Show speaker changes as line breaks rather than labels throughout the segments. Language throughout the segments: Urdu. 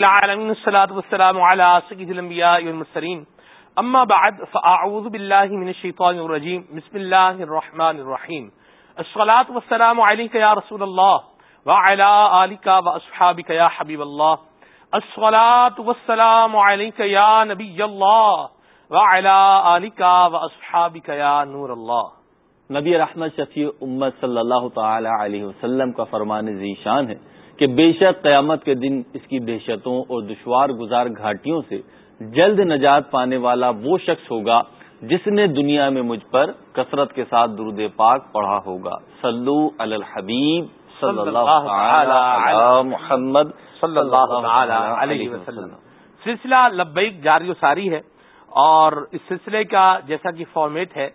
العالمين الصلاة والسلام على سيد الأنبياء والمرسلين أما بعد فأعوذ بالله من الشيطان الرجيم بسم الله الرحمن الرحيم الصلاة والسلام عليك يا رسول الله وعلى آلك وأصحابك يا حبيب الله الصلاة والسلام عليك يا نبي الله وعلى آلك وأصحابك يا نور الله
نبی رحمت شفیع امت صلی اللہ تعالی علیہ وسلم کا فرمان ذیشان ہے. کہ بے شک قیامت کے دن اس کی دہشتوں اور دشوار گزار گھاٹیوں سے جلد نجات پانے والا وہ شخص ہوگا جس نے دنیا میں مجھ پر کثرت کے ساتھ درود پاک پڑھا ہوگا۔ سلو الحبیب صلی اللہ محمد صلی اللہ علیہ وسلم۔
سلسلہ لبیک جاری و ساری ہے اور اس سلسلے کا جیسا کہ فارمیٹ ہے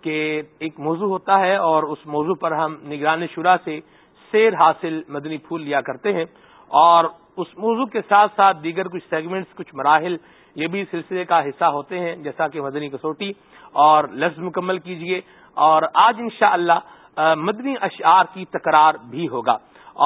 کہ ایک موضوع ہوتا ہے اور اس موضوع پر ہم نگران شورا سے سیر حاصل مدنی پھول لیا کرتے ہیں اور اس موضوع کے ساتھ ساتھ دیگر کچھ سیگمنٹس کچھ مراحل یہ بھی سلسلے کا حصہ ہوتے ہیں، جیسا کہ مدنی کسوٹی اور لفظ مکمل کیجیے اور آج انشاءاللہ اللہ مدنی اشعار کی تکرار بھی ہوگا۔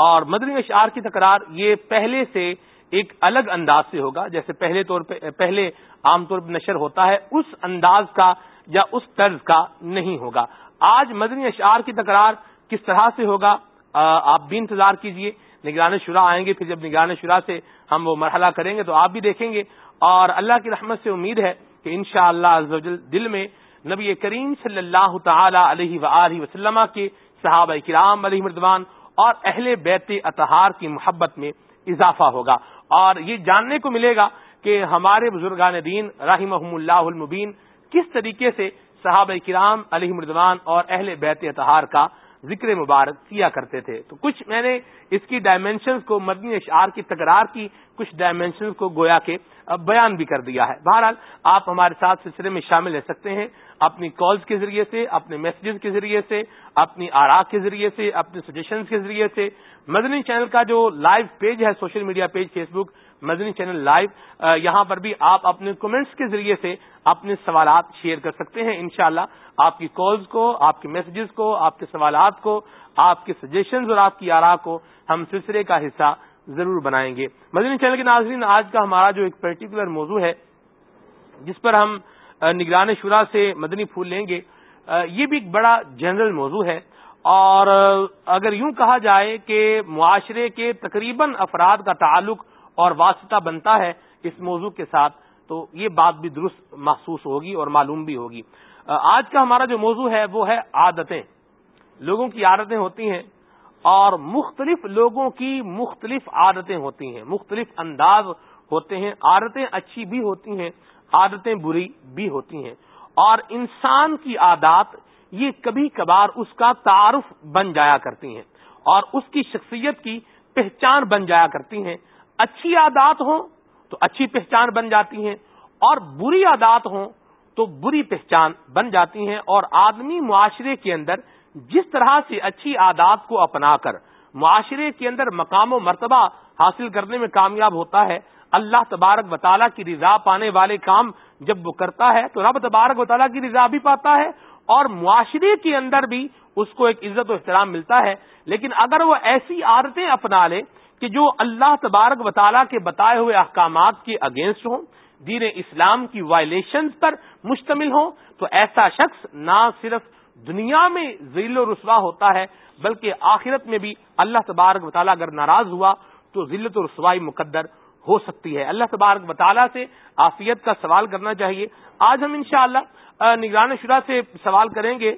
اور مدنی اشعار کی تکرار یہ پہلے سے ایک الگ انداز سے ہوگا، جیسے پہلے طور پہ، پہلے عام طور پہ نشر ہوتا ہے، اس انداز کا یا اس طرز کا نہیں ہوگا۔ آج مدنی اشعار کی تکرار کس طرح سے ہوگا؟ آپ بھی انتظار کیجیے، نگران شرا آئیں گے، پھر جب نگران شرا سے ہم وہ مرحلہ کریں گے تو آپ بھی دیکھیں گے۔ اور اللہ کی رحمت سے امید ہے کہ ان شاء اللہ دل میں نبی کریم صلی اللہ تعالی علیہ و وسلم کے صحابہ کرام علیہ مردوان اور اہل بیت اطہار کی محبت میں اضافہ ہوگا۔ اور یہ جاننے کو ملے گا کہ ہمارے بزرگان دین رحمہ اللہ المبین کس طریقے سے صحابہ کرام علیہ مردوان اور اہل بیت اطہار کا ذکر مبارک کیا کرتے تھے۔ تو کچھ میں نے اس کی ڈائمینشنز کو مدنی اشعار کی تکرار کی، کچھ ڈائمینشنز کو گویا کے بیان بھی کر دیا ہے۔ بہرحال، آپ ہمارے ساتھ سلسلے میں شامل رہ سکتے ہیں۔ اپنی کالز کے ذریعے سے، اپنے میسجز کے ذریعے سے، اپنی آرا کے ذریعے سے، اپنے سجیشنز کے ذریعے سے۔ مدنی چینل کا جو لائیو پیج ہے social media page Facebook Madani channel live یہاں پر بھی آپ اپنے کمنٹس کے ذریعے سے اپنے سوالات شیئر کر سکتے ہیں انشاءاللہ۔ آپ کی کالز کو، آپ کے میسجز کو، آپ کے سوالات کو، آپ کے سجیشنز اور آپ کی آرا کو ہم سلسلے کا حصہ ضرور بنائیں گے۔ مدنی چینل کے ناظرین، آج کا ہمارا جو ایک پرٹیکولر موضوع ہے، جس پر ہم نگران شورا سے مدنی پھول لیں گے یہ بھی ایک بڑا جنرل موضوع ہے۔ اور اگر یوں کہا جائے کہ معاشرے کے تقریباً افراد کا تعلق اور واسطہ بنتا ہے اس موضوع کے ساتھ، تو یہ بات بھی درست محسوس ہوگی اور معلوم بھی ہوگی۔ آج کا ہمارا جو موضوع ہے، وہ ہے عادتیں۔ لوگوں کی عادتیں ہوتی ہیں اور مختلف لوگوں کی مختلف عادتیں ہوتی ہیں، مختلف انداز ہوتے ہیں۔ عادتیں اچھی بھی ہوتی ہیں، عادتیں بری بھی ہوتی ہیں۔ اور انسان کی عادات یہ کبھی کبھار اس کا تعارف بن جایا کرتی ہیں اور اس کی شخصیت کی پہچان بن جایا کرتی ہیں۔ اچھی عادات ہوں تو اچھی پہچان بن جاتی ہیں اور بری عادات ہوں تو بری پہچان بن جاتی ہیں اور آدمی معاشرے کے اندر جس طرح سے اچھی عادات کو اپنا کر معاشرے کے اندر مقام و مرتبہ حاصل کرنے میں کامیاب ہوتا ہے، اللہ تبارک وطالعہ کی رضا پانے والے کام جب وہ کرتا ہے تو رب تبارک وطالعہ کی رضا بھی پاتا ہے اور معاشرے کے اندر بھی اس کو ایک عزت و احترام ملتا ہے۔ لیکن اگر وہ ایسی عادتیں اپنا لے کہ جو اللہ تبارک و تعالیٰ کے بتائے ہوئے احکامات کے اگینسٹ ہوں، دین اسلام کی وائلیشن پر مشتمل ہوں، تو ایسا شخص نہ صرف دنیا میں ذیل و رسوا ہوتا ہے، بلکہ آخرت میں بھی اللہ تبارک و تعالیٰ اگر ناراض ہوا، تو ذلت و رسوائی مقدر ہو سکتی ہے۔ اللہ تبارک و تعالیٰ سے آفیت کا سوال کرنا چاہیے۔ آج ہم انشاءاللہ نگران شرح سے سوال کریں گے۔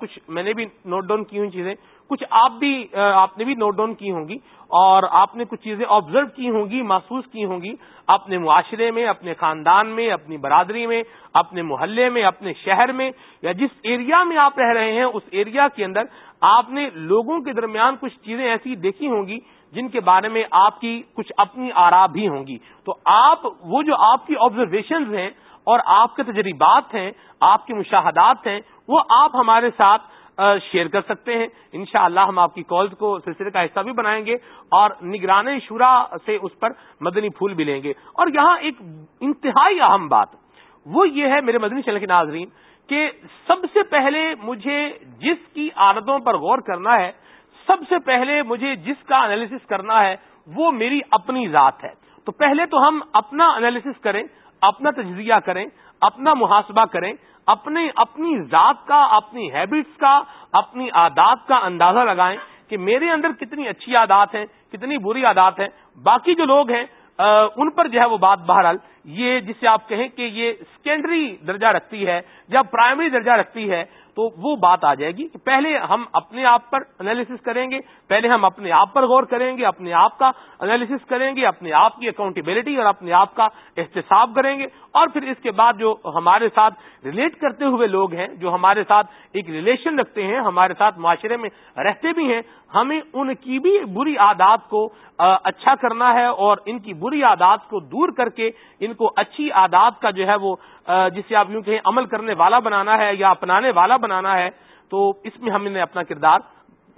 کچھ میں نے بھی نوٹ ڈاؤن کی ہوئی چیزیں۔ کچھ آپ بھی آپ نے بھی نوٹ ڈاؤن کی ہوں گی اور آپ نے کچھ چیزیں آبزرو کی ہوں گی، محسوس کی ہوں گی اپنے معاشرے میں، اپنے خاندان میں، اپنی برادری میں، اپنے محلے میں، اپنے شہر میں یا جس ایریا میں آپ رہ رہے ہیں، اس ایریا کے اندر آپ نے لوگوں کے درمیان کچھ چیزیں ایسی دیکھی ہوں گی جن کے بارے میں آپ کی کچھ اپنی آرا بھی ہوں گی۔ تو آپ، وہ جو آپ کی آبزرویشنز ہیں اور آپ کے تجربات ہیں، آپ کے مشاہدات ہیں، وہ آپ ہمارے ساتھ شیئر کر سکتے ہیں۔ انشاءاللہ ہم آپ کی کالز کو سلسلے کا حصہ بھی بنائیں گے اور نگران شورا سے اس پر مدنی پھول بھی لیں گے۔ اور یہاں ایک انتہائی اہم بات، وہ یہ ہے میرے مدنی چل کے ناظرین، کہ سب سے پہلے مجھے جس کی عادتوں پر غور کرنا ہے، سب سے پہلے مجھے جس کا انالیس کرنا ہے، وہ میری اپنی ذات ہے۔ تو پہلے تو ہم اپنا انالیس کریں، اپنا تجزیہ کریں اپنا محاسبہ کریں، اپنے اپنی ذات کا، اپنی ہیبٹس کا، اپنی عادات کا اندازہ لگائیں کہ میرے اندر کتنی اچھی عادات ہیں، کتنی بری عادات ہیں۔ باقی جو لوگ ہیں ان پر جو ہے وہ بات بہرحال یہ جسے آپ کہیں کہ یہ سیکنڈری درجہ رکھتی ہے یا پرائمری درجہ رکھتی ہے تو وہ بات آ جائے گی کہ پہلے ہم اپنے آپ پر انالیس کریں گے، پہلے ہم اپنے آپ پر غور کریں گے، اپنے آپ کا انالیس کریں گے، اپنے آپ کی اکاؤنٹیبلٹی اور اپنے آپ کا احتساب کریں گے۔ اور پھر اس کے بعد جو ہمارے ساتھ ریلیٹ کرتے ہوئے لوگ ہیں، جو ہمارے ساتھ ایک ریلیشن رکھتے ہیں، ہمارے ساتھ معاشرے میں رہتے بھی ہیں، ہمیں ان کی بھی بری عادات کو اچھا کرنا ہے اور ان کی بری عادات کو دور کر کے ان کو اچھی عادات کا جو ہے وہ جسے آپ یوں کہیں عمل کرنے والا بنانا ہے یا اپنانے والا بنانا ہے تو اس میں ہم نے اپنا کردار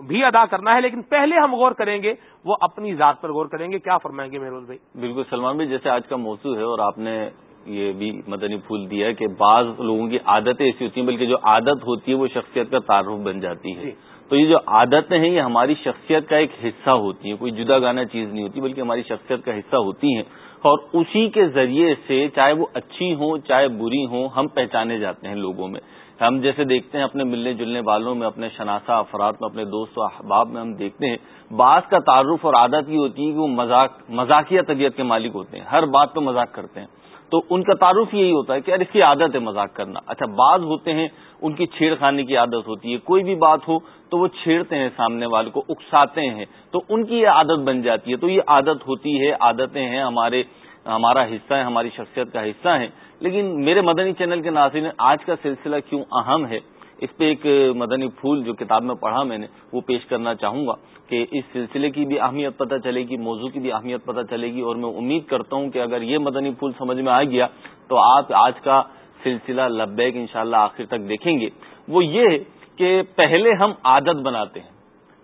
بھی ادا کرنا ہے لیکن پہلے ہم غور کریں گے وہ اپنی ذات پر غور کریں گے۔ کیا فرمائیں گے میروز بھائی
بالکل سلمان بھائی جیسے آج کا موضوع ہے اور آپ نے یہ بھی مدنی پھول دیا ہے کہ بعض لوگوں کی عادتیں ایسی ہوتی ہیں بلکہ جو عادت ہوتی ہے وہ شخصیت کا تعارف بن جاتی ہے۔ جی۔ تو یہ جو عادتیں ہیں یہ ہماری شخصیت کا ایک حصہ ہوتی ہیں۔ کوئی جدا گانا چیز نہیں ہوتی بلکہ ہماری شخصیت کا حصہ ہوتی ہیں۔ اور اسی کے ذریعے سے چاہے وہ اچھی ہوں چاہے بری ہوں ہم پہچانے جاتے ہیں لوگوں میں۔ ہم جیسے دیکھتے ہیں اپنے ملنے جلنے والوں میں، اپنے شناسا افراد میں، اپنے دوست و احباب میں ہم دیکھتے ہیں، بعض کا تعارف اور عادت یہ ہوتی ہے کہ وہ مذاق، مذاقیہ طبیعت کے مالک ہوتے ہیں، ہر بات پہ مذاق کرتے ہیں۔ تو ان کا تعارف یہی ہوتا ہے کہ یار اس کی عادت ہے مذاق کرنا۔ اچھا بعض ہوتے ہیں ان کی چھیڑ خانے کی عادت ہوتی ہے۔ کوئی بھی بات ہو تو وہ چھیڑتے ہیں سامنے والے کو، اکساتے ہیں۔ تو ان کی یہ عادت بن جاتی ہے۔ تو یہ عادت ہوتی ہے، عادتیں ہیں ہمارے ہمارا حصہ ہے ہماری شخصیت کا حصہ ہیں۔ لیکن میرے مدنی چینل کے ناظرین، آج کا سلسلہ کیوں اہم ہے؟ اس پہ ایک مدنی پھول جو کتاب میں پڑھا میں نے، وہ پیش کرنا چاہوں گا کہ اس سلسلے کی بھی اہمیت پتہ چلے گی، موضوع کی بھی اہمیت پتہ چلے گی۔ اور میں امید کرتا ہوں کہ اگر یہ مدنی پھول سمجھ میں آ گیا، تو آپ آج کا سلسلہ لبیک انشاءاللہ آخر تک دیکھیں گے۔ وہ یہ ہے کہ پہلے ہم عادت بناتے ہیں۔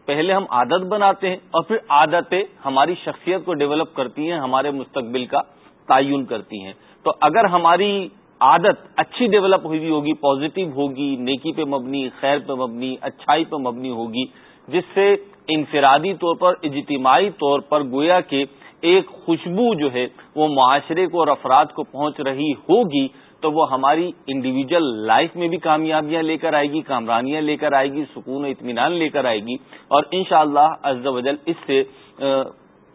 پہلے ہم عادت بناتے ہیں اور پھر عادتیں ہماری شخصیت کو ڈیولپ کرتی ہیں، ہمارے مستقبل کا تعین کرتی ہیں۔ تو اگر ہماری عادت اچھی ڈیولپ ہوئی ہوگی پازیٹو ہوگی، نیکی پہ مبنی، خیر پہ مبنی، اچھائی پہ مبنی ہوگی، جس سے انفرادی طور پر، اجتماعی طور پر گویا کہ ایک خوشبو جو ہے، وہ معاشرے کو اور افراد کو پہنچ رہی ہوگی تو وہ ہماری انڈیویجل لائف میں بھی کامیابیاں لے کر آئے گی، کامرانیاں لے کر آئے گی، سکون و اطمینان لے کر آئے گی۔ اور انشاءاللہ شاء اللہ اس سے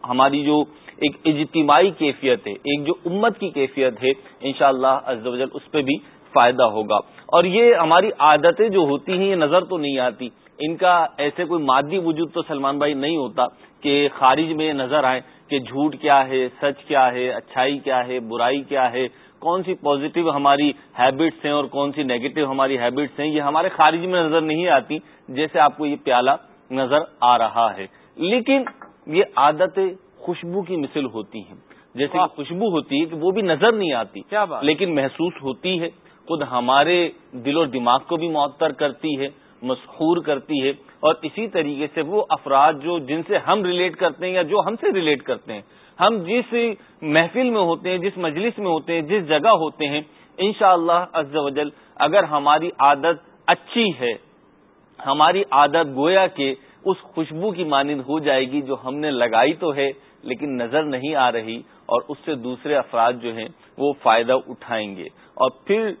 ہماری جو ایک اجتماعی کیفیت ہے، ایک جو امت کی کیفیت ہے، انشاءاللہ شاء اللہ اس پہ بھی فائدہ ہوگا۔ اور یہ ہماری عادتیں جو ہوتی ہیں، یہ نظر تو نہیں آتی۔ ان کا ایسے کوئی مادی وجود تو سلمان بھائی نہیں ہوتا کہ خارج میں نظر آئے کہ جھوٹ کیا ہے، سچ کیا ہے، اچھائی کیا ہے، برائی کیا ہے۔ کون سی پازیٹو ہماری ہیبٹس ہیں اور کون سی نیگیٹو ہماری ہیبٹس ہیں یہ ہمارے خارج میں نظر نہیں آتی جیسے آپ کو یہ پیالہ نظر آ رہا ہے۔ لیکن یہ عادتیں خوشبو کی مثل ہوتی ہیں۔ جیسے خوشبو ہوتی ہے کہ وہ بھی نظر نہیں آتی کیا بات۔ لیکن محسوس ہوتی ہے۔ خود ہمارے دل اور دماغ کو بھی معطر کرتی ہے مسحور کرتی ہے۔ اور اسی طریقے سے وہ افراد جو جن سے ہم ریلیٹ کرتے ہیں یا جو ہم سے ریلیٹ کرتے ہیں ہم جس محفل میں ہوتے ہیں، جس مجلس میں ہوتے ہیں، جس جگہ ہوتے ہیں، انشاءاللہ شاء اللہ اگر ہماری عادت اچھی ہے، ہماری عادت گویا کہ اس خوشبو کی مانند ہو جائے گی جو ہم نے لگائی تو ہے، لیکن نظر نہیں آ رہی اور اس سے دوسرے افراد جو ہیں، وہ فائدہ اٹھائیں گے۔ اور پھر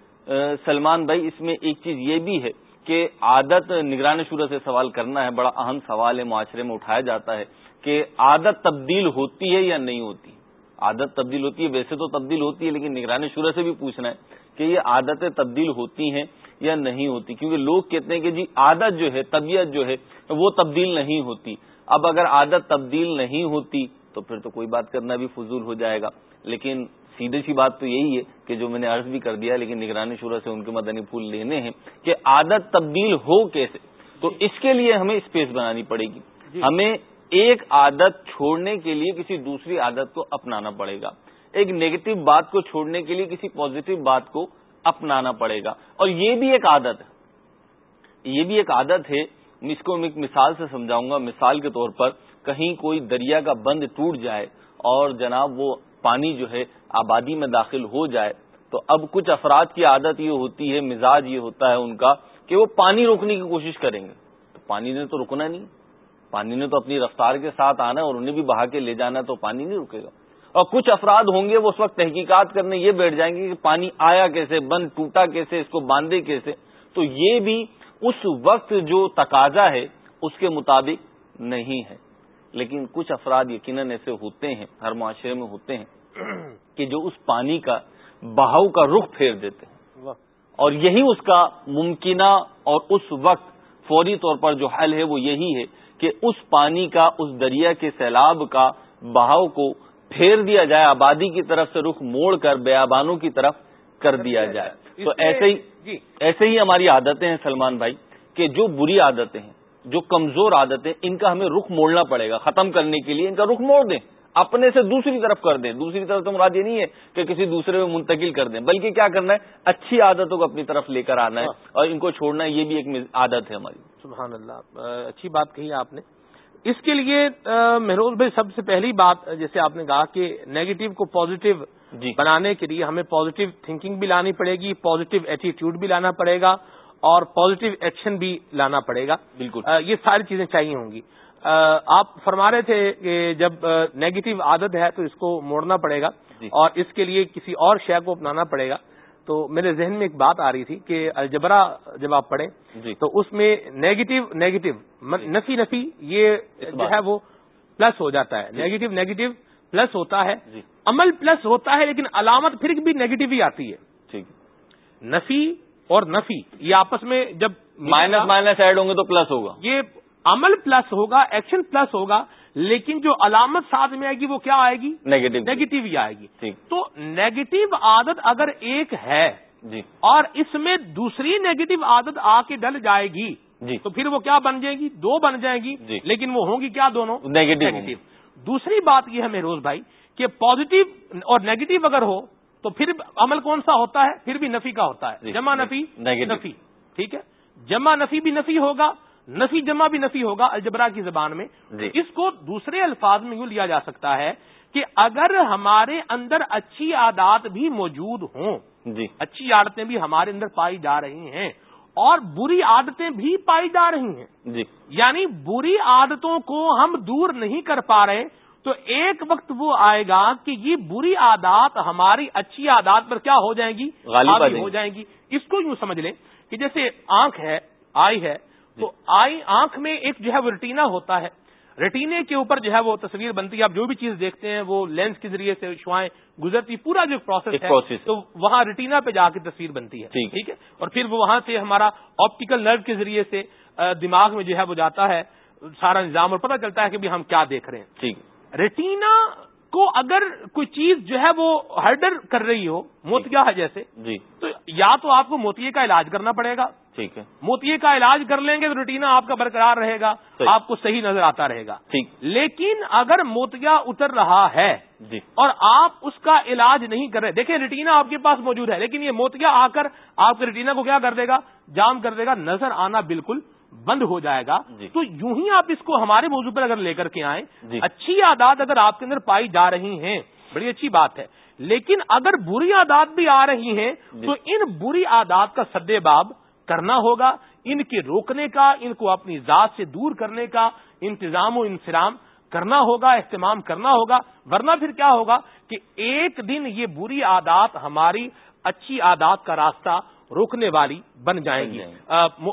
سلمان بھائی، اس میں ایک چیز یہ بھی ہے کہ عادت نگران شورہ سے سوال کرنا ہے، بڑا اہم سوال ہے، معاشرے میں اٹھایا جاتا ہے۔ کہ عادت تبدیل ہوتی ہے یا نہیں ہوتی۔ عادت تبدیل ہوتی ہے ویسے تو تبدیل ہوتی ہے لیکن نگرانی شورہ سے بھی پوچھنا ہے کہ یہ عادتیں تبدیل ہوتی ہیں یا نہیں ہوتی کیونکہ لوگ کہتے ہیں کہ جی عادت جو ہے طبیعت جو ہے وہ تبدیل نہیں ہوتی۔ اب اگر عادت تبدیل نہیں ہوتی تو پھر تو کوئی بات کرنا بھی فضول ہو جائے گا۔ لیکن سیدھی سی بات تو یہی ہے کہ جو میں نے عرض بھی کر دیا لیکن نگرانی شورہ سے ان کے مدنی پھول لینے ہیں کہ عادت تبدیل ہو کیسے۔ تو اس کے لیے ہمیں اسپیس بنانی پڑے گی۔ جی۔ ہمیں ایک عادت چھوڑنے کے لیے کسی دوسری عادت کو اپنانا پڑے گا۔ ایک نیگیٹو بات کو چھوڑنے کے لیے کسی پازیٹو بات کو اپنانا پڑے گا۔ اور یہ بھی ایک عادت ہے۔ یہ بھی ایک عادت ہے۔ اس کو میں ایک مثال سے سمجھاؤں گا۔ مثال کے طور پر کہیں کوئی دریا کا بند ٹوٹ جائے اور جناب وہ پانی جو ہے آبادی میں داخل ہو جائے، تو اب کچھ افراد کی عادت یہ ہوتی ہے، مزاج یہ ہوتا ہے ان کا کہ وہ پانی روکنے کی کوشش کریں گے۔ تو پانی نے تو رکنا نہیں۔ پانی نے تو اپنی رفتار کے ساتھ آنا ہے اور انہیں بھی بہا کے لے جانا ہے تو پانی نہیں رکے گا۔ اور کچھ افراد ہوں گے وہ اس وقت تحقیقات کرنے یہ بیٹھ جائیں گے کہ پانی آیا کیسے بند ٹوٹا کیسے اس کو باندھے کیسے۔ تو یہ بھی اس وقت جو تقاضا ہے اس کے مطابق نہیں ہے۔ لیکن کچھ افراد یقیناً ایسے ہوتے ہیں ہر معاشرے میں ہوتے ہیں کہ جو اس پانی کا بہاؤ کا رخ پھیر دیتے ہیں۔ اور یہی اس کا ممکنہ اور اس وقت فوری طور پر جو حل ہے وہ یہی ہے کہ اس پانی کا اس دریا کے سیلاب کا بہاؤ کو پھیر دیا جائے آبادی کی طرف سے رخ موڑ کر بیابانوں کی طرف کر دیا جائے۔ تو ایسے ہی جی۔ ایسے ہی ہماری عادتیں ہیں سلمان بھائی کہ جو بری عادتیں ہیں جو کمزور عادتیں ان کا ہمیں رخ موڑنا پڑے گا ختم کرنے کے لیے ان کا رخ موڑ دیں۔ اپنے سے دوسری طرف کر دیں۔ دوسری طرف تو مراد یہ نہیں ہے کہ کسی دوسرے میں منتقل کر دیں بلکہ کیا کرنا ہے؟ اچھی عادتوں کو اپنی طرف لے کر آنا ہے ہاں۔ اور ان کو چھوڑنا ہے یہ بھی ایک عادت ہے ہماری۔
سبحان اللہ۔ اچھی بات کہی آپ نے۔ اس کے لیے مہروز بھائی سب سے پہلی بات جیسے آپ نے کہا کہ نیگیٹو کو پازیٹو جی۔ بنانے کے لیے ہمیں پازیٹو تھنکنگ بھی لانی پڑے گی پازیٹو ایٹیٹیوڈ بھی لانا پڑے گا اور پازیٹو ایکشن بھی لانا پڑے گا۔ بالکل۔ یہ ساری چیزیں چاہیے ہوں گی۔ آپ فرما رہے تھے کہ جب نیگیٹو عادت ہے تو اس کو موڑنا پڑے گا جی۔ اور اس کے لیے کسی اور شے کو اپنانا پڑے گا۔ تو میرے ذہن میں ایک بات آ رہی تھی کہ الجبرا جب آپ پڑھیں جی۔ تو اس میں نیگیٹو نیگیٹو نفی نفی یہ جو ہے وہ پلس ہو جاتا ہے۔ نیگیٹو نیگیٹو پلس ہوتا ہے۔ جی۔ عمل پلس ہوتا ہے لیکن علامت پھر بھی نیگیٹو ہی آتی ہے۔ ٹھیک۔ نفی اور نفی یہ آپس میں جب
مائنس مائنس ایڈ ہوں گے تو پلس ہوگا۔
یہ عمل پلس ہوگا ایکشن پلس ہوگا لیکن جو علامت ساتھ میں آئے گی وہ کیا آئے گی؟
نیگیٹو
نیگیٹو ہی آئے گی۔ تو نیگیٹو عادت اگر ایک ہے جی۔ اور اس میں دوسری نیگیٹو عادت آ کے ڈل جائے گی جی۔ تو پھر وہ کیا بن جائے گی؟ دو بن جائے گی جی۔ لیکن وہ ہوں گی کیا دونوں؟
نیگیٹو
دوسری بات یہ ہے میروز بھائی کہ پازیٹو اور نیگیٹو اگر ہو تو پھر عمل کون سا ہوتا ہے؟ پھر بھی نفی کا ہوتا ہے۔ جی۔ جمع نفی نفی۔ ٹھیک ہے؟ جمع نفی بھی نفی ہوگا نفی جمع بھی نفی ہوگا الجبرا کی زبان میں جی۔ اس کو دوسرے الفاظ میں یوں لیا جا سکتا ہے کہ اگر ہمارے اندر اچھی عادات بھی موجود ہوں جی۔ اچھی عادتیں بھی ہمارے اندر پائی جا رہی ہیں اور بری عادتیں بھی پائی جا رہی ہیں جی۔ یعنی بری عادتوں کو ہم دور نہیں کر پا رہے تو ایک وقت وہ آئے گا کہ یہ بری عادات ہماری اچھی عادات پر کیا ہو جائیں گی؟ ہو جائیں گی۔ اس کو یوں سمجھ لیں کہ جیسے آنکھ ہے آئی ہے تو آئی آنکھ میں ایک جو ہے وہ ریٹینا ہوتا ہے۔ ریٹینے کے اوپر جو ہے وہ تصویر بنتی ہے۔ آپ جو بھی چیز دیکھتے ہیں وہ لینس کے ذریعے سے شوائیں گزرتی پورا جو پروسیس ہے تو وہاں ریٹینا پہ جا کے تصویر بنتی ہے۔ ٹھیک۔ ہے؟ اور پھر وہ وہاں سے ہمارا آپٹیکل نرو کے ذریعے سے دماغ میں جو ہے وہ جاتا ہے۔ سارا نظام اور پتہ چلتا ہے کہ ہم کیا دیکھ رہے ہیں۔ ٹھیک۔ ریٹینا کو اگر کوئی چیز جو ہے وہ ہرڈر کر رہی ہو موتیا ہے جیسے؟ جی۔ تو یا تو آپ کو موتیے کا علاج کرنا پڑے گا۔ ٹھیک ہے۔ موتیے کا علاج کر لیں گے تو روٹینا آپ کا برقرار رہے گا آپ کو صحیح نظر آتا رہے گا۔ ٹھیک۔ لیکن اگر موتیا اتر رہا ہے جی۔ اور آپ اس کا علاج نہیں کر رہے دیکھیں ریٹینا آپ کے پاس موجود ہے لیکن یہ موتیا آ کر آپ کے ریٹینا کو کیا کر دے گا؟ جام کر دے گا نظر آنا بالکل بند ہو جائے گا۔ جی۔ تو یوں ہی آپ اس کو ہمارے موضوع پر اگر لے کر کے آئیں جی۔ اچھی عادات اگر آپ کے اندر پائی جا رہی ہیں بڑی اچھی بات ہے۔ لیکن اگر بری عادات بھی آ رہی ہیں تو ان بری عادات کا سدے باب کرنا ہوگا ان کے روکنے کا ان کو اپنی ذات سے دور کرنے کا انتظام و انسرام کرنا ہوگا اہتمام کرنا ہوگا۔ ورنہ پھر کیا ہوگا کہ ایک دن یہ بری عادات ہماری اچھی عادات کا راستہ روکنے والی بن جائیں گی۔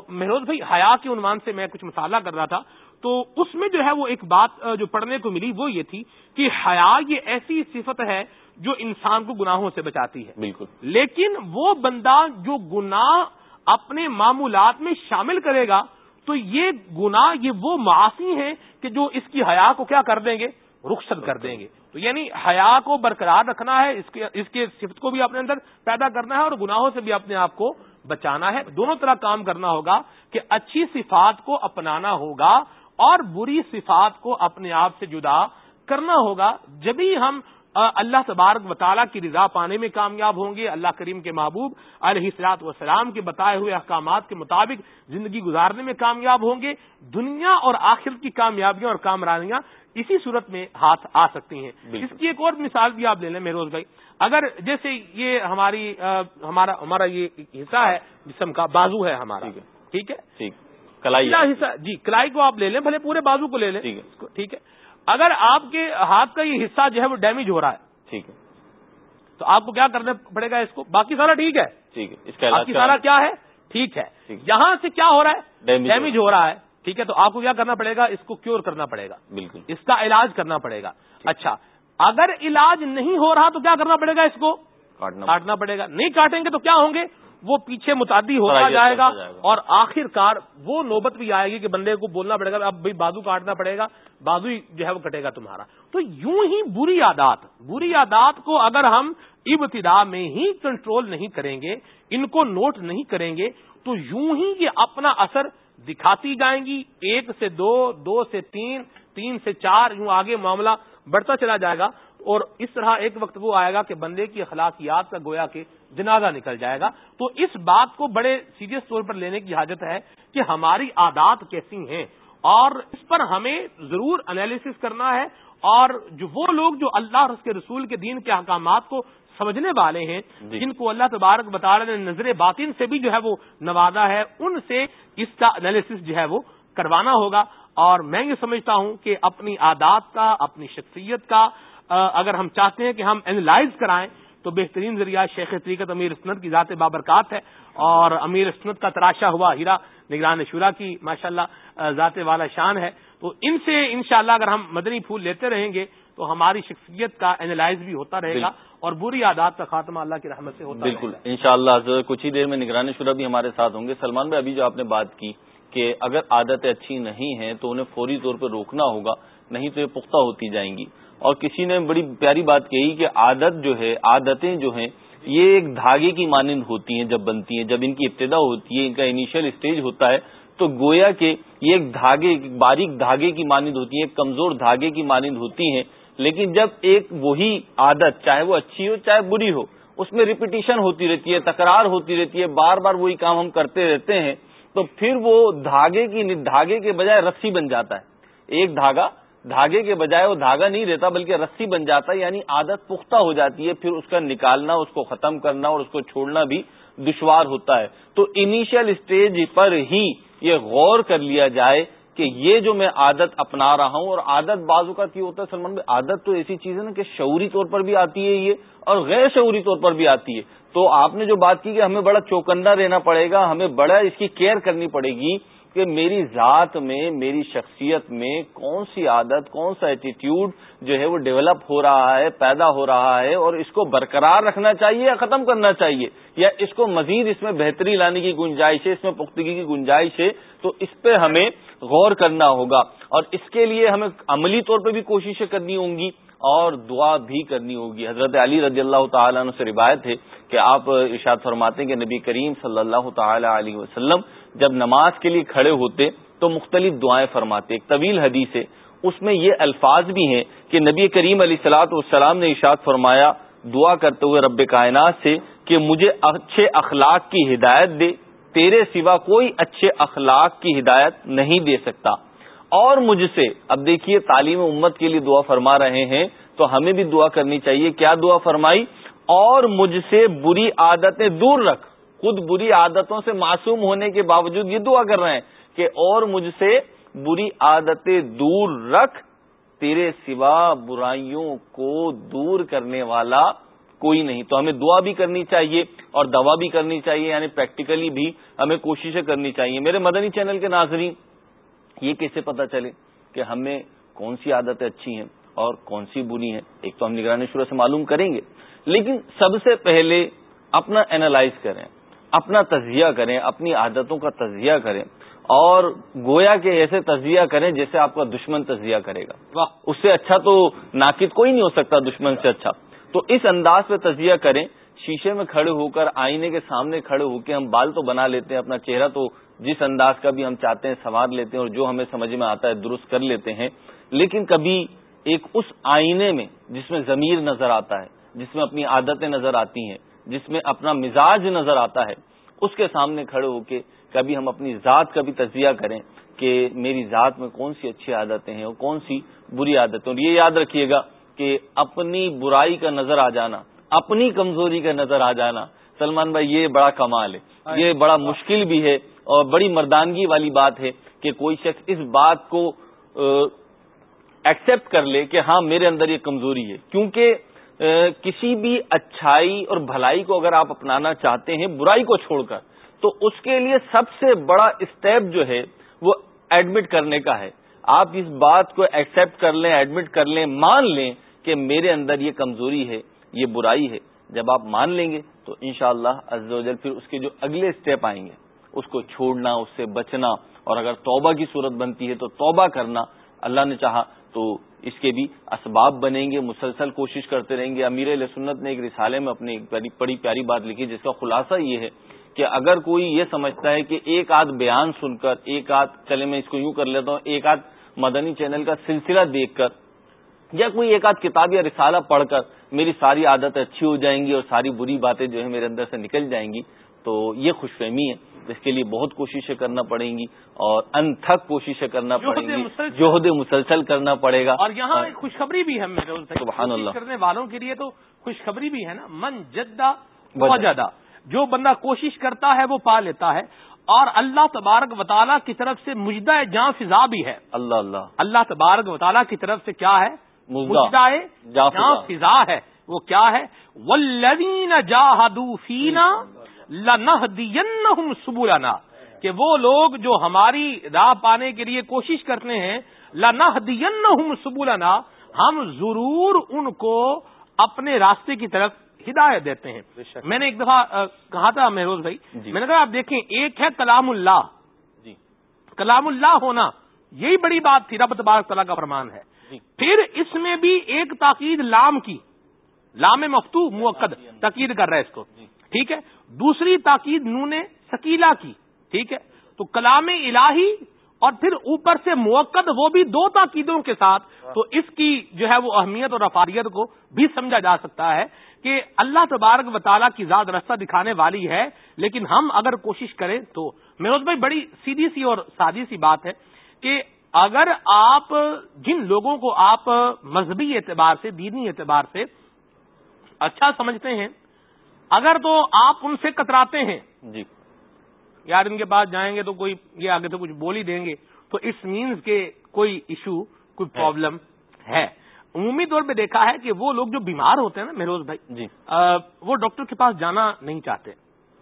مہروز بھائی حیا کے عنوان سے میں کچھ مسالہ کر رہا تھا۔ تو اس میں جو ہے وہ ایک بات جو پڑھنے کو ملی وہ یہ تھی کہ حیا یہ ایسی صفت ہے جو انسان کو گناہوں سے بچاتی ہے۔ بالکل۔ لیکن وہ بندہ جو گناہ اپنے معمولات میں شامل کرے گا، تو یہ گناہ، یہ وہ معاشی ہیں کہ جو اس کی حیا کو کیا کر دیں گے؟ رخصت کر دیں گے۔ تو یعنی حیا کو برقرار رکھنا ہے، اس کے اس کے صفت کو بھی اپنے اندر پیدا کرنا ہے اور گناہوں سے بھی اپنے آپ کو بچانا ہے۔ دونوں طرح کام کرنا ہوگا کہ اچھی صفات کو اپنانا ہوگا اور بری صفات کو اپنے آپ سے جدا کرنا ہوگا۔ جبھی ہم اللہ تبارک وطالعہ کی رضا پانے میں کامیاب ہوں گے۔ اللہ کریم کے محبوب علیہ السلاط وسلام کے بتائے ہوئے احکامات کے مطابق زندگی گزارنے میں کامیاب ہوں گے۔ دنیا اور آخر کی کامیابیاں اور کامرانیاں اسی صورت میں ہاتھ آ سکتی ہیں۔ اس کی ایک اور مثال بھی آپ لے لیں مہروز بھائی۔ اگر جیسے یہ ہماری ہمارا ہمارا یہ حصہ ہے جسم کا بازو ہے ہمارا۔ ٹھیک ہے۔ کلائی حصہ۔ جی کلائی کو آپ لے لیں بھلے پورے بازو کو لے لیں۔ ٹھیک ہے؟ اگر آپ کے ہاتھ کا یہ حصہ جو ہے وہ ڈیمیج ہو رہا ہے
ٹھیک ہے۔
تو آپ کو کیا کرنا پڑے گا اس کو؟ باقی سارا ٹھیک ہے؟
ٹھیک ہے اس کا
باقی سارا کیا ہے؟ ٹھیک ہے۔ یہاں سے کیا ہو رہا ہے؟ ڈیمیج ہو رہا ہے۔ ٹھیک ہے تو آپ کو کیا کرنا پڑے گا؟ اس کو کیور کرنا پڑے گا۔
بالکل۔
اس کا علاج کرنا پڑے گا۔ اچھا اگر علاج نہیں ہو رہا تو کیا کرنا پڑے گا اس کو؟ کاٹنا پڑے گا۔ نہیں کاٹیں گے تو کیا ہوں گے؟ وہ پیچھے متعدی ہوتا جائے گا اور آخر کار وہ نوبت بھی آئے گی کہ بندے کو بولنا پڑے گا اب بھائی بازو کاٹنا پڑے گا بازو جو ہے وہ کٹے گا تمہارا۔ تو یوں ہی بری عادات بری عادات کو اگر ہم ابتدا میں ہی کنٹرول نہیں کریں گے ان کو نوٹ نہیں کریں گے تو یوں ہی یہ اپنا اثر دکھاتی جائیں گی۔ ایک سے دو دو سے تین تین سے چار یوں آگے معاملہ بڑھتا چلا جائے گا۔ اور اس طرح ایک وقت وہ آئے گا کہ بندے کی اخلاقیات کا گویا کے جنازہ نکل جائے گا۔ تو اس بات کو بڑے سیریس طور پر لینے کی حاجت ہے کہ ہماری عادات کیسی ہیں اور اس پر ہمیں ضرور انالیس کرنا ہے اور جو وہ لوگ جو اللہ اور اس کے رسول کے دین کے احکامات کو سمجھنے والے ہیں جی۔ جن کو اللہ تبارک بتا رہے ہیں نظر باطن سے بھی جو ہے وہ نوازا ہے ان سے اس کا انالیس جو ہے وہ کروانا ہوگا۔ اور میں یہ سمجھتا ہوں کہ اپنی عادات کا اپنی شخصیت کا اگر ہم چاہتے ہیں کہ ہم اینالائز کرائیں تو بہترین ذریعہ شیخ طریقت امیر اسنت کی ذات بابرکات ہے۔ اور امیر اسنت کا تراشا ہوا ہیرا نگران شورا کی ماشاء اللہ ذات والا شان ہے۔ تو ان سے انشاءاللہ اگر ہم مدنی پھول لیتے رہیں گے تو ہماری شخصیت کا اینالائز بھی ہوتا رہے گا۔ اور بری عادات کا خاتمہ اللہ کی رحمت سے ہوتا
بالکل۔ ان شاء اللہ کچھ ہی دیر میں نگران شورا بھی ہمارے ساتھ ہوں گے۔ سلمان بھائی ابھی جو آپ نے بات کی کہ اگر عادتیں اچھی نہیں ہیں تو انہیں فوری طور پہ روکنا ہوگا نہیں تو یہ پختہ ہوتی جائیں گی۔ اور کسی نے بڑی پیاری بات کہی کہ عادت جو ہے، عادتیں جو ہیں، یہ ایک دھاگے کی مانند ہوتی ہیں جب بنتی ہیں۔ جب ان کی ابتدا ہوتی ہے، ان کا انیشل اسٹیج ہوتا ہے، تو گویا کہ یہ ایک دھاگے باریک دھاگے کی مانند ہوتی ہیں کمزور دھاگے کی مانند ہوتی ہیں۔ لیکن جب ایک وہی عادت، چاہے وہ اچھی ہو، چاہے بری ہو، اس میں ریپیٹیشن ہوتی رہتی ہے، تکرار ہوتی رہتی ہے، بار بار وہی کام ہم کرتے رہتے ہیں، تو پھر وہ دھاگے کی دھاگے کے بجائے رسی بن جاتا ہے۔ ایک دھاگا دھاگے کے بجائے وہ دھاگا نہیں رہتا بلکہ رسی بن جاتا ہے یعنی عادت پختہ ہو جاتی ہے، پھر اس کا نکالنا، اس کو ختم کرنا اور اس کو چھوڑنا بھی دشوار ہوتا ہے۔ تو انیشل اسٹیج پر ہی یہ غور کر لیا جائے کہ یہ جو میں عادت اپنا رہا ہوں، اور عادت بازو کا کی ہوتا ہے، سلمان بھائی، عادت تو ایسی چیز ہے نا کہ شعوری طور پر بھی آتی ہے یہ، اور غیر شعوری طور پر بھی آتی ہے۔ تو آپ نے جو بات کی کہ ہمیں بڑا چوکندہ رہنا پڑے گا، ہمیں بڑا اس کی کیئر کرنی پڑے گی کہ میری ذات میں، میری شخصیت میں کون سی عادت، کون سا ایٹیٹیوڈ جو ہے وہ ڈیولپ ہو رہا ہے، پیدا ہو رہا ہے اور اس کو برقرار رکھنا چاہیے یا ختم کرنا چاہیے؟ یا اس کو مزید اس میں بہتری لانے کی گنجائش ہے، اس میں پختگی کی گنجائش ہے؟ تو اس پہ ہمیں غور کرنا ہوگا اور اس کے لیے ہمیں عملی طور پہ بھی کوششیں کرنی ہوں گی اور دعا بھی کرنی ہوگی۔ حضرت علی رضی اللہ تعالیٰ عنہ سے روایت ہے کہ آپ ارشاد فرماتے ہیں کہ نبی کریم صلی اللہ تعالی علیہ وسلم جب نماز کے لیے کھڑے ہوتے تو مختلف دعائیں فرماتے۔ ایک طویل حدیث ہے۔ اس میں یہ الفاظ بھی ہیں کہ نبی کریم علیہ السلاط والسلام نے ارشاد فرمایا، دعا کرتے ہوئے رب کائنات سے کہ مجھے اچھے اخلاق کی ہدایت دے، تیرے سوا کوئی اچھے اخلاق کی ہدایت نہیں دے سکتا۔ اور مجھ سے، اب دیکھیے تعلیم امت کے لیے دعا فرما رہے ہیں، تو ہمیں بھی دعا کرنی چاہیے۔ کیا دعا فرمائی؟ اور مجھ سے بری عادتیں دور رکھ۔ خود بری عادتوں سے معصوم ہونے کے باوجود یہ دعا کر رہے ہیں کہ اور مجھ سے بری عادتیں دور رکھ، تیرے سوا برائیوں کو دور کرنے والا کوئی نہیں۔ تو ہمیں دعا بھی کرنی چاہیے اور دوا بھی کرنی چاہیے یعنی پریکٹیکلی بھی ہمیں کوششیں کرنی چاہیے۔ میرے مدنی چینل کے ناظرین، یہ کیسے پتا چلے کہ ہمیں کون سی عادتیں اچھی ہیں اور کون سی بری ہیں؟ ایک تو ہم نگرانی شروع سے معلوم کریں گے، لیکن سب سے پہلے اپنا اینالائز کریں۔ اپنا تجزیہ کریں، اپنی عادتوں کا تجزیہ کریں اور گویا کے ایسے تجزیہ کریں جیسے آپ کا دشمن تجزیہ کرے گا۔ اس سے اچھا تو ناقد کوئی نہیں ہو سکتا دشمن سے اچھا۔ تو اس انداز پہ تجزیہ کریں، شیشے میں کھڑے ہو کر، آئینے کے سامنے کھڑے ہو کے ہم بال تو بنا لیتے ہیں، اپنا چہرہ تو جس انداز کا بھی ہم چاہتے ہیں سنوار لیتے ہیں اور جو ہمیں سمجھ میں آتا ہے درست کر لیتے ہیں۔ لیکن کبھی ایک اس آئینے میں جس میں ضمیر نظر آتا ہے، جس میں اپنی عادتیں نظر آتی ہیں جس میں اپنا مزاج نظر آتا ہے اس کے سامنے کھڑے ہو کے کبھی ہم اپنی ذات کا بھی تجزیہ کریں کہ میری ذات میں کون سی اچھی عادتیں ہیں اور کون سی بری عادتیں اور یہ یاد رکھیے گا کہ اپنی برائی کا نظر آ جانا اپنی کمزوری کا نظر آ جانا سلمان بھائی یہ بڑا کمال ہے۔ یہ بڑا مشکل بھی ہے اور بڑی مردانگی والی بات ہے کہ کوئی شخص اس بات کو ایکسپٹ کر لے کہ ہاں میرے اندر یہ کمزوری ہے۔ کیونکہ کسی بھی اچھائی اور بھلائی کو اگر آپ اپنانا چاہتے ہیں، برائی کو چھوڑ کر، تو اس کے لیے سب سے بڑا اسٹیپ جو ہے، وہ ایڈمٹ کرنے کا ہے۔ آپ اس بات کو ایکسپٹ کر لیں ایڈمٹ کر لیں، مان لیں کہ میرے اندر یہ کمزوری ہے، یہ برائی ہے۔ جب آپ مان لیں گے، تو انشاءاللہ شاء اللہ پھر اس کے جو اگلے اسٹیپ آئیں گے، اس کو چھوڑنا، اس سے بچنا۔ اور اگر توبہ کی صورت بنتی ہے، تو توبہ کرنا۔ اللہ نے چاہا تو اس کے بھی اسباب بنیں گے، مسلسل کوشش کرتے رہیں گے۔ امیر علیہ سنت نے ایک رسالے میں اپنی بڑی پیاری بات لکھی، جس کا خلاصہ یہ ہے کہ اگر کوئی یہ سمجھتا ہے کہ ایک آدھ بیان سن کر، ایک آدھ چلے میں اس کو یوں کر لیتا ہوں، ایک آدھ مدنی چینل کا سلسلہ دیکھ کر، یا کوئی ایک آدھ کتاب یا رسالہ پڑھ کر، میری ساری عادتیں اچھی ہو جائیں گی اور ساری بری باتیں جو ہے میرے اندر سے نکل جائیں گی تو یہ خوش فہمی ہے۔ اس کے لیے بہت کوششیں کرنا پڑیں گی اور انتھک کوششیں کرنا پڑیں گی۔ جوہد مسلسل کرنا پڑے گا۔
اور یہاں خوشخبری بھی ہے سبحان اللہ۔ کرنے والوں کے لیے تو خوشخبری بھی ہے نا۔ من جدہ جدہ جو بندہ کوشش کرتا ہے وہ پا لیتا ہے۔ اور اللہ تبارک وطالعہ کی طرف سے مجدہ جاں فضا بھی ہے۔
اللہ اللہ۔
اللہ تبارک وطالعہ کی طرف سے کیا ہے؟ مجدہ۔ جاں فضا۔ ہے۔ وہ کیا ہے؟ ولدین جاہدو فینا لنہدینہم سبولنا کہ وہ لوگ جو ہماری راہ پانے کے لیے کوشش کرتے ہیں لنہدینہم سبولنا ہم ضرور ان کو اپنے راستے کی طرف ہدایت دیتے ہیں۔ میں نے ایک دفعہ کہا تھا مہروز بھائی جی۔ میں نے کہا آپ دیکھیں ایک ہے کلام اللہ۔ جی۔ کلام اللہ ہونا یہی بڑی بات تھی رب تبارک تعالیٰ کا فرمان ہے۔ جی۔ پھر اس میں بھی ایک تاکید لام کی لام مفتو موقد تاکید کر رہا ہے اس کو۔ ٹھیک ہے؟ دوسری تاکید نون سکیلا کی، ٹھیک ہے؟ تو کلام الہی اور پھر اوپر سے موقع وہ بھی دو تاکیدوں کے ساتھ، تو اس کی جو ہے وہ اہمیت اور افاریت کو بھی سمجھا جا سکتا ہے کہ اللہ تبارک و تعالیٰ کی ذات رستہ دکھانے والی ہے، لیکن ہم اگر کوشش کریں تو میروز بھائی بڑی سیدھی سی اور سادی سی بات ہے کہ اگر آپ جن لوگوں کو آپ مذہبی اعتبار سے، دینی اعتبار سے اچھا سمجھتے ہیں اگر تو آپ ان سے کتراتے ہیں جی۔ یار ان کے پاس جائیں گے تو کوئی یہ آگے تو کچھ بول ہی دیں گے تو اس مینس کے کوئی ایشو کوئی پرابلم ہے۔ عمومی طور پہ دیکھا ہے کہ وہ لوگ جو بیمار ہوتے ہیں نا مہروز بھائی جی۔ وہ ڈاکٹر کے پاس جانا نہیں چاہتے۔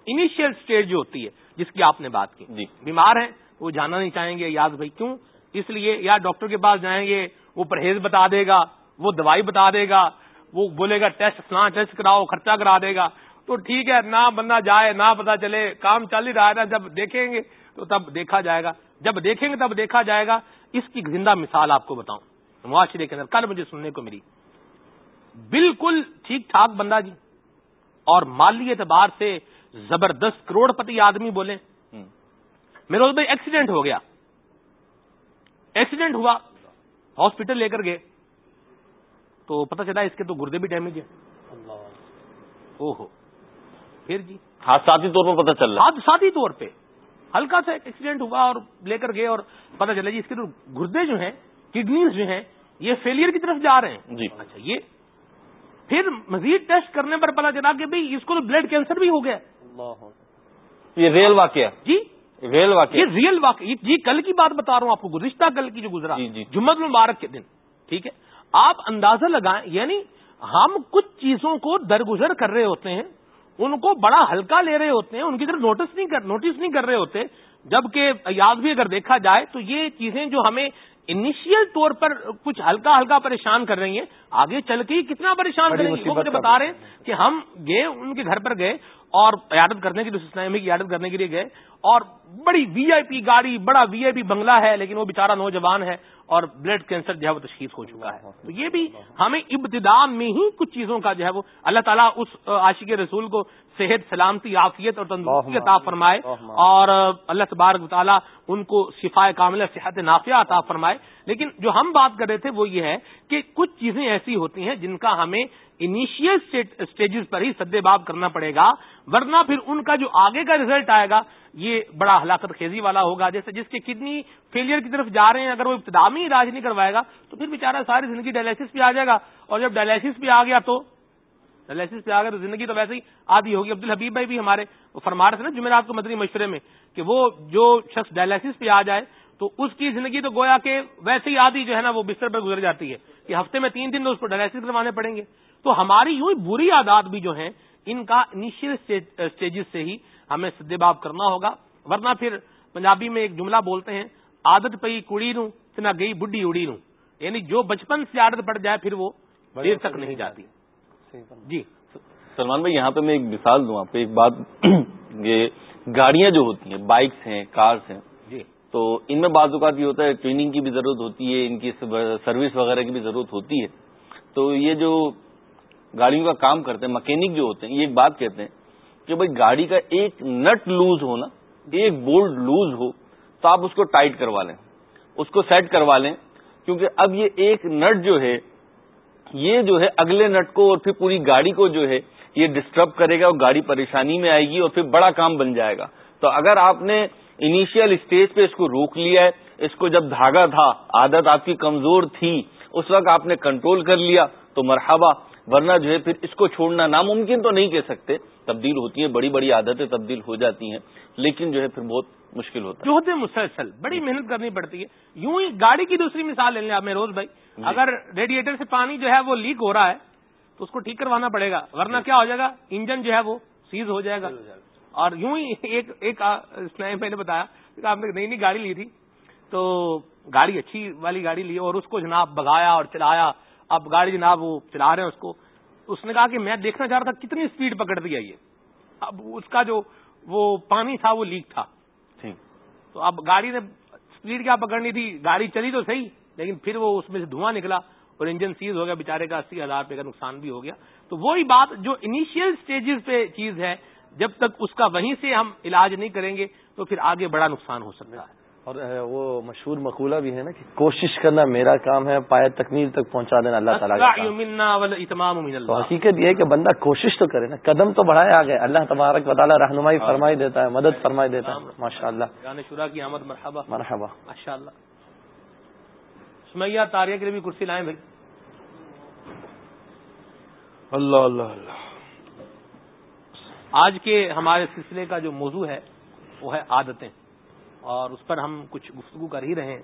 انیشیل اسٹیج جو ہوتی ہے جس کی آپ نے بات کی۔ جی۔ بیمار ہیں وہ جانا نہیں چاہیں گے یاد بھائی کیوں؟ اس لیے یا ڈاکٹر کے پاس جائیں گے وہ پرہیز بتا دے گا وہ دوائی بتا دے گا وہ بولے گا ٹیسٹ فلاں ٹیسٹ کراؤ خرچہ کرا دے گا تو ٹھیک ہے نہ بندہ جائے نہ پتا چلے کام چل ہی رہا ہے نا جب دیکھیں گے تو تب دیکھا جائے گا۔ جب دیکھیں گے تب دیکھا جائے گا۔ اس کی زندہ مثال آپ کو بتاؤں معاشرے کے اندر کل مجھے سننے کو ملی۔ بالکل ٹھیک ٹھاک بندہ جی۔ اور مالی اعتبار سے زبردست کروڑ پتی آدمی بولے میرے بھائی ایکسیڈنٹ ہو گیا۔ ایکسیڈنٹ ہوا۔ ہاسپٹل لے کر گئے۔ تو پتہ چلا اس کے تو گردے بھی ڈیمیج ہے او ہو پھر جی۔
حادثاتی طور پر پتہ چل رہا
حادثاتی طور پہ۔ ہلکا سا ایکسیڈنٹ ہوا اور لے کر گئے اور پتہ چلا جی اس کے تو گردے جو ہیں کڈنیز جو ہیں یہ فیلئر کی طرف جا رہے ہیں۔ جی۔ اچھا یہ پھر مزید ٹیسٹ کرنے پر پتا چلا کہ بھائی اس کو تو بلڈ کینسر بھی ہو گیا۔
یہ ریئل واقعہ۔
جی۔
ریئل واقعہ۔
یہ ریئل واقعہ۔ جی کل کی بات بتا رہا ہوں آپ کو گزشتہ کل کی جو گزرا جی, جی۔ جمعت المبارک کے دن۔ ٹھیک ہے۔ آپ اندازہ لگائیں یعنی ہم کچھ چیزوں کو درگزر کر رہے ہوتے ہیں ان کو بڑا ہلکا لے رہے ہوتے ہیں ان کی طرف نوٹس نہیں کر نوٹس نہیں کر رہے ہوتے جبکہ یاد بھی اگر دیکھا جائے تو یہ چیزیں جو ہمیں انیشیل طور پر کچھ ہلکا ہلکا پریشان کر رہی ہیں آگے چل کے کتنا پریشان کریں گے وہ مجھے بتا رہے ہیں کہ ہم گئے ان کے گھر پر گئے اور عیادت کرنے کے لیے اسلامی کی عیادت کرنے کے لیے گئے اور بڑی وی آئی پی گاڑی بڑا وی آئی پی بنگلہ ہے لیکن وہ بےچارا نوجوان ہے اور بلڈ کینسر جو ہے وہ تشخیص ہو چکا ہے۔ تو یہ بھی ہمیں ابتدا میں ہی کچھ چیزوں کا جو ہے وہ اللہ تعالیٰ اس عاشق رسول کو صحت سلامتی عافیت اور تندرستی عطا فرمائے اور اللہ تبارک تعالیٰ ان کو شفا کامل صحت نافیہ عطا فرمائے۔ لیکن جو ہم بات کر رہے تھے وہ یہ ہے کہ کچھ چیزیں ایسی ہوتی ہیں جن کا ہمیں انیشیل اسٹیجز پر ہی سدے باب کرنا پڑے گا، ورنہ پھر ان کا جو آگے کا ریزلٹ آئے گا، یہ بڑا ہلاکت خیزی والا ہوگا۔ جیسے جس کے کڈنی فیلئر کی طرف جا رہے ہیں، اگر وہ ابتدامی علاج نہیں کروائے گا، تو پھر بےچارا ساری زندگی ڈائلسس پہ آ جائے گا۔ اور جب ڈائلسس پہ آ گیا تو ڈائلسس پہ آ گیا تو زندگی تو ویسے ہی آدھی ہوگی۔ عبد الحبیب بھائی بھی ہمارے فرما رہے تھے نا جمعرات کو مدنی مشورے میں، کہ وہ جو شخص ڈائلسس پہ آ جائے تو اس کی زندگی تو گویا کہ ویسے ہی آدھی جو ہے نا وہ بستر پر گزر جاتی ہے کہ ہفتے میں تین دن تو اس کو ڈائلسس کروانے پڑیں گے۔ تو ہماری یوں ہی بری عادات بھی جو ہیں ان کا انیشیل اسٹیجز سے ہی ہمیں سدباب کرنا ہوگا۔ ورنہ پھر پنجابی میں ایک جملہ بولتے ہیں عادت پئی کڑی نو نہ گئی بڈی اڑی نو یعنی جو بچپن سے عادت پڑ جائے پھر وہ دیر تک نہیں جاتی۔
جی۔ سلمان بھائی یہاں پہ میں ایک مثال دوں آپ کو ایک بات۔ یہ گاڑیاں جو ہوتی ہیں بائکس ہیں کارس ہیں تو ان میں بعض اوقات یہ ہوتا ہے ٹریننگ کی بھی ضرورت ہوتی ہے، ان کی سروس وغیرہ کی بھی ضرورت ہوتی ہے۔ تو یہ جو گاڑیوں کا کام کرتے ہیں، مکینک جو ہوتے ہیں، یہ ایک بات کہتے ہیں کہ بھائی گاڑی کا ایک نٹ لوز ہو نا ایک بولٹ لوز ہو، تو آپ اس کو ٹائٹ کروا لیں، اس کو سیٹ کروا لیں۔ کیونکہ اب یہ ایک نٹ جو ہے، یہ جو ہے اگلے نٹ کو اور پھر پوری گاڑی کو جو ہے، یہ ڈسٹرب کرے گا اور گاڑی پریشانی میں آئے گی اور پھر بڑا کام بن جائے گا۔ تو اگر آپ نے انیشیل اسٹیج پہ اس کو روک لیا ہے۔ اس کو جب دھاگا تھا عادت آپ کی کمزور تھی اس وقت آپ نے کنٹرول کر لیا تو مرحبا ورنہ جو ہے پھر اس کو چھوڑنا ناممکن تو نہیں کہہ سکتے۔ تبدیل ہوتی ہیں بڑی بڑی عادتیں تبدیل ہو جاتی ہیں لیکن جو ہے پھر بہت مشکل ہوتا ہے۔
جو ہوتے ہیں مسلسل بڑی محنت کرنی پڑتی ہے۔ یوں ہی گاڑی کی دوسری مثال لے لیں آپ میں روز بھائی۔ جی۔ اگر ریڈیٹر سے پانی جو ہے وہ لیک ہو رہا ہے تو اس کو ٹھیک کروانا پڑے گا ورنہ کیا ہو جائے گا؟ انجن جو ہے وہ سیز ہو جائے گا۔ اور یوں ہی ایک ایک میں نے بتایا کہ آپ نے نئی نئی گاڑی لی تھی تو گاڑی اچھی والی گاڑی لی اور اس کو جناب بگایا اور چلایا۔ اب گاڑی جناب وہ چلا رہے ہیں اس کو۔ اس نے کہا کہ میں دیکھنا چاہ رہا تھا کتنی اسپیڈ پکڑ دیا یہ۔ اب اس کا جو وہ پانی تھا وہ لیک تھا۔ تو اب گاڑی نے اسپیڈ کیا پکڑنی تھی گاڑی چلی تو صحیح لیکن پھر وہ اس میں سے دھواں نکلا اور انجن سیز ہو گیا۔ بےچارے کا اسی ہزار روپے کا نقصان بھی ہو گیا۔ تو وہی بات جو انیشیل سٹیجز پہ چیز ہے جب تک اس کا وہیں سے ہم علاج نہیں کریں گے تو پھر آگے بڑا نقصان ہو سکتا ہے۔
اور وہ مشہور مقولہ بھی ہے نا کہ کوشش کرنا میرا کام ہے پایا تکمیل تک پہنچا دینا اللہ تعالیٰ تو حقیقت یہ ہے کہ بندہ کوشش تو کرے نا قدم تو بڑھائے آ گئے اللہ تبارک و تعالیٰ رہنمائی فرمائی دیتا ہے مدد فرمائی دیتا ہے۔ ماشاء اللہ
شورا کی آمد مرحبا۔
مرحبا۔
ماشاء اللہ سمیا تاریہ کے لیے بھی کرسی لائیں بھائی۔
اللہ اللہ اللہ۔
آج کے ہمارے سلسلے کا جو موضوع ہے، وہ ہے عادتیں۔ اور اس پر ہم کچھ گفتگو کر ہی رہے ہیں۔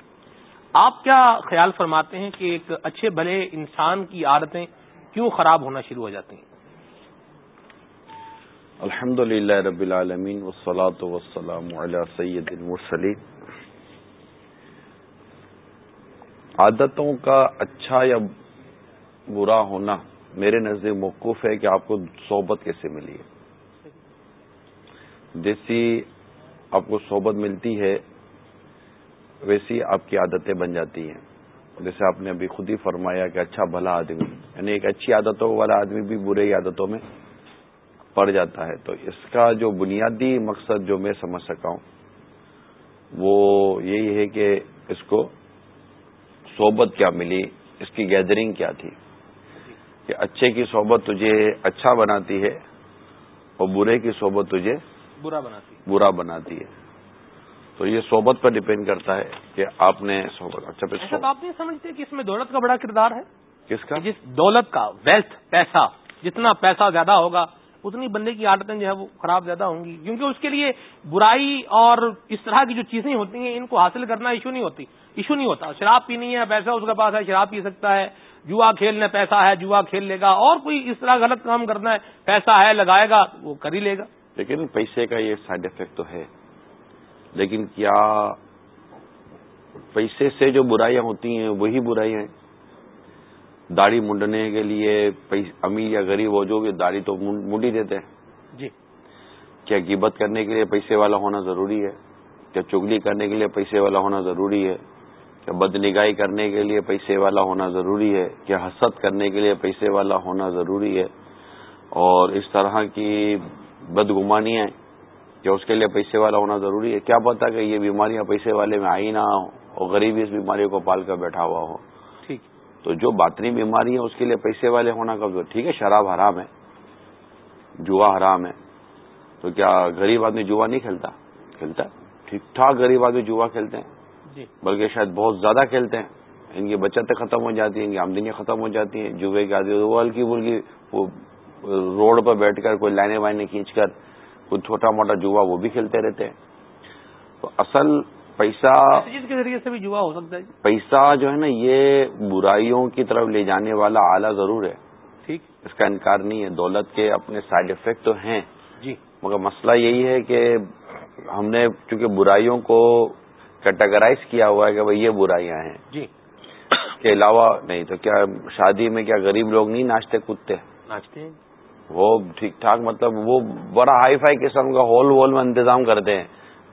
آپ کیا خیال فرماتے ہیں کہ ایک اچھے بھلے انسان کی عادتیں کیوں خراب ہونا شروع ہو جاتی ہیں؟
الحمد للہ رب العالمین وسلاۃ وسلام علی سید المرسلین۔ عادتوں کا اچھا یا برا ہونا میرے نزدیک موقف ہے کہ آپ کو صحبت کیسے ملی ہے۔ جیسی آپ کو صحبت ملتی ہے، ویسی آپ کی عادتیں بن جاتی ہیں۔ جیسے آپ نے ابھی خود ہی فرمایا کہ اچھا بھلا آدمی یعنی ایک اچھی عادتوں والا آدمی بھی برے عادتوں میں پڑ جاتا ہے۔ تو اس کا جو بنیادی مقصد جو میں سمجھ سکا ہوں، وہ یہی ہے کہ اس کو صحبت کیا ملی، اس کی گیدرنگ کیا تھی۔ کہ اچھے کی صحبت تجھے اچھا بناتی ہے اور برے کی صحبت تجھے
برا بناتی
برا بناتی ہے۔ تو یہ صحبت پر ڈپینڈ کرتا ہے کہ آپ نے صحبت
اچھا آپ نہیں سمجھتے کہ اس میں دولت کا بڑا کردار ہے؟
کس کا؟
جس دولت کا ویلتھ پیسہ جتنا پیسہ زیادہ ہوگا اتنی بندے کی عادتیں جو ہے وہ خراب زیادہ ہوں گی۔ کیونکہ اس کے لیے برائی اور اس طرح کی جو چیزیں ہوتی ہیں ان کو حاصل کرنا ایشو نہیں ہوتی۔ ایشو نہیں ہوتا۔ شراب پینی ہے پیسہ اس کے پاس ہے شراب پی سکتا ہے۔ جوا کھیلنا پیسہ ہے جوا کھیل لے گا۔ اور کوئی اس طرح غلط کام کرنا ہے پیسہ ہے لگائے گا وہ کر ہی لے گا۔
لیکن پیسے کا یہ سائڈ افیکٹ تو ہے۔ لیکن کیا پیسے سے جو برائیاں ہوتی ہیں وہی برائیاں ہیں؟ داڑھی منڈنے کے لیے امیر یا غریب ہو جو بھی داڑھی تو منڈ ہی دیتے ہیں۔
جی۔
کیا گبت کرنے کے لیے پیسے والا ہونا ضروری ہے؟ کیا چگلی کرنے کے لیے پیسے والا ہونا ضروری ہے؟ کیا بد نگاہی کرنے کے لیے پیسے والا ہونا ضروری ہے؟ کیا حسد کرنے کے لیے پیسے والا ہونا ضروری ہے؟ اور اس طرح کی بدگمانی ہے کہ اس کے لیے پیسے والا ہونا ضروری ہے۔ کیا پتا کہ یہ بیماریاں پیسے والے میں آئی نہ ہو اور غریبی اس بیماری کو پال کر بیٹھا ہوا ہو
ٹھیک۔
تو جو باطنی بیماری ہے اس کے لیے پیسے والے ہونا کا ٹھیک ہے شراب حرام ہے جوا حرام ہے۔ تو کیا غریب آدمی جوا نہیں کھیلتا؟ کھیلتا ٹھیک ٹھاک غریب آدمی جوا کھیلتے ہیں۔
جی۔
بلکہ شاید بہت زیادہ کھیلتے ہیں۔ ان کی بچتیں ختم ہو جاتی ہیں ان کی آمدنیاں ختم ہو جاتی ہیں۔ جوے کے آدمی وہ ہلکی پھلکی وہ روڈ پر بیٹھ کر کوئی لائنے وائنے کھینچ کر کوئی چھوٹا موٹا جوا وہ بھی کھیلتے رہتے ہیں۔ تو اصل پیسہ
کے ذریعے سے بھی جوا ہو سکتا ہے
پیسہ جو ہے نا یہ برائیوں کی طرف لے جانے والا آلہ ضرور ہے۔
ٹھیک۔
اس کا انکار نہیں ہے۔ دولت کے اپنے سائڈ افیکٹ تو ہیں۔
جی۔
مگر مسئلہ یہی ہے کہ ہم نے چونکہ برائیوں کو کیٹاگرائز کیا ہوا ہے کہ بھائی یہ برائیاں ہیں۔
جی۔
کے علاوہ نہیں تو کیا شادی میں کیا غریب لوگ نہیں ناچتے کودتے؟
ناچتے ہیں۔
وہ ٹھیک ٹھاک مطلب وہ بڑا ہائی فائی قسم کا ہول وول میں انتظام کرتے ہیں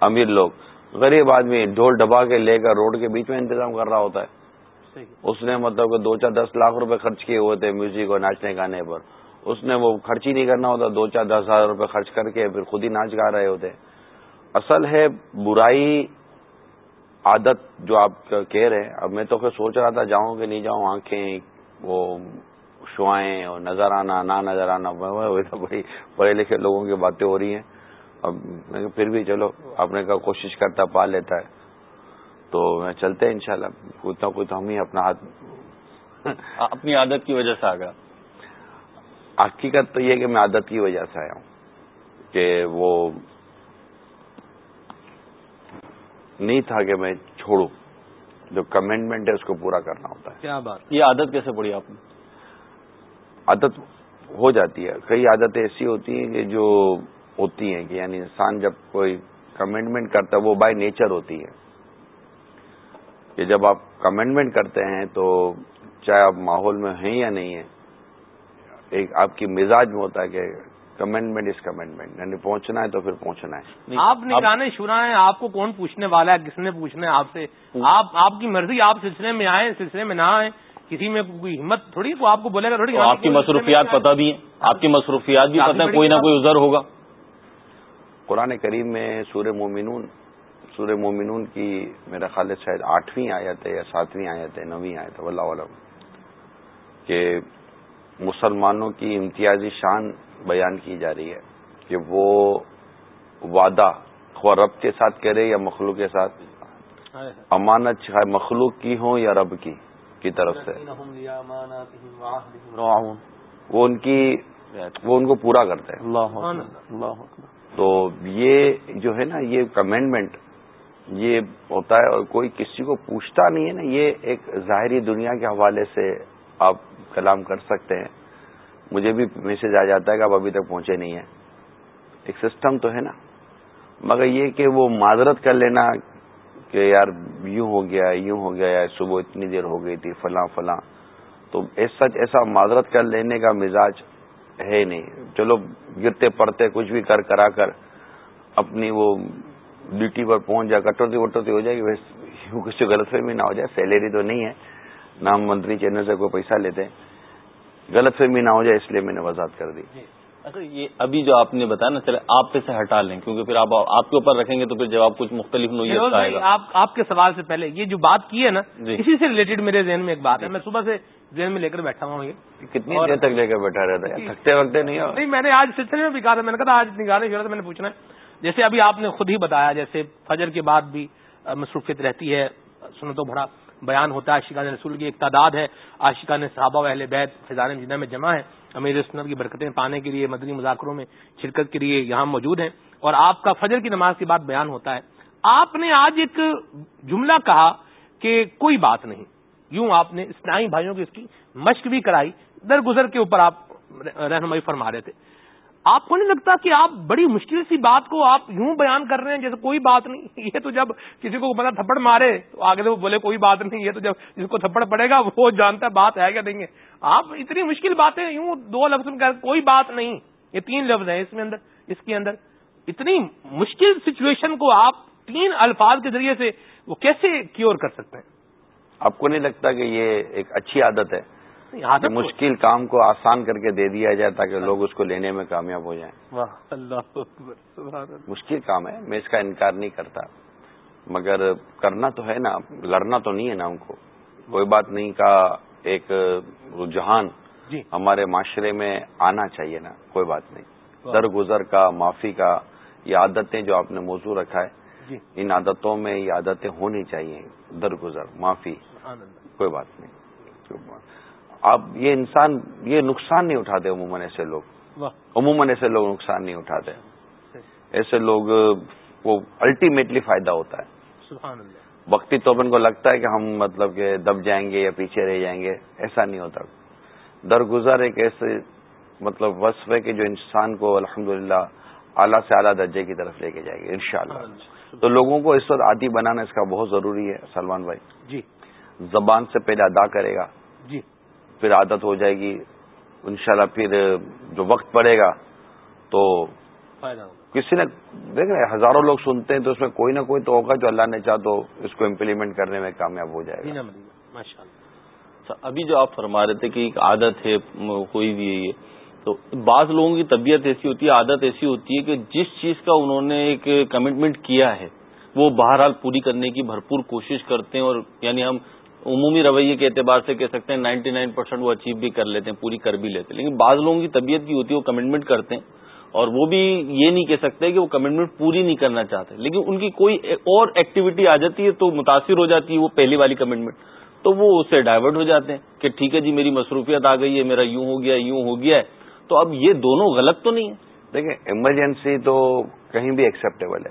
امیر لوگ۔ غریب آدمی ڈھول ڈبا کے لے کر روڈ کے بیچ میں انتظام کر رہا ہوتا ہے۔ اس نے مطلب کہ دو چار دس لاکھ روپے خرچ کیے ہوئے تھے میوزک اور ناچنے گانے پر۔ اس نے وہ خرچ ہی نہیں کرنا ہوتا دو چار دس ہزار روپے خرچ کر کے پھر خود ہی ناچ گا رہے ہوتے۔ اصل ہے برائی عادت جو آپ کہہ رہے ہیں۔ اب میں تو پھر سوچ رہا تھا جاؤں کہ نہیں جاؤں آنکھیں وہ شوائیں اور نظر آنا نہ نظر آنا بڑی پڑھے لکھے لوگوں کی باتیں ہو رہی ہیں۔ اب پھر بھی چلو اپنے کا کوشش کرتا پا لیتا ہے۔ تو میں چلتے ہیں انشاءاللہ۔ شاء اللہ تو ہم ہی اپنا ہاتھ
اپنی عادت کی وجہ سے آ گیا
حقیقت تو یہ کہ میں عادت کی وجہ سے آیا ہوں کہ وہ نہیں تھا کہ میں چھوڑوں۔ جو کمنٹمنٹ ہے اس کو پورا کرنا ہوتا ہے۔
کیا بات؟
یہ عادت کیسے پڑی آپ نے؟
عادت ہو جاتی ہے۔ کئی عادتیں ایسی ہوتی ہیں کہ جو ہوتی ہیں کہ یعنی انسان جب کوئی کمنٹمنٹ کرتا ہے وہ بائی نیچر ہوتی ہے کہ جب آپ کمنٹمنٹ کرتے ہیں تو چاہے آپ ماحول میں ہیں یا نہیں ہیں ایک آپ کی مزاج میں ہوتا ہے کہ کمنٹمنٹ از کمنٹمنٹ یعنی پہنچنا ہے تو پھر پہنچنا ہے۔
آپ نگرانے شورا ہیں آپ کو کون پوچھنے والا ہے کس نے پوچھنا ہے آپ سے؟ آپ کی مرضی آپ سلسلے میں آئیں سلسلے میں نہ آئیں۔ کسی میں کوئی ہمت تھوڑی کو آپ کو بولے گا تھوڑی
آپ کی مصروفیات پتہ بھی ہیں۔ آپ کی مصروفیات بھی پتہ ہے کوئی نہ کوئی ازر ہوگا۔
قرآن کریم میں سورہ مومنون سورہ مومنون کی میرا خیال ہے شاید آٹھویں آیت ہے یا ساتویں آیت ہے نویں آیت ہے اللہ عالم کہ مسلمانوں کی امتیازی شان بیان کی جا رہی ہے کہ وہ وعدہ خواہ رب کے ساتھ کرے یا مخلوق کے ساتھ۔ امانت چاہے مخلوق کی ہو یا رب کی۔ کی طرف سے۔ وہ ان کی وہ ان کو پورا کرتے ہیں۔ تو یہ جو ہے نا یہ کمینڈمنٹ یہ ہوتا ہے اور کوئی کسی کو پوچھتا نہیں ہے نا یہ ایک ظاہری دنیا کے حوالے سے آپ کلام کر سکتے ہیں۔ مجھے بھی میسج آ جاتا ہے کہ آپ ابھی تک پہنچے نہیں ہیں۔ ایک سسٹم تو ہے نا۔ مگر یہ کہ وہ معذرت کر لینا کہ یار یوں ہو گیا، یوں ہو گیا یا صبح اتنی دیر ہو گئی تھی، فلاں فلاں۔ تو سچ ایسا معذرت کر لینے کا مزاج ہے نہیں۔ چلو گرتے پڑتے کچھ بھی کر، کرا کر اپنی وہ ڈیوٹی پر پہنچ جائے کٹوتی وٹوتی ہو جائے گی۔ کچھ غلط فہمی نہ ہو جائے، سیلری تو نہیں ہے۔ نہ منتری چینل سے کوئی پیسہ لیتے۔ غلط فہمی نہ ہو جائے، اس لیے میں نے وضاحت کر دی۔
جی۔ یہ ابھی جو آپ نے بتایا نا چلے آپ پہ سے ہٹا لیں کیونکہ پھر آپ آپ کے اوپر رکھیں گے تو پھر جواب کچھ مختلف نوعیت آئے گا۔
آپ کے سوال سے پہلے یہ جو بات کی ہے نا جی۔ اسی سے ریلیٹڈ میرے ذہن میں ایک بات ہے۔ میں صبح سے ذہن میں لے کر بیٹھا ہوں یہ۔
کتنی دیر تک لے کر بیٹھا رہتا ہے؟ تھکتے وقتے نہیں
نہیں میں نے آج سلسلے میں بھی کہا تھا میں نے کہا آج نگانے جو میں نے پوچھنا ہے۔ جیسے ابھی آپ نے خود ہی بتایا جیسے فجر کے بعد بھی مصروفیت رہتی ہے سنتوں بھرا بیان ہوتا ہے عاشقان رسول کی ایک تعداد ہے عاشقان صحابہ و اہل بیت فضان جنہ میں جمع ہے امیر اسنت کی برکتیں پانے کے لیے، مدنی مذاکروں میں شرکت کے لیے یہاں موجود ہیں۔ اور آپ کا فجر کی نماز کے بعد بیان ہوتا ہے۔ آپ نے آج ایک جملہ کہا کہ کوئی بات نہیں۔ یوں آپ نے اسلائی بھائیوں کی اس کی مشق بھی کرائی۔ درگزر کے اوپر آپ رہنمائی فرما رہے تھے۔ آپ کو نہیں لگتا کہ آپ بڑی مشکل سی بات کو آپ یوں بیان کر رہے ہیں جیسے کوئی بات نہیں؟ یہ تو جب کسی کو بندہ تھپڑ مارے تو آگے وہ بولے کوئی بات نہیں، یہ تو جب جس کو تھپڑ پڑے گا وہ جانتا ہے بات ہے کیا نہیں ہے۔ آپ اتنی مشکل باتیں یوں دو لفظ میں کوئی بات نہیں، یہ تین لفظ ہیں اس میں اندر، اس کے اندر۔ اتنی مشکل سچویشن کو آپ تین الفاظ کے ذریعے سے وہ کیسے کیور کر سکتے ہیں؟
آپ کو نہیں لگتا کہ یہ ایک اچھی عادت ہے؟ مشکل کام کو آسان کر کے دے دیا جائے تاکہ لوگ اس کو لینے میں کامیاب ہو جائیں۔ مشکل کام ہے میں اس کا انکار نہیں کرتا۔ مگر کرنا تو ہے نا لڑنا تو نہیں ہے نا ہم کو۔ کوئی بات نہیں کا ایک رجحان جی۔ ہمارے معاشرے میں آنا چاہیے نا کوئی بات نہیں۔ درگزر کا معافی کا یہ عادتیں جو آپ نے موضوع رکھا ہے جی۔ ان عادتوں میں یہ عادتیں ہونی چاہیے۔ درگزر معافی کوئی بات نہیں۔ آپ یہ انسان یہ نقصان نہیں اٹھاتے عموماً ایسے لوگ۔ عموماً ایسے لوگ نقصان نہیں اٹھاتے۔ ایسے لوگ کو الٹیمیٹلی فائدہ ہوتا ہے۔ وقتی تو ان کو لگتا ہے کہ ہم مطلب کہ دب جائیں گے یا پیچھے رہ جائیں گے ایسا نہیں ہوتا۔ درگزر ایک ایسے مطلب وصف ہے کہ جو انسان کو الحمد للہ اعلیٰ سے اعلیٰ درجے کی طرف لے کے جائے گی انشاءاللہ۔ تو لوگوں کو اس وقت عادی بنانا اس کا بہت ضروری ہے سلمان بھائی۔
جی۔
زبان سے پہلے ادا کرے گا۔
جی۔
پھر عادت ہو جائے گی انشاءاللہ پھر جو وقت پڑے گا تو کسی نے دیکھ رہے ہزاروں لوگ سنتے ہیں تو اس میں کوئی نہ کوئی تو ہوگا جو اللہ نے چاہ تو اس کو امپلیمنٹ کرنے میں کامیاب ہو جائے گا۔
اچھا، ابھی جو آپ فرما رہے تھے کہ ایک عادت ہے کوئی بھی ہے تو بعض لوگوں کی طبیعت ایسی ہوتی ہے عادت ایسی ہوتی ہے کہ جس چیز کا انہوں نے ایک کمٹمنٹ کیا ہے وہ بہرحال پوری کرنے کی بھرپور کوشش کرتے ہیں اور یعنی ہم عمومی رویے کے اعتبار سے کہہ سکتے ہیں نائنٹی نائن پرسینٹ وہ اچیو بھی کر لیتے ہیں، پوری کر بھی لیتے ہیں۔ لیکن بعض لوگوں کی طبیعت کی ہوتی ہے، وہ کمٹمنٹ کرتے ہیں اور وہ بھی یہ نہیں کہہ سکتے کہ وہ کمٹمنٹ پوری نہیں کرنا چاہتے۔ لیکن ان کی کوئی اور ایکٹیویٹی آ جاتی ہے تو متاثر ہو جاتی ہے وہ پہلی والی کمٹمنٹ تو وہ اس سے ڈائیورٹ ہو جاتے ہیں کہ ٹھیک ہے جی میری مصروفیت آ گئی ہے، میرا یوں ہو گیا، یوں ہو گیا ہے۔ تو اب یہ دونوں غلط تو نہیں ہے۔
دیکھیں ایمرجنسی تو کہیں بھی ایکسیپٹیبل ہے۔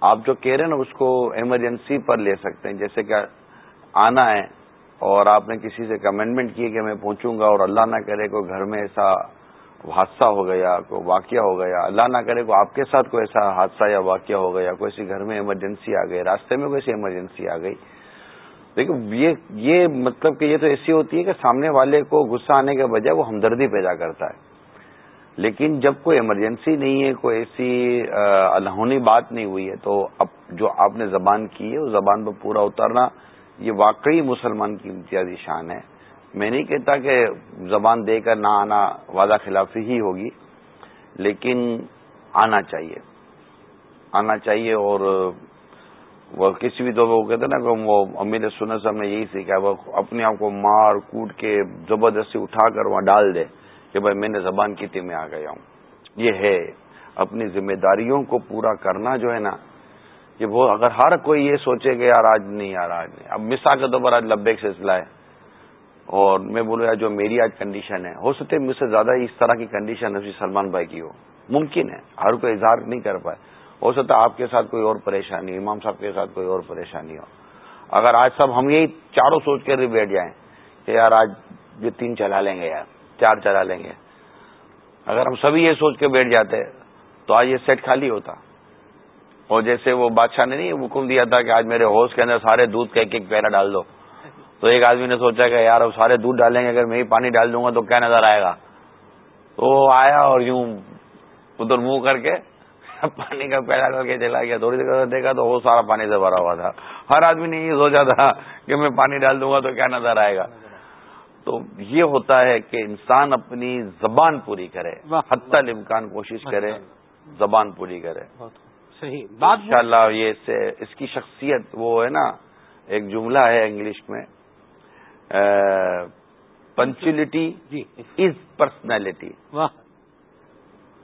آپ جو کہہ رہے ہیں نا، اس کو ایمرجنسی پر لے سکتے ہیں۔ جیسے کہ آنا ہے اور آپ نے کسی سے کمنٹمنٹ کی کہ میں پہنچوں گا اور اللہ نہ کرے کوئی گھر میں ایسا حادثہ ہو گیا، کوئی واقعہ ہو گیا، اللہ نہ کرے کوئی آپ کے ساتھ کوئی ایسا حادثہ یا واقعہ ہو گیا، کوئی ایسی گھر میں ایمرجنسی آ گئی، راستے میں کوئی ایسی ایمرجنسی آ گئی۔ دیکھو، یہ یہ مطلب کہ یہ تو ایسی ہوتی ہے کہ سامنے والے کو غصہ آنے کے بجائے وہ ہمدردی پیدا کرتا ہے۔ لیکن جب کوئی ایمرجنسی نہیں ہے، کوئی ایسی الہونی بات نہیں ہوئی ہے، تو اب جو آپ نے زبان کی ہے، اس زبان پر پورا اترنا یہ واقعی مسلمان کی امتیازی شان ہے۔ میں نہیں کہتا کہ زبان دے کر نہ آنا وعدہ خلافی ہی ہوگی، لیکن آنا چاہیے۔ آنا چاہیے اور وہ کسی بھی دور وہ کہتے نا کہ وہ امیر سنت صاحب نے یہی سیکھا وہ اپنے آپ کو مار کوٹ کے زبردستی اٹھا کر وہاں ڈال دے کہ بھائی میں نے زبان کی تھی میں آ گیا ہوں یہ ہے۔ اپنی ذمہ داریوں کو پورا کرنا جو ہے نا کہ وہ اگر ہر کوئی یہ سوچے کہ یار آج نہیں، یار آج نہیں۔ اب مثال کے طور پر آج لبے کا سلسلہ ہے۔ اور میں بولوں یار جو میری آج کنڈیشن ہے، ہو سکتے مجھ سے زیادہ اس طرح کی کنڈیشن ہے سلمان بھائی کی ہو۔ ممکن ہے، ہر کوئی اظہار نہیں کر پائے۔ ہو سکتا آپ کے ساتھ کوئی اور پریشانی امام صاحب کے ساتھ کوئی اور پریشانی ہو۔ اگر آج سب ہم یہی چاروں سوچ کر بھی بیٹھ جائیں کہ یار آج یہ تین چلا لیں گے، یار چار چلا لیں گے۔ اگر ہم سبھی یہ سوچ کے بیٹھ جاتے تو آج یہ سیٹ خالی ہوتا۔ اور جیسے وہ بادشاہ نے نہیں حکم دیا تھا کہ آج میرے ہوش کے اندر سارے دودھ کا ایک ایک پیرا ڈال دو۔ تو ایک آدمی نے سوچا کہ یار اب سارے دودھ ڈالیں گے اگر میں ہی پانی ڈال دوں گا تو کیا نظر آئے گا؟ تو آیا اور یوں ادھر منہ کر کے پانی کا پیڑا کر کے چلا گیا۔ تھوڑی دیر دیکھا تو وہ سارا پانی سے بھرا ہوا تھا۔ ہر آدمی نے یہ سوچا تھا کہ میں پانی ڈال دوں گا تو کیا نظر آئے گا؟ تو یہ ہوتا ہے کہ انسان اپنی زبان پوری کرے حتی الامکان کوشش کرے زبان پوری کرے۔
صحیح.
ان شاء اللہ یہ اس کی شخصیت وہ ہے نا ایک جملہ ہے انگلش میں پنچلٹی از پرسنالٹی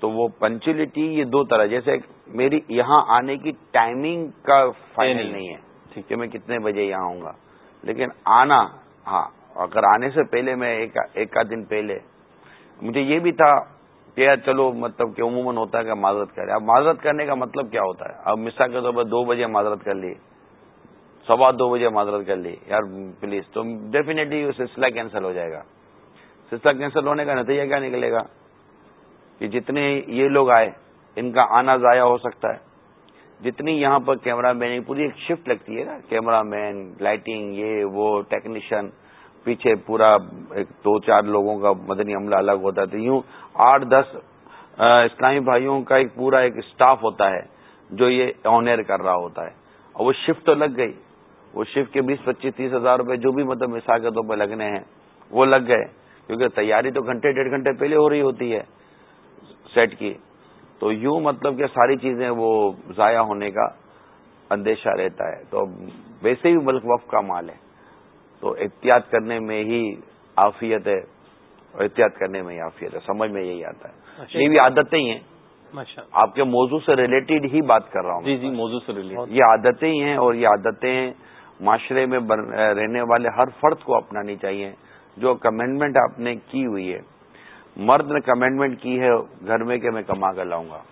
تو وہ پنچلٹی یہ دو طرح جیسے میری یہاں آنے کی ٹائمنگ کا فائنل نہیں ہے. کہ میں کتنے بجے یہاں آؤں گا لیکن آنا ہاں اگر آنے سے پہلے میں ایک آدھ دن پہلے مجھے یہ بھی تھا کہ یار چلو مطلب کہ عموماً ہوتا ہے کہ معذرت کرے اب معذرت کرنے کا مطلب کیا ہوتا ہے؟ اب مثال کے طور پر دو بجے معذرت کر لی سوا دو بجے معذرت کر لی، یار پلیز تو ڈیفینیٹلی سلسلہ کینسل ہو جائے گا۔ سلسلہ کینسل ہونے کا نتیجہ کیا نکلے گا؟ کہ جتنے یہ لوگ آئے، ان کا آنا ضائع ہو سکتا ہے۔ جتنی یہاں پر کیمرہ مین پوری ایک شفٹ لگتی ہے نا۔ کیمرہ مین لائٹنگ یہ وہ ٹیکنیشین پیچھے پورا ایک دو چار لوگوں کا مدنی عملہ الگ ہوتا ہے۔ تو یوں آٹھ دس اسلامی بھائیوں کا ایک پورا ایک اسٹاف ہوتا ہے جو یہ آنر کر رہا ہوتا ہے۔ اور وہ شفٹ تو لگ گئی۔ وہ شفٹ کے بیس، پچیس، تیس ہزار روپے جو بھی مطلب مثال کے طور پہ لگنے ہیں، وہ لگ گئے۔ کیونکہ تیاری تو گھنٹے، ڈیڑھ گھنٹے پہلے ہو رہی ہوتی ہے سیٹ کی۔ تو یوں مطلب کہ ساری چیزیں وہ ضائع ہونے کا اندیشہ رہتا ہے۔ تو ویسے بھی ملک وف کا مال ہے۔ تو احتیاط کرنے میں ہی آفیت ہے اور احتیاط کرنے میں ہی آفیت ہے سمجھ میں یہی آتا ہے۔ یہ بھی عادتیں ہی ہیں۔ آپ کے موضوع سے ریلیٹڈ ہی بات کر رہا ہوں۔
جی جی موضوع سے ریلیٹڈ
یہ عادتیں ہی ہیں اور یہ عادتیں معاشرے میں رہنے والے ہر فرد کو اپنانی چاہیے۔ جو کمنٹمنٹ آپ نے کی ہوئی ہے۔ مرد نے کمنٹمنٹ کی ہے گھر میں کہ میں کما کر لاؤں گا۔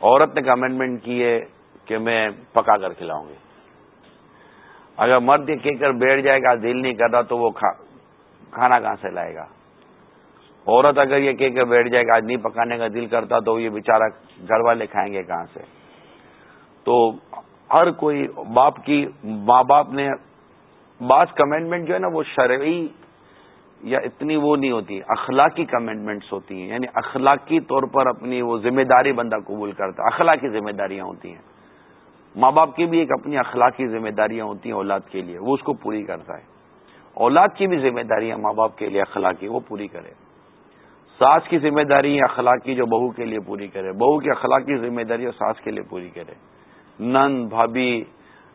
عورت نے کمنٹمنٹ کی ہے کہ میں پکا کر کھلاؤں گی۔ اگر مرد یہ کہہ کر بیٹھ جائے گا دل نہیں کرتا تو وہ کھانا کہاں سے لائے گا؟ عورت اگر یہ کہہ کے بیٹھ جائے کہ آج نہیں پکانے کا دل کرتا تو یہ بیچارہ گھر والے کھائیں گے کہاں سے؟ تو ہر کوئی باپ کی ماں باپ نے بعض کمنٹمنٹ جو ہے نا وہ شرعی یا اتنی وہ نہیں ہوتی، اخلاقی کمنٹمنٹس ہوتی ہیں یعنی اخلاقی طور پر اپنی وہ ذمہ داری بندہ قبول کرتا، اخلاقی ذمہ داریاں ہوتی ہیں۔ ماں باپ کی بھی ایک اپنی اخلاقی ذمہ داریاں ہوتی ہیں اولاد کے لیے، وہ اس کو پوری کرتا ہے اولاد کی بھی ذمہ داریاں ماں باپ کے لیے اخلاقی، وہ پوری کرے۔ ساس کی ذمہ داری اخلاقی جو بہو کے لیے پوری کرے۔ بہو کی اخلاقی ذمہ داری اور ساس کے لیے پوری کرے۔ نند بھابھی،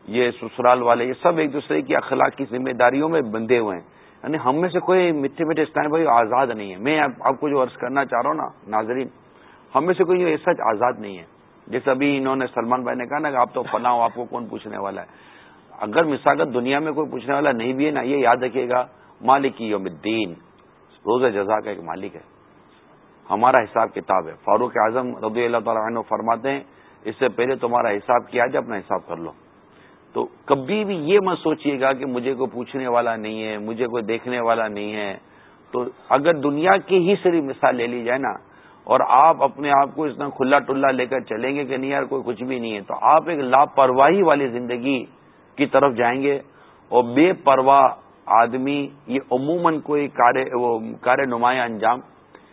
یہ سسرال والے، یہ سب ایک دوسرے کی اخلاقی ذمہ داریوں میں بندھے ہوئے ہیں۔ یعنی ہم میں سے کوئی میٹھے میٹھے اسٹائن بھائی آزاد نہیں ہے۔ میں آپ کو جو عرض کرنا چاہ رہا ہوں نا، ناظرین، ہم میں سے کوئی ایسا آزاد نہیں ہے۔ جیسے ابھی انہوں نے سلمان بھائی نے کہا نا کہ آپ تو فلاں آپ کو کون پوچھنے والا ہے؟ اگر مساغت دنیا میں کوئی پوچھنے والا نہیں بھی ہے نا، یہ یاد رکھیے گا، مالک یوم الدین، روز جزا کا ایک مالک ہے۔ ہمارا حساب کتاب ہے۔ فاروق اعظم رضی اللہ تعالیٰ عنہ فرماتے ہیں، اس سے پہلے تمہارا حساب کیا جائے اپنا حساب کر لو۔ تو کبھی بھی یہ مت سوچیے گا کہ مجھے کوئی پوچھنے والا نہیں ہے، مجھے کوئی دیکھنے والا نہیں ہے۔ تو اگر دنیا کی ہی صرف مثال لے لی جائے نا اور آپ اپنے آپ کو اتنا کھلا ٹلا لے کر چلیں گے کہ نہیں یار کوئی کچھ بھی نہیں ہے۔ تو آپ ایک لاپرواہی والی زندگی کی طرف جائیں گے اور بے پرواہ آدمی یہ عموماً کوئی کار نمایاں انجام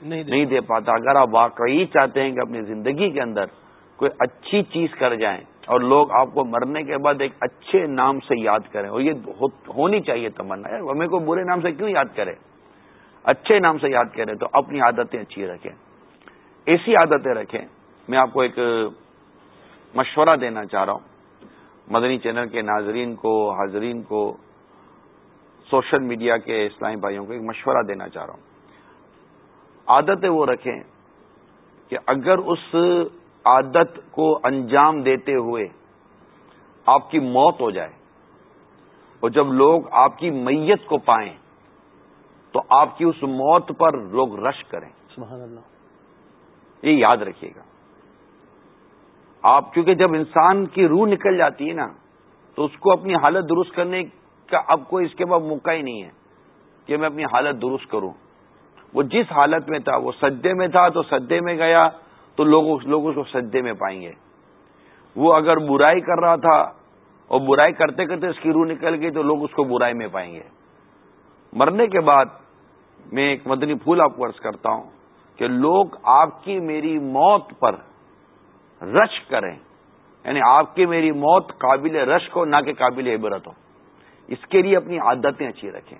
نہیں دے پاتا۔ اگر آپ واقعی چاہتے ہیں کہ اپنی زندگی کے اندر کوئی اچھی چیز کر جائیں اور لوگ آپ کو مرنے کے بعد ایک اچھے نام سے یاد کریں اور یہ ہونی چاہیے تمنا۔ یار ہمیں کوئی برے نام سے کیوں یاد کرے؟ اچھے نام سے یاد کریں تو اپنی عادتیں اچھی رکھیں۔ ایسی عادتیں رکھیں۔ میں آپ کو ایک مشورہ دینا چاہ رہا ہوں۔ مدنی چینل کے ناظرین کو، حاضرین کو، سوشل میڈیا کے اسلامی بھائیوں کو ایک مشورہ دینا چاہ رہا ہوں۔ عادتیں وہ رکھیں کہ اگر اس عادت کو انجام دیتے ہوئے آپ کی موت ہو جائے اور جب لوگ آپ کی میت کو پائیں تو آپ کی اس موت پر لوگ رش کریں۔ سبحان اللہ۔ یہ یاد رکھیے گا۔ آپ کیونکہ جب انسان کی روح نکل جاتی ہے نا، تو اس کو اپنی حالت درست کرنے کا اب کوئی اس کے بعد موقع ہی نہیں ہے کہ میں اپنی حالت درست کروں۔ وہ جس حالت میں تھا، وہ سجدے میں تھا تو سجدے میں گیا، تو لوگ لوگ اس کو سجدے میں پائیں گے۔ وہ اگر برائی کر رہا تھا اور برائی کرتے کرتے اس کی روح نکل گئی، تو لوگ اس کو برائی میں پائیں گے۔ مرنے کے بعد میں ایک مدنی پھول آپ کو عرض کرتا ہوں۔ کہ لوگ آپ کی میری موت پر رش کریں۔ یعنی آپ کی میری موت قابل رشک ہو نہ کہ قابل عبرت ہو۔ اس کے لیے اپنی عادتیں اچھی رکھیں۔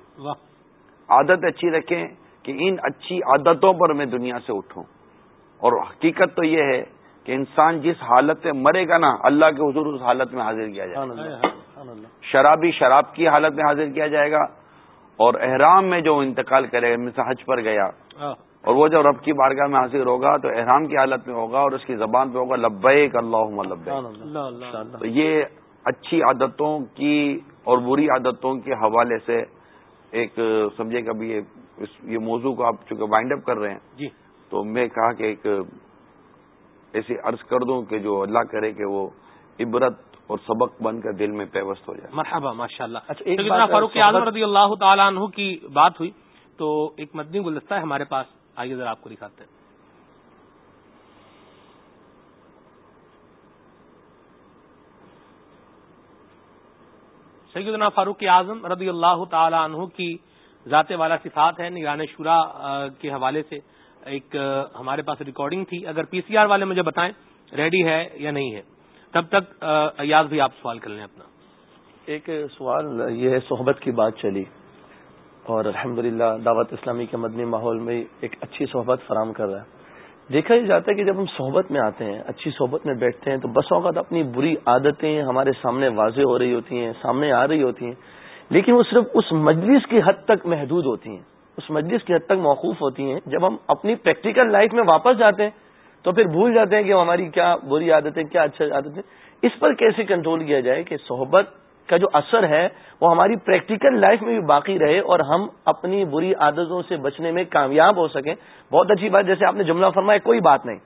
عادت اچھی رکھیں کہ ان اچھی عادتوں پر میں دنیا سے اٹھوں۔ اور حقیقت تو یہ ہے کہ انسان جس حالت میں مرے گا نا اللہ کے حضور اس حالت میں حاضر کیا جائے۔ گا شرابی شراب کی حالت میں حاضر کیا جائے گا۔ اور احرام میں جو انتقال کرے گا حج پر گیا۔ اور وہ جب رب کی بارگاہ میں حاضر ہوگا تو احرام کی حالت میں ہوگا اور اس کی زبان پہ ہوگا لبیک اللہ لبیک تو یہ اچھی عادتوں کی اور بری عادتوں کے حوالے سے ایک سمجھے کبھی یہ موضوع کو آپ چونکہ وائنڈ اپ کر رہے ہیں جی۔ تو میں کہا کہ ایک ایسی عرض کر دوں کہ جو اللہ کرے کہ وہ عبرت اور سبق بن کر دل میں پیوست ہو جائے۔
مرحبا ماشاء اللہ اچھا فاروق اعظم رضی اللہ تعالیٰ عنہ کی بات ہوئی تو ایک مدنی گلدستہ ہے ہمارے پاس۔ آئیے ذرا آپ کو دکھاتے ہیں۔ سیدنا فاروق اعظم رضی اللہ تعالی عنہ کی ذات والا صفات ہے نگران شورا کے حوالے سے ایک ہمارے پاس ریکارڈنگ تھی۔ اگر پی سی آر والے مجھے بتائیں ریڈی ہے یا نہیں ہے، تب تک ایاز بھی آپ سوال کر لیں اپنا۔
ایک سوال، یہ ہے صحبت کی بات چلی۔ اور الحمد دعوت اسلامی کے مدنی ماحول میں ایک اچھی صحبت فراہم کر رہا ہے۔ دیکھا ہی جاتا ہے کہ جب ہم صحبت میں آتے ہیں، اچھی صحبت میں بیٹھتے ہیں تو بس اوقات اپنی بری عادتیں ہمارے سامنے واضح ہو رہی ہوتی ہیں، سامنے آ رہی ہوتی ہیں، لیکن وہ صرف اس مجلس کی حد تک محدود ہوتی ہیں۔ اس مجلس کی حد تک موقوف ہوتی ہیں۔ جب ہم اپنی پریکٹیکل لائف میں واپس جاتے ہیں تو پھر بھول جاتے ہیں کہ ہماری کیا بری عادتیں، کیا اچھا عادتیں۔ اس پر کیسے کنٹرول کیا جائے کہ صحبت کا جو اثر ہے وہ ہماری پریکٹیکل لائف میں بھی باقی رہے اور ہم اپنی بری عادتوں سے بچنے میں کامیاب ہو سکیں۔ بہت اچھی بات، جیسے آپ نے جملہ فرمایا، کوئی بات نہیں۔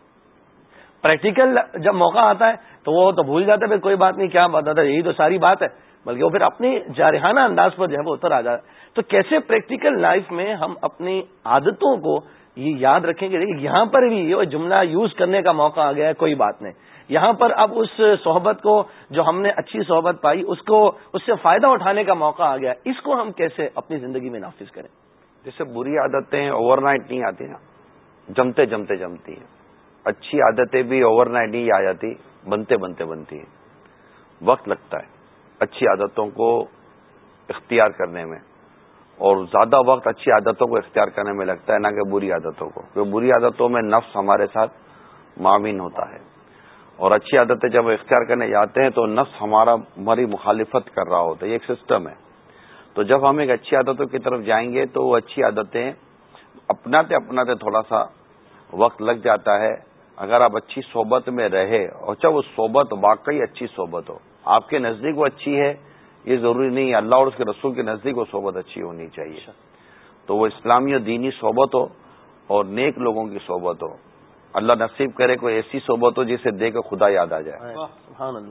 پریکٹیکل جب موقع آتا ہے تو وہ تو بھول جاتا ہے، پھر کوئی بات نہیں، کیا بات آتا یہی تو ساری بات ہے۔ بلکہ وہ پھر اپنی جارحانہ انداز پر جو ہے وہ اتر آ جاتا ہے۔ تو کیسے پریکٹیکل لائف میں ہم اپنی عادتوں کو یہ یاد رکھیں کہ یہاں پر بھی یہ جملہ یوز کرنے کا موقع آ گیا ہے، کوئی بات نہیں۔ یہاں پر اب اس صحبت کو جو ہم نے اچھی صحبت پائی، اس کو، اس سے فائدہ اٹھانے کا موقع آ گیا۔ اس کو ہم کیسے اپنی زندگی میں نافذ کریں؟
جیسے بری عادتیں اوور نائٹ نہیں آتی نا، جمتے جمتے جمتی ہیں۔ اچھی عادتیں بھی اوور نائٹ نہیں آ جاتی، بنتے بنتے بنتی ہیں۔ وقت لگتا ہے اچھی عادتوں کو اختیار کرنے میں، اور زیادہ وقت اچھی عادتوں کو اختیار کرنے میں لگتا ہے، نہ کہ بری عادتوں کو۔ کیونکہ بری عادتوں میں نفس ہمارے ساتھ معاون ہوتا ہے۔ اور اچھی عادتیں جب اختیار کرنے جاتے ہیں تو نفس ہمارا ہماری مخالفت کر رہا ہوتا ہے، یہ ایک سسٹم ہے۔ تو جب ہم ایک اچھی عادتوں کی طرف جائیں گے تو وہ اچھی عادتیں اپناتے اپناتے تھوڑا سا وقت لگ جاتا ہے۔ اگر آپ اچھی صحبت میں رہے اور چاہے وہ صحبت واقعی اچھی صحبت ہو۔ آپ کے نزدیک وہ اچھی ہے، یہ ضروری نہیں ہے، اللہ اور اس کے رسول کے نزدیک وہ صحبت اچھی ہونی چاہیے۔ تو وہ اسلامی اور دینی صحبت ہو اور نیک لوگوں کی صحبت ہو۔ اللہ نصیب کرے کوئی ایسی صحبت ہو جسے دے کر خدا یاد آ جائے۔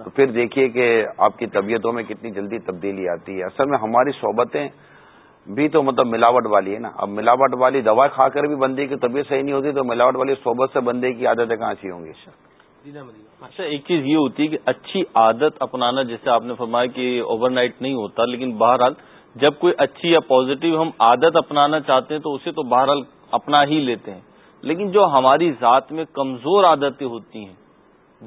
تو پھر دیکھیے کہ آپ کی طبیعتوں میں کتنی جلدی تبدیلی آتی ہے۔ اصل میں ہماری صحبتیں بھی تو مطلب ملاوٹ والی ہے نا۔ اب ملاوٹ والی دوا کھا کر بھی بندے کی طبیعت صحیح نہیں ہوتی تو ملاوٹ والی صحبت سے بندے کی عادتیں کہاں اچھی ہوں گی؟
اچھا ایک چیز یہ ہوتی ہے کہ اچھی عادت اپنانا جیسے آپ نے فرمایا کہ اوور نائٹ نہیں ہوتا لیکن بہرحال جب کوئی اچھی یا پازیٹو ہم عادت اپنانا چاہتے ہیں تو اسے تو بہرحال اپنا ہی لیتے ہیں۔ لیکن جو ہماری ذات میں کمزور عادتیں ہوتی ہیں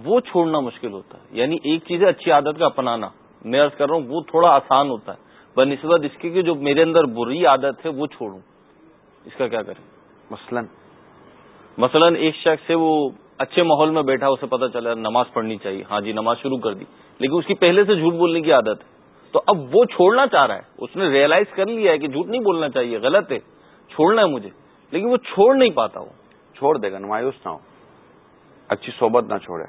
وہ چھوڑنا مشکل ہوتا ہے۔ یعنی ایک چیز ہے اچھی عادت کا اپنانا۔ میں عرض کر رہا ہوں وہ تھوڑا آسان ہوتا ہے۔ بہ نسبت اس کی کہ جو میرے اندر بری عادت ہے وہ چھوڑوں۔ اس کا کیا کریں؟
مثلا۔
مثلا ایک شخص ہے وہ اچھے ماحول میں بیٹھا اسے پتا چلا نماز پڑھنی چاہیے۔ ہاں جی نماز شروع کر دی۔ لیکن اس کی پہلے سے جھوٹ بولنے کی عادت ہے۔ تو اب وہ چھوڑنا چاہ رہا ہے۔ اس نے ریئلائز کر لیا ہے کہ جھوٹ نہیں بولنا چاہیے غلط ہے۔ چھوڑنا ہے مجھے۔ لیکن وہ چھوڑ نہیں پاتا وہ۔
چھوڑ دے گا مایوس نہ ہو۔ اچھی صحبت نہ چھوڑے۔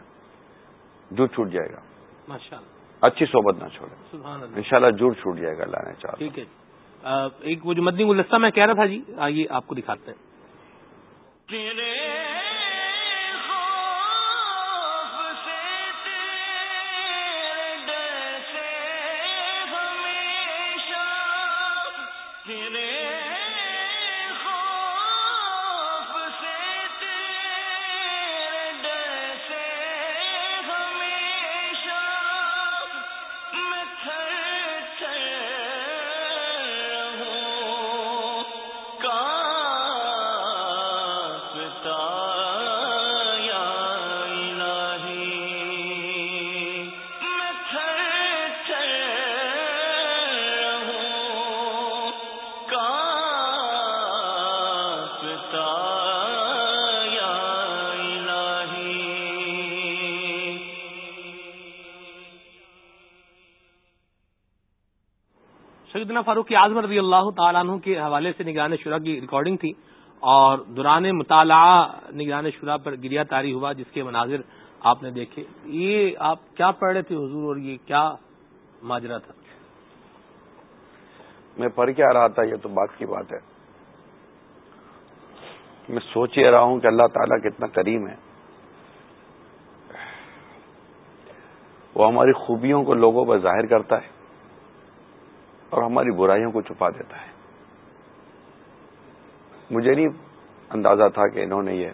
جھوٹ چھوٹ جائے گا۔ اچھی صحبت نہ چھوڑے۔ ان شاء اللہ جھوٹ چھوٹ جائے گا اللہ نے چاہ
ٹھیک ہے ایک وہ جو مدنی گلدستہ میں کہہ رہا تھا جی آئیے آپ کو دکھاتے ہیں۔ سیدنا فاروق اعظم رضی اللہ تعالیٰ عنہ کے حوالے سے نگران شورا کی ریکارڈنگ تھی اور دوران مطالعہ نگران شورا پر گریا تاری ہوا، جس کے مناظر آپ نے دیکھے۔ یہ آپ کیا پڑھ رہے تھے حضور اور یہ کیا ماجرا تھا؟
میں پڑھ کیا رہا تھا، یہ تو بات کی بات ہے۔ میں سوچ ہی رہا ہوں کہ اللہ تعالیٰ کتنا کریم ہے۔ وہ ہماری خوبیوں کو لوگوں پر ظاہر کرتا ہے۔ اور ہماری برائیوں کو چھپا دیتا ہے۔ مجھے نہیں اندازہ تھا کہ انہوں نے یہ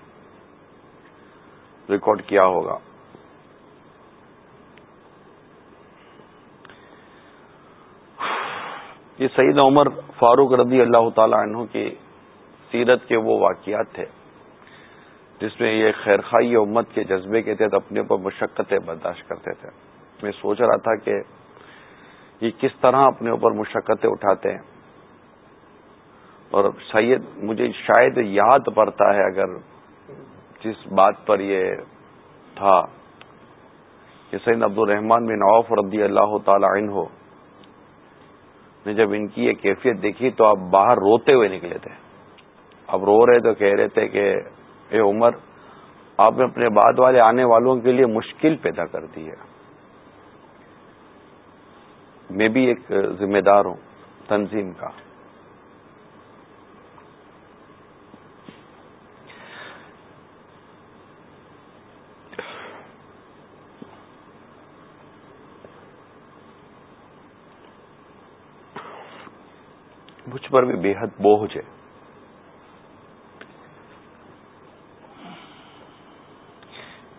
ریکارڈ کیا ہوگا۔ یہ سعید عمر فاروق رضی اللہ تعالی عنہ کی سیرت کے وہ واقعات تھے، جس میں یہ خیرخائی امت کے جذبے کے تحت اپنے اوپر مشقتیں برداشت کرتے تھے۔ میں سوچ رہا تھا کہ یہ کس طرح اپنے اوپر مشقتیں اٹھاتے ہیں۔ اور سید، مجھے شاید یاد پڑتا ہے اگر جس بات پر یہ تھا کہ سید عبد الرحمان بن عوف رضی اللہ تعالی عنہ نے جب ان کی یہ کیفیت دیکھی تو آپ باہر روتے ہوئے نکلے تھے۔ اب رو رہے تو کہہ رہے تھے کہ اے عمر، آپ نے اپنے بعد والے آنے والوں کے لیے مشکل پیدا کر دی ہے۔ میں بھی ایک ذمہ دار ہوں، تنظیم کا۔ مجھ پر بھی بے حد بوجھ ہے۔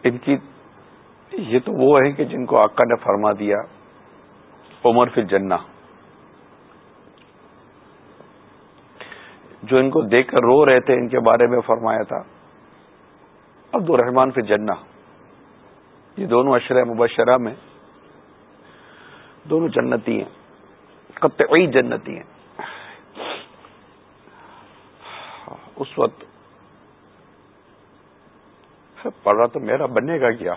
ان کی یہ تو وہ ہے کہ جن کو آقا نے فرما دیا۔ عمر فی جنا جو ان کو دیکھ کر رو رہے تھے، ان کے بارے میں فرمایا تھا عبد الرحمان فی جنا یہ دونوں اشرح مبشرہ میں دونوں جنتی ہیں، قطعی جنتی ہیں۔ اس وقت پڑھ رہا تو میرا بنے گا کیا؟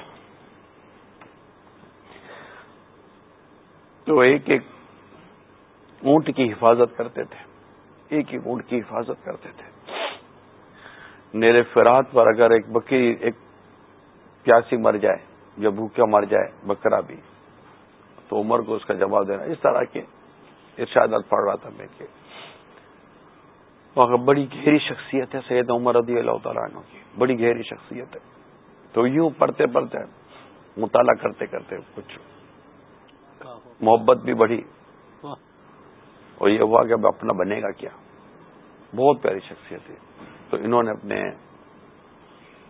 تو ایک ایک اونٹ کی حفاظت کرتے تھے۔ ایک ایک اونٹ کی حفاظت کرتے تھے۔ میرے فرات پر اگر ایک بکری، ایک پیاسی مر جائے یا بھوکا مر جائے، بکرا بھی، تو عمر کو اس کا جواب دینا۔ اس طرح کے ارشادات پڑھ رہا تھا میں کہ بڑی گہری شخصیت ہے سید عمر رضی اللہ تعالیٰ عنہ کی۔ بڑی گہری شخصیت ہے۔ تو یوں پڑھتے پڑھتے مطالعہ کرتے کرتے کچھ محبت بھی بڑھی۔ اور یہ ہوا کہ اب اپنا بنے گا کیا؟ بہت پیاری شخصیت ہے۔ تو انہوں نے اپنے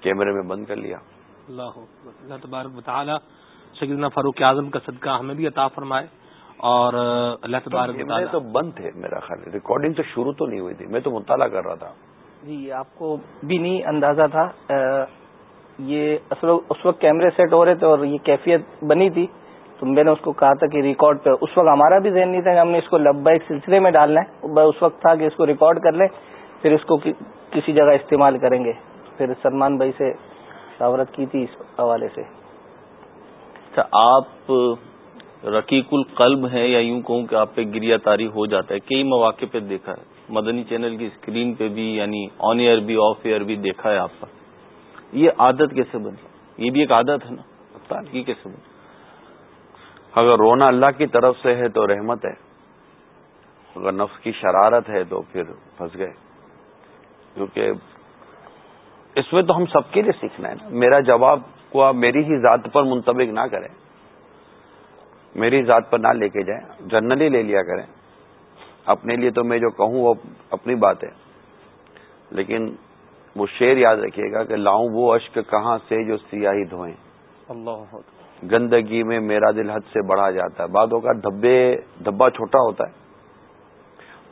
کیمرے میں بند کر لیا۔
اللہ اللہ تبارک تعالی سیدنا فاروق اعظم کا صدقہ ہمیں بھی عطا فرمائے۔ اور اللہ تبارک
تو بند تھے میرا خیال ریکارڈنگ تو شروع تو نہیں ہوئی تھی۔ میں تو مطالعہ کر رہا تھا۔
جی آپ کو بھی نہیں اندازہ تھا۔ یہ اس وقت کیمرے سیٹ ہو رہے تھے اور یہ کیفیت بنی تھی۔ تو میں نے اس کو کہا تھا کہ ریکارڈ پہ اس وقت ہمارا بھی ذہن نہیں تھا کہ ہم نے اس کو لبا ایک سلسلے میں ڈالنا ہے۔ اس وقت تھا کہ اس کو ریکارڈ کر لیں، پھر اس کو کسی جگہ استعمال کریں گے۔ پھر سلمان بھائی سے شاورت کی تھی اس حوالے سے۔
اچھا آپ، رقیق القلب ہیں یا یوں کہوں کہ آپ پہ گریا تاری ہو جاتا ہے، کئی مواقع پہ دیکھا ہے۔ مدنی چینل کی اسکرین پہ بھی یعنی آن ایئر بھی آف ایئر بھی دیکھا ہے آپ کا۔ یہ عادت کیسے بنی؟ یہ بھی ایک عادت ہے نا؟ یہ کیسے بنی؟
اگر رونا اللہ کی طرف سے ہے تو رحمت ہے، اگر نفس کی شرارت ہے تو پھر پھنس گئے۔ کیونکہ اس میں تو ہم سب کے لیے سیکھنا ہے۔ نا میرا جواب کو آپ میری ہی ذات پر منتبک نہ کریں۔ میری ذات پر نہ لے کے جائیں، جنرلی لے لیا کریں۔ اپنے لیے تو میں جو کہوں وہ اپنی بات ہے۔ لیکن وہ شعر یاد رکھیے گا کہ لاؤں وہ اشک کہاں سے جو سیاہی دھوئیں۔ اللہ گندگی میں میرا دل حد سے بڑھا جاتا ہے۔ بعدوں کا دھبے، دھبا چھوٹا ہوتا ہے۔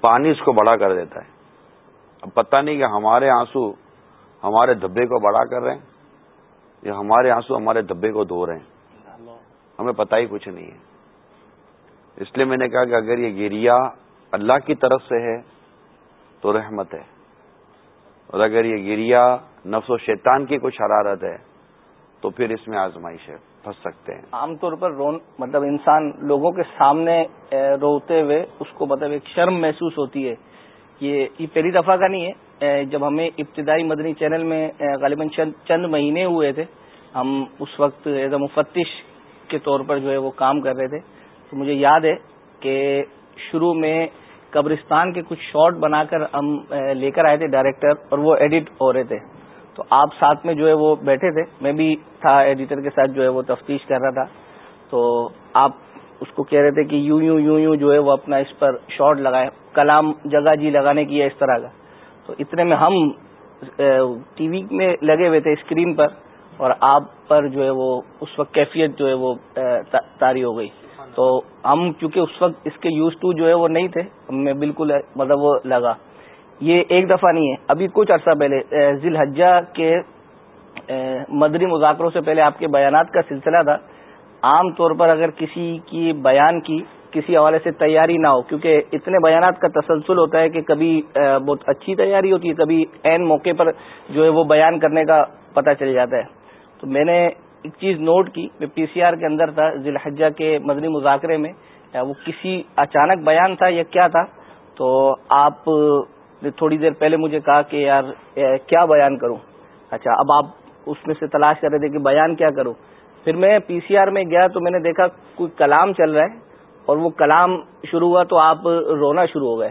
پانی اس کو بڑا کر دیتا ہے۔ اب پتہ نہیں کہ ہمارے آنسو ہمارے دھبے کو بڑا کر رہے ہیں یا ہمارے آنسو ہمارے دھبے کو دھو رہے ہیں۔ ہمیں پتہ ہی کچھ نہیں ہے۔ اس لیے میں نے کہا کہ اگر یہ گریا اللہ کی طرف سے ہے تو رحمت ہے۔ اور اگر یہ گریا نفس و شیطان کی کچھ حرارت ہے تو پھر اس میں آزمائش ہے۔ پھنس سکتے ہیں۔
عام طور پر رون مطلب انسان لوگوں کے سامنے روتے ہوئے اس کو مطلب ایک شرم محسوس ہوتی ہے یہ یہ پہلی دفعہ کا نہیں ہے۔ جب ہمیں ابتدائی مدنی چینل میں غالباً چند مہینے ہوئے تھے، ہم اس وقت ایز اے مفتش کے طور پر جو ہے وہ کام کر رہے تھے، تو مجھے یاد ہے کہ شروع میں قبرستان کے کچھ شارٹ بنا کر ہم لے کر آئے تھے ڈائریکٹر اور وہ ایڈٹ ہو رہے تھے۔ تو آپ ساتھ میں جو ہے وہ بیٹھے تھے۔ میں بھی تھا ایڈیٹر کے ساتھ جو ہے وہ تفتیش کر رہا تھا۔ تو آپ اس کو کہہ رہے تھے کہ یوں یوں یوں یوں جو ہے وہ اپنا اس پر شارٹ لگائے۔ کلام جگہ جی لگانے کی ہے اس طرح کا۔ تو اتنے میں ہم ٹی وی میں لگے ہوئے تھے اسکرین پر اور آپ پر جو ہے وہ اس وقت کیفیت جو ہے وہ تاری ہو گئی۔ تو ہم چونکہ اس وقت اس کے یوز ٹو جو ہے وہ نہیں تھے ہمیں بالکل مطلب وہ لگا۔ یہ ایک دفعہ نہیں ہے، ابھی کچھ عرصہ پہلے ذیل حجہ کے مدری مذاکروں سے پہلے آپ کے بیانات کا سلسلہ تھا۔ عام طور پر اگر کسی کی بیان کی، کسی حوالے سے تیاری نہ ہو، کیونکہ اتنے بیانات کا تسلسل ہوتا ہے کہ کبھی بہت اچھی تیاری ہوتی ہے، کبھی عین موقع پر جو ہے وہ بیان کرنے کا پتہ چل جاتا ہے۔ تو میں نے ایک چیز نوٹ کی، میں پی سی آر کے اندر تھا ذیل حجہ کے مدنی مذاکرے میں وہ کسی اچانک بیان تھا یا کیا تھا، تو آپ تھوڑی دیر پہلے مجھے کہا کہ یار کیا بیان کروں؟ اچھا اب آپ اس میں سے تلاش کر رہے تھے کہ بیان کیا کروں؟ پھر میں پی سی آر میں گیا تو میں نے دیکھا کوئی کلام چل رہا ہے اور وہ کلام شروع ہوا تو آپ رونا شروع ہو گئے۔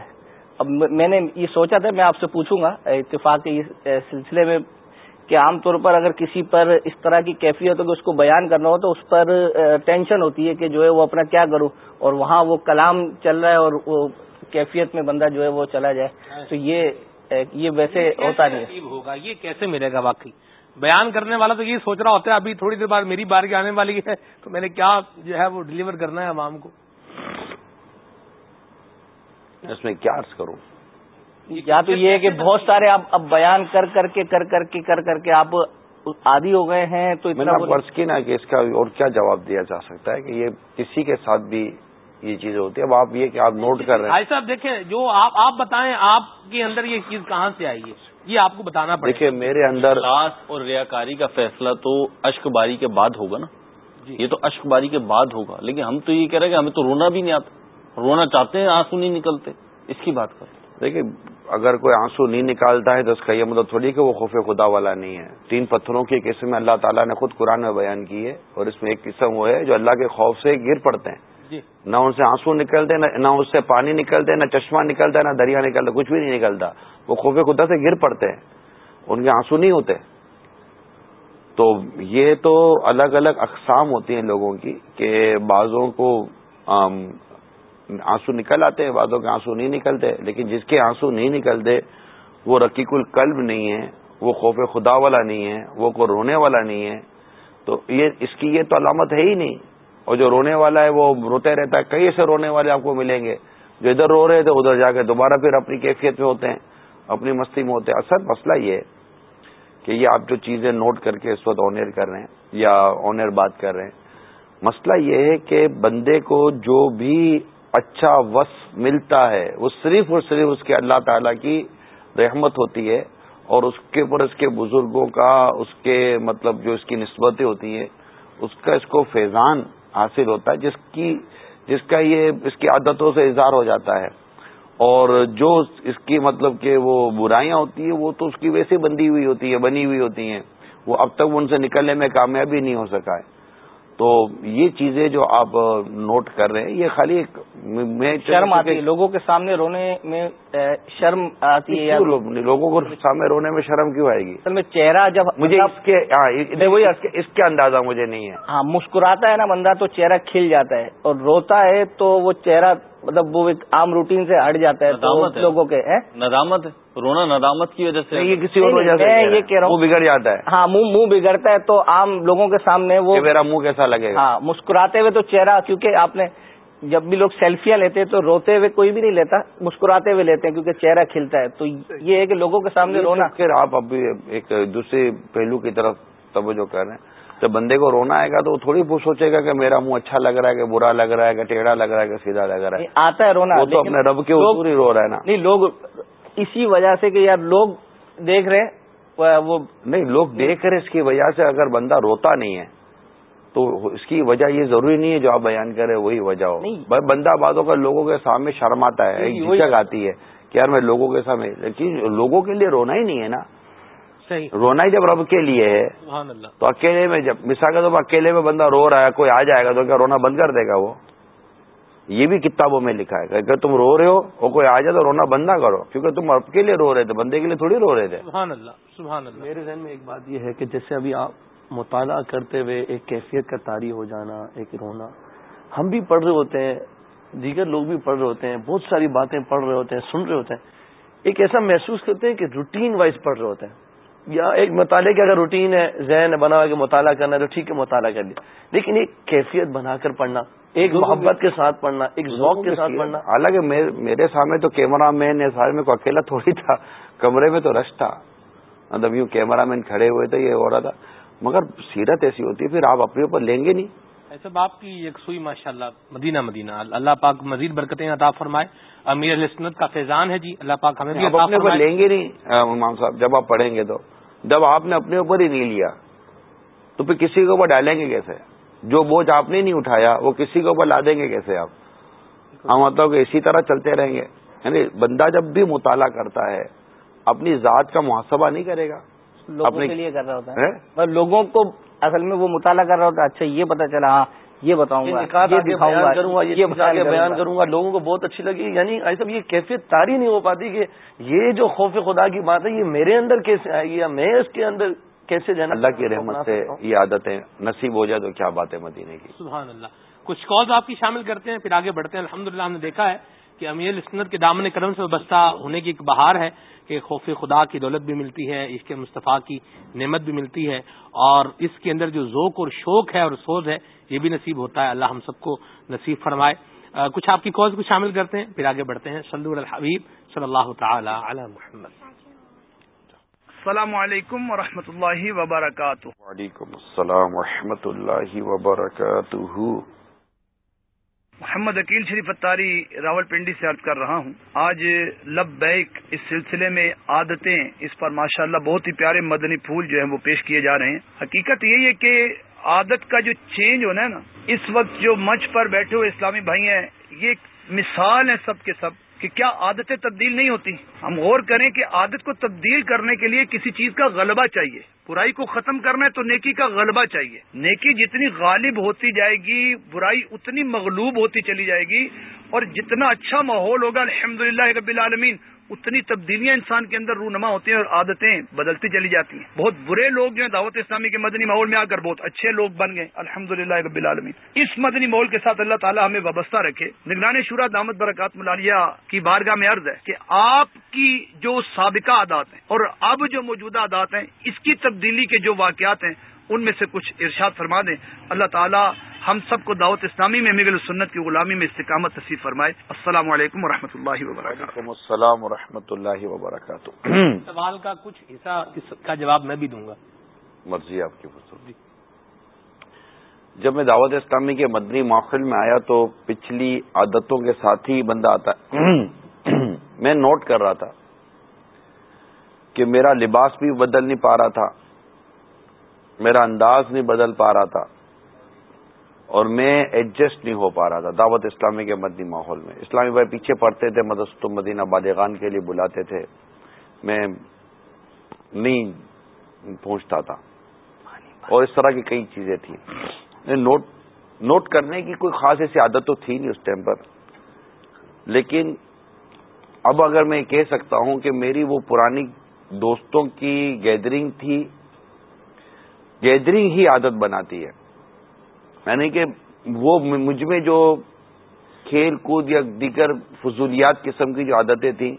اب میں نے یہ سوچا تھا، میں آپ سے پوچھوں گا اتفاق کے سلسلے میں کہ عام طور پر اگر کسی پر اس طرح کی کیفیت ہو کہ اس کو بیان کرنا ہو تو اس پر ٹینشن ہوتی ہے کہ جو ہے وہ اپنا کیا کروں؟ اور وہاں وہ کلام چل رہا ہے اور وہ کیفیت میں بندہ جو ہے وہ چلا جائے تو یہ یہ ویسے ہوتا نہیں
ہوگا؟ یہ کیسے ملے گا واقعی؟ بیان کرنے والا تو یہ سوچ رہا ہوتا ہے ابھی تھوڑی دیر بعد میری بار کی آنے والی ہے تو میں نے کیا جو ہے وہ ڈلیور کرنا ہے عوام کو؟
اس میں کیا عرض کروں؟
یا تو یہ ہے کہ بہت سارے آپ اب بیان کر کر کے کر کر کے کر کر کے آپ عادی ہو گئے ہیں تو
اتنا فرض کی نا کہ اس کا اور کیا جواب دیا جا سکتا ہے کہ یہ کسی کے ساتھ بھی یہ چیزیں ہوتی ہے اب آپ یہ کہ آپ نوٹ کر رہے ہیں۔
صاحب دیکھیں جو آپ آپ بتائیں آپ کے اندر یہ چیز کہاں سے آئی ہے؟ یہ آپ کو بتانا پڑے
دیکھیں میرے اندر
لاس اور ریاکاری کا فیصلہ تو اشک باری کے بعد ہوگا نا۔ جی۔ یہ تو اشک باری کے بعد ہوگا۔ لیکن ہم تو یہ کہہ رہے ہیں کہ ہمیں تو رونا بھی نہیں آتا۔ رونا چاہتے ہیں آنسو نہیں نکلتے۔ اس کی بات کرتے
دیکھیے اگر کوئی آنسو نہیں نکالتا ہے تو اس کا یہ مطلب تھوڑی کہ وہ خوف خدا والا نہیں ہے۔ تین پتھروں کی قسم اللہ تعالیٰ نے خود قرآن میں بیان کی ہے اور اس میں ایک قسم وہ ہے جو اللہ کے خوف سے گر پڑتے ہیں۔ جی۔ نہ ان سے آنسو نکلتے، نہ اس سے پانی نکلتے، نہ چشمہ نکلتا ہے نہ دریا نکلتا، کچھ بھی نہیں نکلتا۔ وہ خوف خدا سے گر پڑتے ہیں۔ ان کے آنسو نہیں ہوتے۔ تو یہ تو الگ الگ اقسام ہوتی ہیں لوگوں کی کہ بعضوں کو آنسو نکل آتے ہیں بعدوں کے آنسو نہیں نکلتے۔ لیکن جس کے آنسو نہیں نکلتے، وہ رقیق القلب نہیں ہے وہ خوف خدا والا نہیں ہے وہ کو رونے والا نہیں ہے تو یہ، اس کی یہ تو علامت ہے ہی نہیں۔ اور جو رونے والا ہے وہ روتے رہتا ہے کئی ایسے رونے والے آپ کو ملیں گے؟ جو ادھر رو رہے تھے ادھر جا کے دوبارہ پھر اپنی کیفیت میں ہوتے ہیں، اپنی مستی میں ہوتے ہیں۔ اصل مسئلہ یہ ہے کہ یہ آپ جو چیزیں نوٹ کر کے اس وقت آنر کر رہے ہیں یا آنر بات کر رہے ہیں۔ مسئلہ یہ ہے کہ بندے کو جو بھی اچھا وصف ملتا ہے، وہ صرف اور صرف اس کے اللہ تعالی کی رحمت ہوتی ہے اور اس کے اوپر اس کے بزرگوں کا، اس کے مطلب جو اس کی نسبتیں ہوتی ہیں، اس کا اس کو فیضان حاصل ہوتا ہے، جس کی، جس کا یہ، اس کی عادتوں سے اظہار ہو جاتا ہے۔ اور جو اس کی مطلب کہ وہ برائیاں ہوتی ہیں، وہ تو اس کی ویسے بندی ہوئی ہوتی ہے بنی ہوئی ہوتی ہیں۔ وہ اب تک ان سے نکلنے میں کامیابی نہیں ہو سکا ہے۔ تو یہ چیزیں جو آپ نوٹ کر رہے ہیں یہ خالی ایک
میں شرم آتی ہے لوگوں کے سامنے رونے میں شرم آتی ہے
لوگوں کو سامنے رونے میں شرم کیوں آئے گی؟
اصل میں چہرہ جب
مجھے اس کے ہاں، اس کے اندازہ مجھے نہیں ہے۔
ہاں مسکراتا ہے نا بندہ تو چہرہ کھل جاتا ہے اور روتا ہے تو وہ چہرہ مطلب وہ ایک عام روٹین سے ہٹ جاتا ہے لوگوں کے
ندامت رونا ندامت کی وجہ سے
یہ کسی اور وجہ سے
یہ کہہ رہا ہوں۔
بگڑ جاتا ہے۔
ہاں منہ منہ بگڑتا ہے تو عام لوگوں کے سامنے وہ
میرا منہ کیسا لگے
ہاں مسکراتے ہوئے تو چہرہ کیونکہ آپ نے جب بھی لوگ سیلفیاں لیتے ہیں تو روتے ہوئے کوئی بھی نہیں لیتا مسکراتے ہوئے لیتے ہیں کیونکہ چہرہ کھلتا ہے۔ تو یہ ہے کہ لوگوں کے سامنے رونا۔
پھر آپ ابھی ایک دوسرے پہلو کی طرف توجہ کر رہے ہیں۔ جب بندے کو رونا آئے گا تو وہ تھوڑی پوچھ سوچے گا کہ میرا منہ اچھا لگ رہا ہے کہ برا لگ رہا ہے کہ ٹیڑھا لگ رہا ہے کہ سیدھا لگ رہا ہے۔
آتا ہے رونا
وہ تو اپنے رب کے اوپر ہی رو رہا ہے نا۔
نہیں لوگ اسی وجہ سے کہ یار لوگ دیکھ رہے وہ
نہیں لوگ دیکھ رہے اس کی وجہ سے اگر بندہ روتا نہیں ہے تو اس کی وجہ یہ ضروری نہیں ہے جو آپ بیان کریں وہی وجہ ہو۔ بندہ بازوں کا لوگوں کے سامنے شرم آتا ہے ایک جھجک آتی ہے کہ یار میں لوگوں کے سامنے لوگوں کے لیے رونا ہی نہیں ہے نا۔ رونا ہی جب رب کے لیے ہے تو اکیلے میں جب مثال کا تو اکیلے میں بندہ رو رہا ہے کوئی آ جائے گا تو کیا رونا بند کر دے گا وہ؟ یہ بھی کتابوں میں لکھا ہے اگر تم رو رہے ہو اور کوئی آ جائے تو رونا بند نہ کرو کیونکہ تم رب کے لیے رو رہے تھے بندے کے لیے تھوڑی رو رہے تھے۔
سبحان اللہ سبحان اللہ. میرے ذہن میں ایک بات یہ ہے کہ جیسے ابھی آپ مطالعہ کرتے ہوئے ایک کیفیت کا تاری ہو جانا ایک رونا ہم بھی پڑھ رہے ہوتے ہیں دیگر لوگ بھی پڑھ رہے ہوتے ہیں بہت ساری باتیں پڑھ رہے ہوتے ہیں سن رہے ہوتے ہیں۔ ایک ایسا محسوس کرتے ہیں کہ روٹین وائز پڑھ رہے ہوتے ہیں۔ یا ایک مطالعے کی اگر روٹین ہے ذہن بنا ہوا کہ مطالعہ کرنا ہے تو ٹھیک ہے مطالعہ کر لیا۔ لیکن ایک کیفیت بنا کر پڑھنا ایک محبت کے ساتھ پڑھنا ایک ذوق کے ساتھ پڑھنا۔
حالانکہ میرے سامنے تو کیمرہ مین ہے سارے میں کو اکیلا تھوڑی تھا۔ کمرے میں تو رش تھا۔ مطلب یوں کیمرہ مین کھڑے ہوئے تھے یہ ہو رہا تھا۔ مگر سیرت ایسی ہوتی ہے پھر آپ اپنے اوپر لیں گے نہیں۔
ایسے باپ کی ایک سوئی ماشاء اللہ مدینہ مدینہ۔ اللہ پاک مزید برکتیں عطا فرمائے۔ امیر السنت کا فیضان ہے جی اللہ پاک ہمیں بھی
اپنے اوپر لیں گے نہیں؟ امام صاحب جب آپ پڑھیں گے تو۔ جب آپ نے اپنے اوپر ہی نہیں لیا تو پھر کسی کے اوپر ڈالیں گے کیسے؟ جو بوجھ آپ نے نہیں اٹھایا وہ کسی کے اوپر لا دیں گے کیسے آپ؟ ہم مطلب کہ اسی طرح چلتے رہیں گے۔ یعنی بندہ جب بھی مطالعہ کرتا ہے اپنی ذات کا محاسبہ نہیں کرے گا۔
اپنے لیے کر رہا ہوتا ہے۔ لوگوں کو اصل میں وہ مطالعہ کر رہا ہوتا ہے اچھا یہ پتا چلا ہاں یہ بتاؤں گا
بیان کروں گا یہ بیان کروں گا لوگوں کو بہت اچھی لگی یعنی ایسا یہ کیفیت تاری نہیں ہو پاتی کہ یہ جو خوف خدا کی بات ہے یہ میرے اندر کیسے آئے گی یا میں اس کے اندر کیسے جانا
اللہ کی رحمت سے یہ عادتیں نصیب ہو جائے تو کیا بات ہے مدینے کی؟
سبحان اللہ۔ کچھ کالز آپ کی شامل کرتے ہیں پھر آگے بڑھتے ہیں۔ الحمد ہم نے دیکھا ہے کہ امیر اسنت کے دامن کرم سے وابستہ ہونے کی ایک بہار ہے کہ خوف خدا کی دولت بھی ملتی ہے اس کے مصطفیٰ کی نعمت بھی ملتی ہے اور اس کے اندر جو ذوق اور شوق ہے اور سوز ہے یہ بھی نصیب ہوتا ہے۔ اللہ ہم سب کو نصیب فرمائے۔ کچھ آپ کی کوز کو شامل کرتے ہیں؟ پھر آگے بڑھتے ہیں۔ سلو الحبیب صلی اللہ تعالی علی محمد۔
السلام علیکم و اللہ وبرکاتہ۔
وعلیکم السلام و اللہ وبرکاتہ۔
محمد عقیل شریف اتاری راول پنڈی سے عرض کر رہا ہوں۔ آج لب بیک اس سلسلے میں عادتیں اس پر ماشاء اللہ بہت ہی پیارے مدنی پھول جو ہیں وہ پیش کیے جا رہے ہیں۔ حقیقت یہی ہے کہ عادت کا جو چینج ہونا ہے نا، اس وقت جو منچ پر بیٹھے ہوئے اسلامی بھائی ہیں، یہ مثال ہے سب کے سب کہ کیا عادتیں تبدیل نہیں ہوتی۔ ہم غور کریں کہ عادت کو تبدیل کرنے کے لیے کسی چیز کا غلبہ چاہیے۔ برائی کو ختم کرنا ہے تو نیکی کا غلبہ چاہیے۔ نیکی جتنی غالب ہوتی جائے گی، برائی اتنی مغلوب ہوتی چلی جائے گی اور جتنا اچھا ماحول ہوگا، الحمدللہ للہ رب العالمین اتنی تبدیلیاں انسان کے اندر رونما ہوتی ہیں اور عادتیں بدلتی چلی جاتی ہیں۔ بہت برے لوگ جو ہیں دعوت اسلامی کے مدنی ماحول میں آ کر بہت اچھے لوگ بن گئے۔ الحمد للہ رب العالمین۔ اس مدنی ماحول کے ساتھ اللہ تعالیٰ ہمیں وابستہ رکھے۔ نگران شورا دامت برکات ملالیہ کی بارگاہ میں عرض ہے کہ آپ کی جو سابقہ عادات ہیں اور اب جو موجودہ عادات ہیں، اس کی تبدیلی کے جو واقعات ہیں، ان میں سے کچھ ارشاد فرما دیں۔ اللہ تعالیٰ ہم سب کو دعوت اسلامی میں مغل سنت کی غلامی میں استقامت تصیف فرمائے۔ السلام علیکم و رحمۃ اللہ وبرکاتہ۔
السلام و رحمۃ اللہ وبرکاتہ۔
سوال کا کچھ حصہ کا جواب میں بھی دوں گا۔
مرضی آپ کی جی جب میں دعوت اسلامی کے مدنی ماحول میں آیا تو پچھلی عادتوں کے ساتھ ہی بندہ آتا۔ ہے میں نوٹ کر رہا تھا کہ میرا لباس بھی بدل نہیں پا رہا تھا۔ میرا انداز نہیں بدل پا رہا تھا۔ اور میں ایڈجسٹ نہیں ہو پا رہا تھا۔ دعوت اسلامی کے مدنی ماحول میں۔ اسلامی بھائی پیچھے پڑتے تھے مدست مدینہ بالغان کے لیے بلاتے تھے۔ میں نہیں پہنچتا تھا۔ اور اس طرح کی کئی چیزیں تھیں۔ نوٹ نوٹ کرنے کی کوئی خاص ایسی عادت تو تھی نہیں اس ٹائم پر۔ لیکن اب اگر میں کہہ سکتا ہوں کہ میری وہ پرانی دوستوں کی گیدرنگ تھی گیدرنگ ہی عادت بناتی ہے۔ یعنی کہ وہ مجھ میں جو کھیل کود یا دیگر فضولیات قسم کی جو عادتیں تھیں،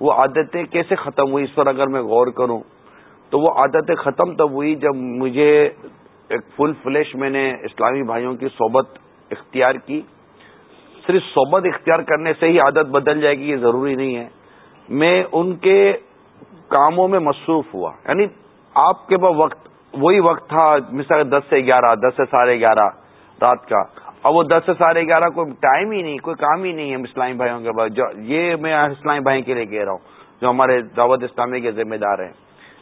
وہ عادتیں کیسے ختم ہوئی؟ اس پر اگر میں غور کروں تو وہ عادتیں ختم تب ہوئی جب مجھے ایک فل فلیش میں نے اسلامی بھائیوں کی صحبت اختیار کی۔ صرف صحبت اختیار کرنے سے ہی عادت بدل جائے گی، یہ ضروری نہیں ہے۔ میں ان کے کاموں میں مصروف ہوا یعنی آپ کے پاس وقت وہی وقت تھا مثال دس سے گیارہ، دس سے ساڑھے گیارہ رات کا۔ اور وہ دس سے ساڑھے گیارہ کوئی ٹائم ہی نہیں، کوئی کام ہی نہیں ہے اسلامی بھائیوں کے پاس۔ یہ میں اسلامی بھائی کے لیے کہہ رہا ہوں، جو ہمارے دعوت اسلامی کے ذمہ دار ہیں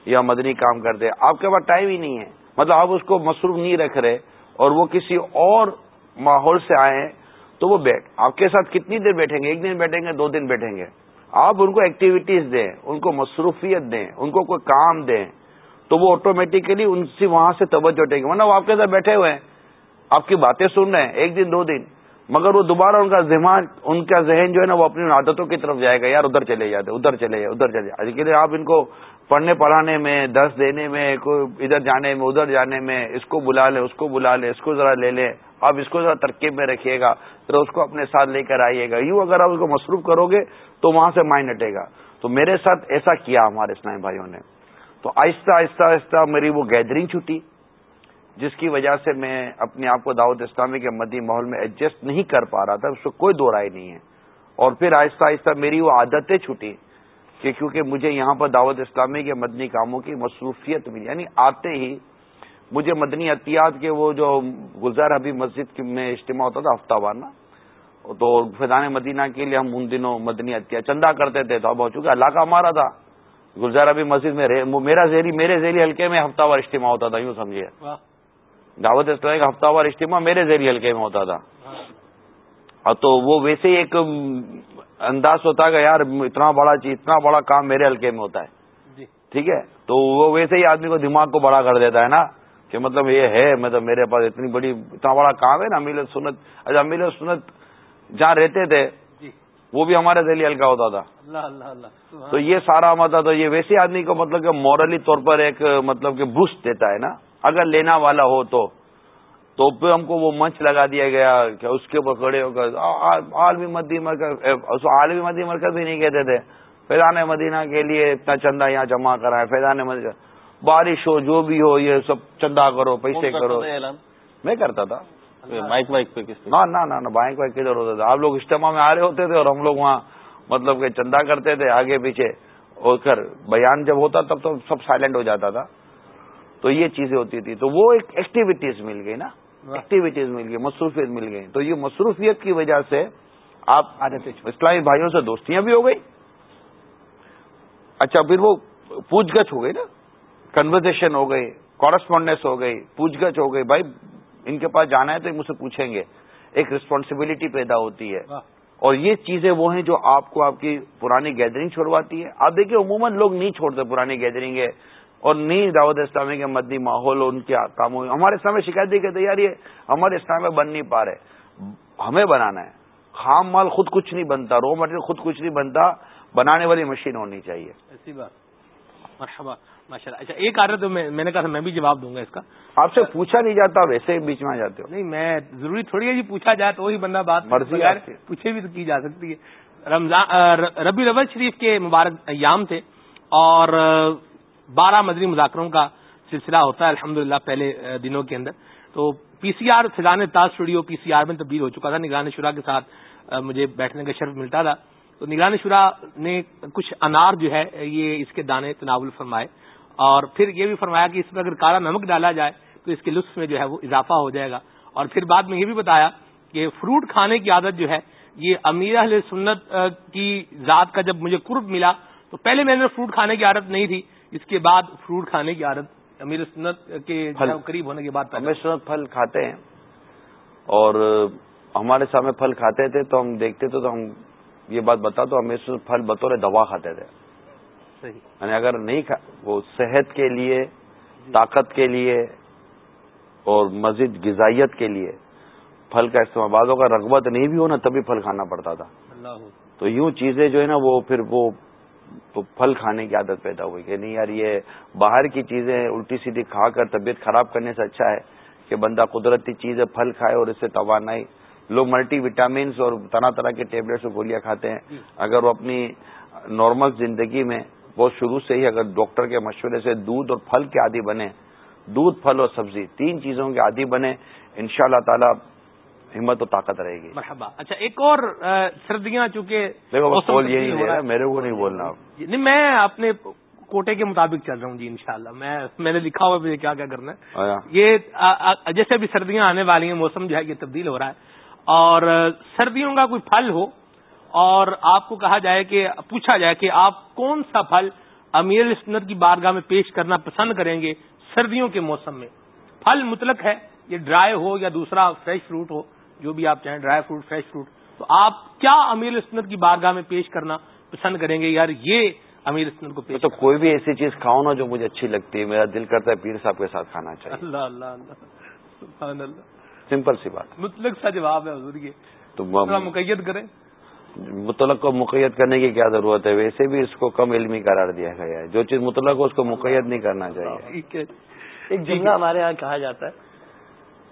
یا مدنی کام کرتے آپ کے پاس ٹائم ہی نہیں ہے۔ مطلب آپ اس کو مصروف نہیں رکھ رہے اور وہ کسی اور ماحول سے آئے ہیں، تو وہ بیٹھ۔ آپ کے ساتھ کتنی دیر بیٹھیں گے؟ ایک دن بیٹھیں گے، دو دن بیٹھیں گے۔ آپ ان کو ایکٹیویٹیز دیں، ان کو مصروفیت دیں، ان کو کوئی کام دیں۔ تو وہ آٹومیٹیکلی ان سے وہاں سے توجہ اٹھے گی ورنہ وہ آپ کے ساتھ بیٹھے ہوئے ہیں۔ آپ کی باتیں سن رہے ہیں ایک دن، دو دن۔ مگر وہ دوبارہ ان کا ذہن، ان کا ذہن جو ہے نا وہ اپنی عادتوں کی طرف جائے گا۔ یار، ادھر چلے جاتے، ادھر چلے ادھر چلے۔ جائے لیے آپ ان کو پڑھنے، پڑھانے میں دس دینے میں ادھر جانے میں، ادھر جانے میں، اس کو بلا لیں اس کو بلا لیں اس کو ذرا لے لیں آپ اس کو ذرا ترکیب میں رکھیے گا، ذرا اس کو اپنے ساتھ لے کر آئیے گا۔ یوں اگر آپ اس کو مصروف کرو گے تو وہاں سے مائنڈ ہٹے گا۔ تو میرے ساتھ ایسا کیا ہمارے اسلامی بھائیوں نے؟ تو آہستہ آہستہ آہستہ میری وہ گیدرنگ چھٹی جس کی وجہ سے میں اپنے آپ کو دعوت اسلامی کے مدی ماحول میں ایڈجسٹ نہیں کر پا رہا تھا، اس کو کوئی دو رائے نہیں ہے۔ اور پھر آہستہ آہستہ میری وہ عادتیں چھٹی کہ کیونکہ مجھے یہاں پر دعوت اسلامی کے مدنی کاموں کی مصروفیت ملی۔ یعنی آتے ہی مجھے مدنی احتیاط کے وہ جو گلزار ابھی مسجد میں اجتماع ہوتا تھا، ہفتہ وارنا، تو فضان مدینہ کے لیے ہم ان دنوں مدنی احتیاط چندہ کرتے تھے۔ تو اب ہو چکا اللہ کا ہمارا تھا۔ گلزار ابھی مسجد میں میرا ذیلی میرے ذیلی حلقے میں ہفتہ وار اجتماع ہوتا تھا یوں سمجھیے۔ دعوت اسلامی کا ہفتہ وار اجتماع میرے ذیلی حلقے میں ہوتا تھا۔ تو وہ ویسے ہی ایک انداز ہوتا ہے یار اتنا بڑا چیز اتنا بڑا کام میرے حلقے میں ہوتا ہے۔ جی۔ ٹھیک ہے؟ تو وہ ویسے ہی آدمی کو دماغ کو بڑا کر دیتا ہے نا کہ مطلب یہ ہے مطلب میرے پاس اتنی بڑی اتنا بڑا کام ہے نا امیل سنت اچھا امیل سنت جہاں رہتے تھے وہ بھی ہمارے ذیلی ہلکا ہوتا تھا اللہ اللہ اللہ تو یہ سارا مطلب تو یہ ویسے آدمی کو مطلب کہ مورلی طور پر ایک مطلب کہ بوسٹ دیتا ہے نا۔ اگر لینا والا ہو تو۔ تو پھر ہم کو وہ منچ لگا دیا گیا کہ اس کے اوپر کھڑے ہو کر عالمی مدی مرکز عالمی مدی مرکز بھی نہیں کہتے تھے۔ فیضان مدینہ کے لیے اتنا چندہ یہاں جمع کرائے فیضان مدینہ۔ بارش ہو جو بھی ہو یہ سب چندہ کرو پیسے کرو۔ میں کرتا تھا۔
بائک وائک پہ
کس نہ بائک وائک کدھر ہوتا تھا آپ لوگ اجتماع میں آ رہے ہوتے تھے اور ہم لوگ وہاں مطلب کہ چندہ کرتے تھے آگے پیچھے ہو کر بیان جب ہوتا تب تو سب سائلنٹ ہو جاتا تھا۔ تو یہ چیزیں ہوتی تھی۔ تو وہ ایک ایکٹیویٹیز مل گئی نا۔ ایکٹیویٹیز مل گئی مصروفیت مل گئی۔ تو یہ مصروفیت کی وجہ سے آپ اسلامی بھائیوں سے دوستیاں بھی ہو گئی۔ اچھا پھر وہ پوچھ گچھ ہو گئی نا۔ کنورزیشن ہو گئی کورسپونڈینس ہو گئی پوچھ گچھ ہو گئی۔ بھائی ان کے پاس جانا ہے تو مجھ سے پوچھیں گے۔ ایک ریسپانسبلٹی پیدا ہوتی ہے۔ اور یہ چیزیں وہ ہیں جو آپ کو آپ کی پرانی گیدرنگ چھوڑواتی ہے آپ دیکھیے عموماً لوگ نہیں چھوڑتے پرانی گیدرنگ ہے اور نہیں دعوت اسلامی کے مدی ماحول ان کے کاموں ہمارے اسلام میں شکایت دی کہتے یار یہ ہمارے اسلام میں بن نہیں پا رہے۔ ہمیں بنانا ہے۔ خام مال خود کچھ نہیں بنتا رو مٹیریل خود کچھ نہیں بنتا۔ بنانے والی مشین ہونی چاہیے۔
ایسی بات۔ ماشاء اللہ اچھا ایک عادت میں نے کہا میں بھی جواب دوں گا اس کا۔
آپ سے پوچھا نہیں جاتا ویسے بیچ میں آ جاتے ہو۔
نہیں میں ضروری تھوڑی ہے جی پوچھا جائے تو وہی بندہ بات
مرضی
پوچھے بھی تو کی جا سکتی ہے۔ رمضان ربی ربل شریف کے مبارک ایام تھے اور بارہ مدنی مذاکروں کا سلسلہ ہوتا ہے الحمد پہلے دنوں کے اندر۔ تو P C R Faizan Taj studio P C R میں تبدیل ہو چکا تھا۔ نگران شورا کے ساتھ مجھے بیٹھنے کا شرف ملتا تھا۔ تو نگران شورا نے کچھ انار جو ہے یہ اس کے دانے تناول فرمائے۔ اور پھر یہ بھی فرمایا کہ اس میں اگر کالا نمک ڈالا جائے تو اس کے لطف میں جو ہے وہ اضافہ ہو جائے گا۔ اور پھر بعد میں یہ بھی بتایا کہ فروٹ کھانے کی عادت جو ہے یہ امیر اہل سنت کی ذات کا جب مجھے قرب ملا تو پہلے میں نے فروٹ کھانے کی عادت نہیں تھی اس کے بعد فروٹ کھانے کی عادت امیر سنت کے قریب ہونے کے بعد
امیر سنت پھل کھاتے ہیں۔ اور ہمارے سامنے پھل کھاتے تھے تو ہم دیکھتے تھے تو ہم یہ بات بتا تو امیر سنت پھل بطور دوا کھاتے تھے۔ یعنی اگر نہیں کھا وہ صحت کے لیے طاقت کے لیے اور مزید غذائیت کے لیے پھل کا استعمال بعضوں کا رغبت نہیں بھی ہونا تبھی پھل کھانا پڑتا تھا۔ تو یوں چیزیں جو ہے نا وہ پھر وہ پھل کھانے کی عادت پیدا ہوئی کہ نہیں یار یہ باہر کی چیزیں الٹی سیدھی کھا کر طبیعت خراب کرنے سے اچھا ہے کہ بندہ قدرتی چیزیں پھل کھائے اور اس سے توانائی لوگ ملٹی وٹامنس اور طرح طرح کے ٹیبلٹس اور گولیاں کھاتے ہیں۔ جی۔ اگر وہ اپنی نارمل زندگی میں وہ شروع سے ہی اگر ڈاکٹر کے مشورے سے دودھ اور پھل کے عادی بنے دودھ پھل اور سبزی تین چیزوں کے عادی بنے ان شاء اللہ تعالی ہمت و طاقت رہے گی۔
مرحبا۔ اچھا ایک اور سردیاں چونکہ
یہی ہے میرے کو نہیں بولنا۔
نہیں میں اپنے کوٹے کے مطابق چل رہا ہوں جی انشاءاللہ۔ میں میں نے لکھا ہوا مجھے کیا کیا کرنا ہے۔ یہ جیسے ابھی سردیاں آنے والی ہیں موسم جو ہے یہ تبدیل ہو رہا ہے۔ اور سردیوں کا کوئی پھل ہو اور آپ کو کہا جائے کہ پوچھا جائے کہ آپ کون سا پھل امیر سنت کی بارگاہ میں پیش کرنا پسند کریں گے سردیوں کے موسم میں؟ پھل مطلق ہے یہ ڈرائی ہو یا دوسرا فریش فروٹ ہو جو بھی آپ چاہیں ڈرائی فروٹ فریش فروٹ تو آپ کیا امیر سنت کی بارگاہ میں پیش کرنا پسند کریں گے؟ یار یہ امیر سنت کو پیش
تو کوئی بھی ایسی چیز کھاؤ نا جو مجھے اچھی لگتی ہے میرا دل کرتا ہے پیر صاحب کے ساتھ کھانا چاہیے۔
اللہ اللہ اللہ اللہ۔
سمپل سی بات۔
مطلق سا جواب ہے حضور یہ تو مقید کریں۔
مطلق کو مقید کرنے کی کیا ضرورت ہے؟ ویسے بھی اس کو کم علمی قرار دیا گیا ہے۔ جو چیز مطلق ہو اس کو مقید نہیں کرنا چاہیے۔
ایک جملہ ہمارے یہاں کہا جاتا ہے۔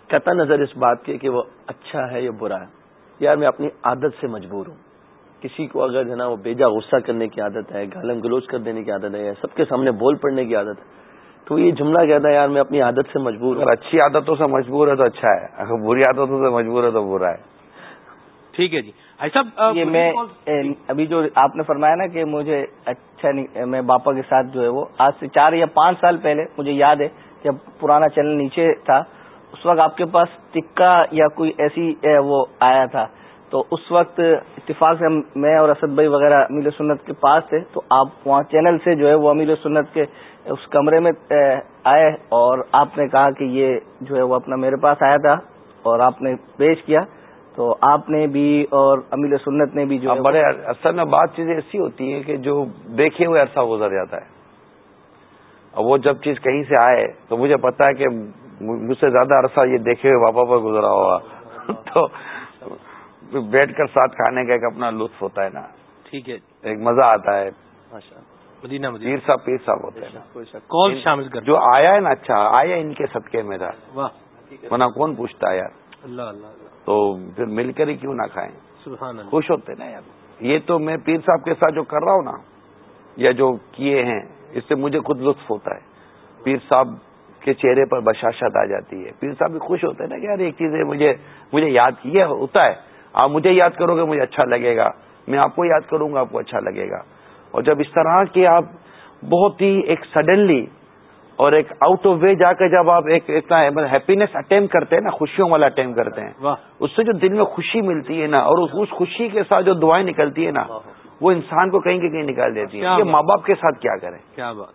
قطع نظر اس بات کی کہ وہ اچھا ہے یا برا ہے۔ یار میں اپنی عادت سے مجبور ہوں۔ کسی کو اگر ہے نا وہ بیجا غصہ کرنے کی عادت ہے گالم گلوچ کر دینے کی عادت ہے سب کے سامنے بول پڑنے کی عادت ہے تو یہ جملہ کہتا ہے یار میں اپنی عادت سے مجبور
اگر اچھی عادتوں سے مجبور ہے تو اچھا ہے اگر بری عادتوں سے مجبور ہے تو برا ہے۔
ٹھیک ہے جی۔
یہ میں ابھی جو آپ نے فرمایا نا کہ مجھے اچھا نہیں میں باپا کے ساتھ جو ہے وہ آج سے چار یا پانچ سال پہلے مجھے یاد ہے جب پرانا چینل نیچے تھا اس وقت آپ کے پاس ٹکا یا کوئی ایسی وہ آیا تھا۔ تو اس وقت اتفاق سے میں اور اسد بھائی وغیرہ امیل سنت کے پاس تھے تو آپ وہاں چینل سے جو ہے وہ امیل سنت کے اس کمرے میں آئے اور آپ نے کہا کہ یہ جو ہے وہ اپنا میرے پاس آیا تھا اور آپ نے پیش کیا۔ تو آپ نے بھی اور امیل سنت نے بھی جو
بڑے اصل میں بات چیزیں ایسی ہوتی ہیں کہ جو دیکھے ہوئے عرصہ گزر جاتا ہے۔ اور وہ جب چیز کہیں سے آئے تو مجھے پتا ہے کہ مجھ سے زیادہ عرصہ یہ دیکھے ہوئے واپا پر گزرا ہوا تو بیٹھ کر ساتھ کھانے کا ایک اپنا لطف ہوتا ہے نا۔
ٹھیک ہے۔
ایک مزہ آتا ہے۔
پیر
صاحب پیر صاحب ہوتے ہیں۔
کال شامل کر
جو آیا ہے نا اچھا آیا ان کے صدقے میں تھا۔ ورنہ کون پوچھتا ہے یار؟ اللہ اللہ تو پھر مل کر ہی کیوں نہ کھائیں؟ خوش ہوتے نا یار؟ یہ تو میں پیر صاحب کے ساتھ جو کر رہا ہوں نا یا جو کیے ہیں اس سے مجھے خود لطف ہوتا ہے۔ پیر صاحب کے چہرے پر بشاشت آ جاتی ہے۔ پیر صاحب بھی خوش ہوتے ہیں نا کہ یار ایک چیز ہے مجھے مجھے یاد کیا ہوتا ہے۔ آپ مجھے یاد کرو گے مجھے اچھا لگے گا۔ میں آپ کو یاد کروں گا آپ کو اچھا لگے گا۔ اور جب اس طرح کے آپ بہت ہی ایک سڈنلی اور ایک آؤٹ آف وے جا کے جب آپ ایک اتنا ہیپینس اٹمپ کرتے ہیں نا خوشیوں والا اٹمپ کرتے ہیں اس سے جو دل میں خوشی ملتی ہے نا اور اس خوشی کے ساتھ جو دعائیں نکلتی ہے نا وہ انسان کو کہیں کہ کہیں نکال دیتی ہے ماں باپ کے ساتھ کیا کریں؟ کیا بات۔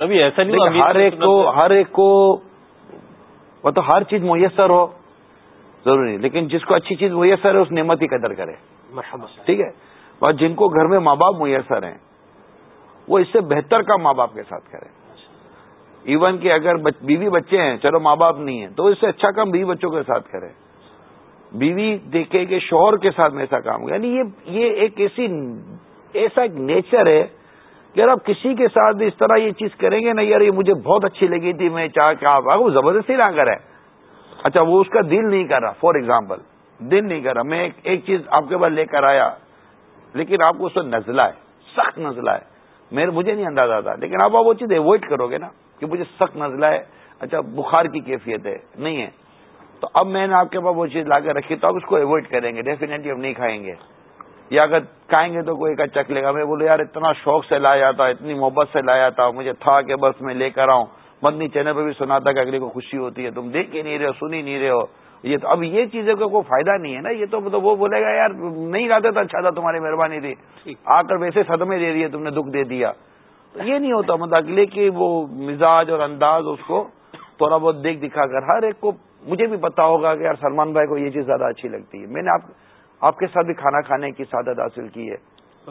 ابھی ایسا نہیں ہر ایک کو ہر ایک کو تو ہر چیز میسر ہو ضروری نہیں لیکن جس کو اچھی چیز میسر ہے اس نعمت کی قدر کرے۔ ٹھیک ہے؟ اور جن کو گھر میں ماں باپ میسر ہیں وہ اس سے بہتر کا ماں باپ کے ساتھ کریں۔ ایون کہ اگر بیوی بچے ہیں، چلو ماں باپ نہیں ہیں، تو اس سے اچھا کام بیوی بچوں کے ساتھ کرے۔ بیوی دیکھے کہ شوہر کے ساتھ میں ایسا کام یعنی یہ یہ ایک ایسی ایسا ایک نیچر ہے کہ اگر آپ کسی کے ساتھ اس طرح یہ چیز کریں گے نا یار، یہ مجھے بہت اچھی لگی تھی، میں چاہ کہ آپ وہ زبردستی نہ کرے اچھا وہ اس کا دل نہیں کر رہا۔ فار ایگزامپل دل نہیں کر رہا۔ میں ایک چیز آپ کے پاس لے کر آیا، لیکن آپ کو اس سے نزلہ ہے۔ سخت نزلہ ہے۔ میرے مجھے نہیں اندازہ تھا، لیکن آپ وہ چیز اوائڈ کرو گے نا۔ کہ مجھے سخت نزلہ ہے۔ اچھا بخار کی کیفیت ہے۔ نہیں ہے۔ تو اب میں نے آپ کے پاس وہ چیز لا کر رکھی تو اب اس کو اوائڈ کریں گے۔ ڈیفینیٹلی ہم نہیں کھائیں گے۔ یا اگر کھائیں گے تو کوئی کا چک لے گا۔ میں بولے یار اتنا شوق سے لایا تھا اتنی محبت سے لایا تھا مجھے تھا کہ بس میں لے کر آؤں۔ مدنی چینل پہ بھی سنا تھا کہ اگلے کو خوشی ہوتی ہے۔ تم دیکھ ہی نہیں رہے ہو سن ہی نہیں رہے ہو۔ یہ تو اب یہ چیزیں کا کوئی فائدہ نہیں ہے نا۔ یہ تو وہ بولے گا یار نہیں لاتے تو اچھا تھا تمہاری مہربانی تھی۔ آ کر ویسے صدمے دے دیے تم نے دکھ دے دیا۔ یہ نہیں ہوتا مطلب اگلے کی وہ مزاج اور انداز اس کو تھوڑا بہت دیکھ دکھا کر ہر ایک کو مجھے بھی پتا ہوگا کہ یار سلمان بھائی کو یہ چیز زیادہ اچھی لگتی ہے۔ میں نے آپ آپ کے ساتھ بھی کھانا کھانے کی سعادت حاصل کی ہے۔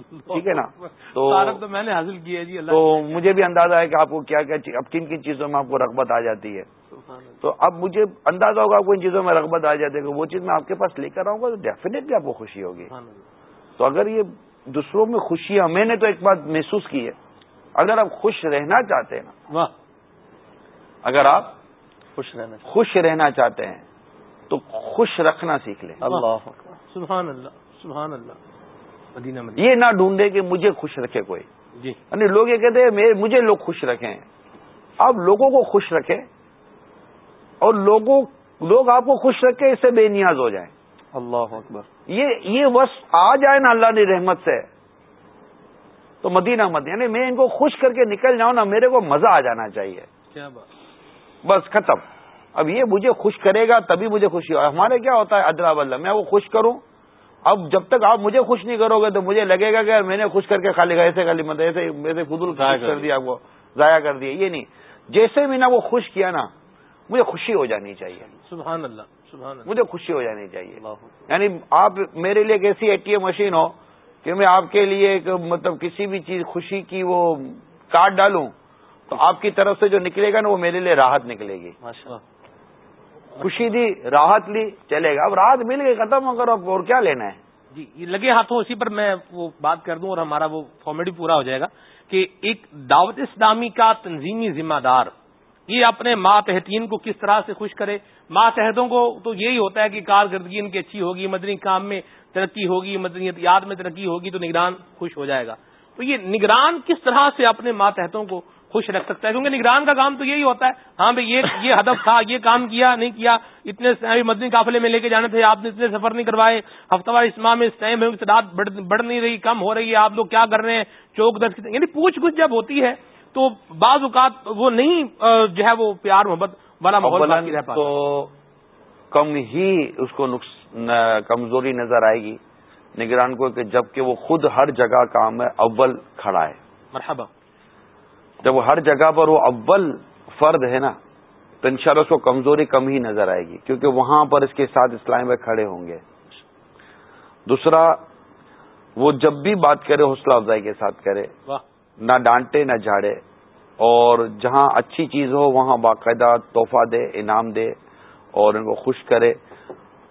ٹھیک ہے نا؟
تو میں نے حاصل کی ہے جی
تو مجھے بھی اندازہ ہے کہ آپ کو کیا کیا اب کن کن چیزوں میں آپ کو رغبت آ جاتی ہے۔ تو اب مجھے اندازہ ہوگا آپ کو ان چیزوں میں رغبت آ جاتی ہے وہ چیز میں آپ کے پاس لے کر آؤں گا تو ڈیفینیٹلی آپ کو خوشی ہوگی۔ تو اگر یہ دوسروں میں خوشیاں میں نے تو ایک بات محسوس کی ہے۔ اگر آپ خوش رہنا چاہتے ہیں نا اگر آپ خوش رہنا خوش رہنا چاہتے ہیں تو خوش رکھنا سیکھ لیں۔
اللہ سبحان اللہ سبحان اللہ۔ مدینہ
مدینہ۔ یہ نہ ڈھونڈے کہ مجھے خوش رکھے کوئی۔ جی۔ یعنی لوگ یہ کہتے ہیں مجھے لوگ خوش رکھیں۔ آپ لوگوں کو خوش رکھیں اور لوگوں لوگ آپ کو خوش رکھے اس سے بے نیاز ہو جائیں۔
اللہ اکبر۔
یہ یہ بس آ جائے نا اللہ کی رحمت سے۔ تو مدینہ مدینہ یعنی میں ان کو خوش کر کے نکل جاؤں نا میرے کو مزہ آ جانا چاہیے۔ کیا بات۔ بس ختم۔ اب یہ مجھے خوش کرے گا تبھی مجھے خوشی ہو ہمارے کیا ہوتا ہے؟ ادرا بلّہ میں وہ خوش کروں۔ اب جب تک آپ مجھے خوش نہیں کرو گے تو مجھے لگے گا کہ میں نے خوش کر کے خالی ایسے خالی مت ایسے ایسے فضول کر دیا۔ آپ کو ضائع کر دیا۔ یہ نہیں۔ جیسے بھی نا وہ خوش کیا نا مجھے خوشی ہو جانی چاہیے۔
سبحان اللہ سبحان
مجھے خوشی ہو جانی چاہیے۔ یعنی آپ میرے لیے ایک ایسی اے ٹی ایم مشین ہو کہ میں آپ کے لیے ایک مطلب کسی بھی چیز خوشی کی وہ کارڈ ڈالوں تو آپ کی طرف سے جو نکلے گا نا وہ میرے لیے راحت نکلے گی۔ خوشی دی راحت لی چلے گا۔ اب راحت مل گئی ختم اگر اور کیا لینا ہے؟
جی یہ لگے ہاتھوں اسی پر میں وہ بات کر دوں اور ہمارا وہ فارمیٹ پورا ہو جائے گا کہ ایک دعوت اسلامی کا تنظیمی ذمہ دار یہ اپنے ماتحتین کو کس طرح سے خوش کرے؟ ماتحتوں کو تو یہی ہوتا ہے کہ کارکردگی ان کی اچھی ہوگی، مدنی کام میں ترقی ہوگی، مدنیت یاد میں ترقی ہوگی تو نگران خوش ہو جائے گا۔ تو یہ نگران کس طرح سے اپنے ماتحتوں کو خوش رکھ سکتا ہے؟ کیونکہ نگران کا کام تو یہی ہوتا ہے۔ ہاں بھائی، یہ یہ ہدف تھا، یہ کام کیا، نہیں کیا، اتنے مدنی قافلے میں لے کے جانے تھے، آپ نے اتنے سفر نہیں کروائے، ہفتہ وار اسما میں تعداد بڑھ نہیں رہی، کم ہو رہی ہے، آپ لوگ کیا کر رہے ہیں؟ چوک درج یعنی پوچھ گچھ جب ہوتی ہے تو بعض اوقات وہ نہیں جو ہے وہ پیار محبت والا ماحول
تو کم ہی اس کو کمزوری نظر آئے گی۔ نگران کو کہ جبکہ وہ خود ہر جگہ کام ہے اول کھڑا ہے۔
مرحبا۔
جب وہ ہر جگہ پر وہ اول فرد ہے نا تو انشاءاللہ اس کو کمزوری کم ہی نظر آئے گی کیونکہ وہاں پر اس کے ساتھ اسلام میں کھڑے ہوں گے۔ دوسرا وہ جب بھی بات کرے حوصلہ افزائی کے ساتھ کرے۔ نہ ڈانٹے نہ جھاڑے اور جہاں اچھی چیز ہو وہاں باقاعدہ تحفہ دے انعام دے اور ان کو خوش کرے۔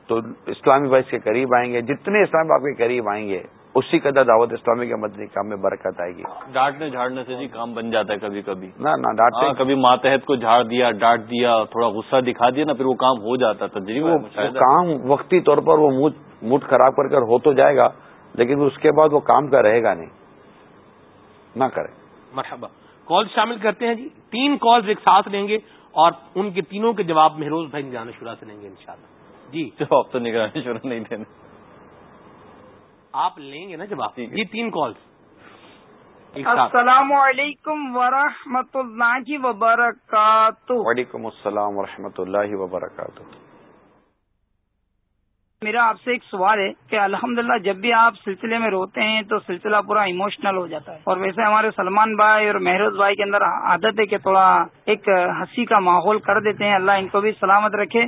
تو اسلامی بھائی کے قریب آئیں گے۔ جتنے اسلامی باپ کے قریب آئیں گے اسی قدر دعوت اسلامی کے مدنی کام میں برکت آئے گی۔
ڈانٹنے جھاڑنے سے جی کام بن جاتا ہے کبھی کبھی
نہ نہ ڈانٹنے
ہاں، کبھی ماتحت کو جھاڑ دیا ڈانٹ دیا تھوڑا غصہ دکھا دیا نا پھر وہ کام ہو جاتا تھا۔
وہ کام وقتی طور پر وہ موڈ خراب کر کر ہو تو جائے گا لیکن اس کے بعد وہ کام کا رہے گا نہیں۔ نہ کرے
مرحبا۔ کال شامل کرتے ہیں جی۔ تین کالز ایک ساتھ لیں گے اور ان کے تینوں کے جواب مہروز بھائی نگران شورا سے لیں گے انشاءاللہ۔ جی۔
جواب تو نگرانی شورا نہیں دینا
آپ لیں گے نا جواب؟ جی تین کالز۔
السلام علیکم ورحمۃ اللہ وبرکاتہ۔
وعلیکم السلام ورحمۃ اللہ وبرکاتہ۔
میرا آپ سے ایک سوال ہے کہ الحمدللہ جب بھی آپ سلسلے میں روتے ہیں تو سلسلہ پورا ایموشنل ہو جاتا ہے۔ اور ویسے ہمارے سلمان بھائی اور مہروز بھائی کے اندر عادت ہے کہ تھوڑا ایک ہنسی کا ماحول کر دیتے ہیں۔ اللہ ان کو بھی سلامت رکھے۔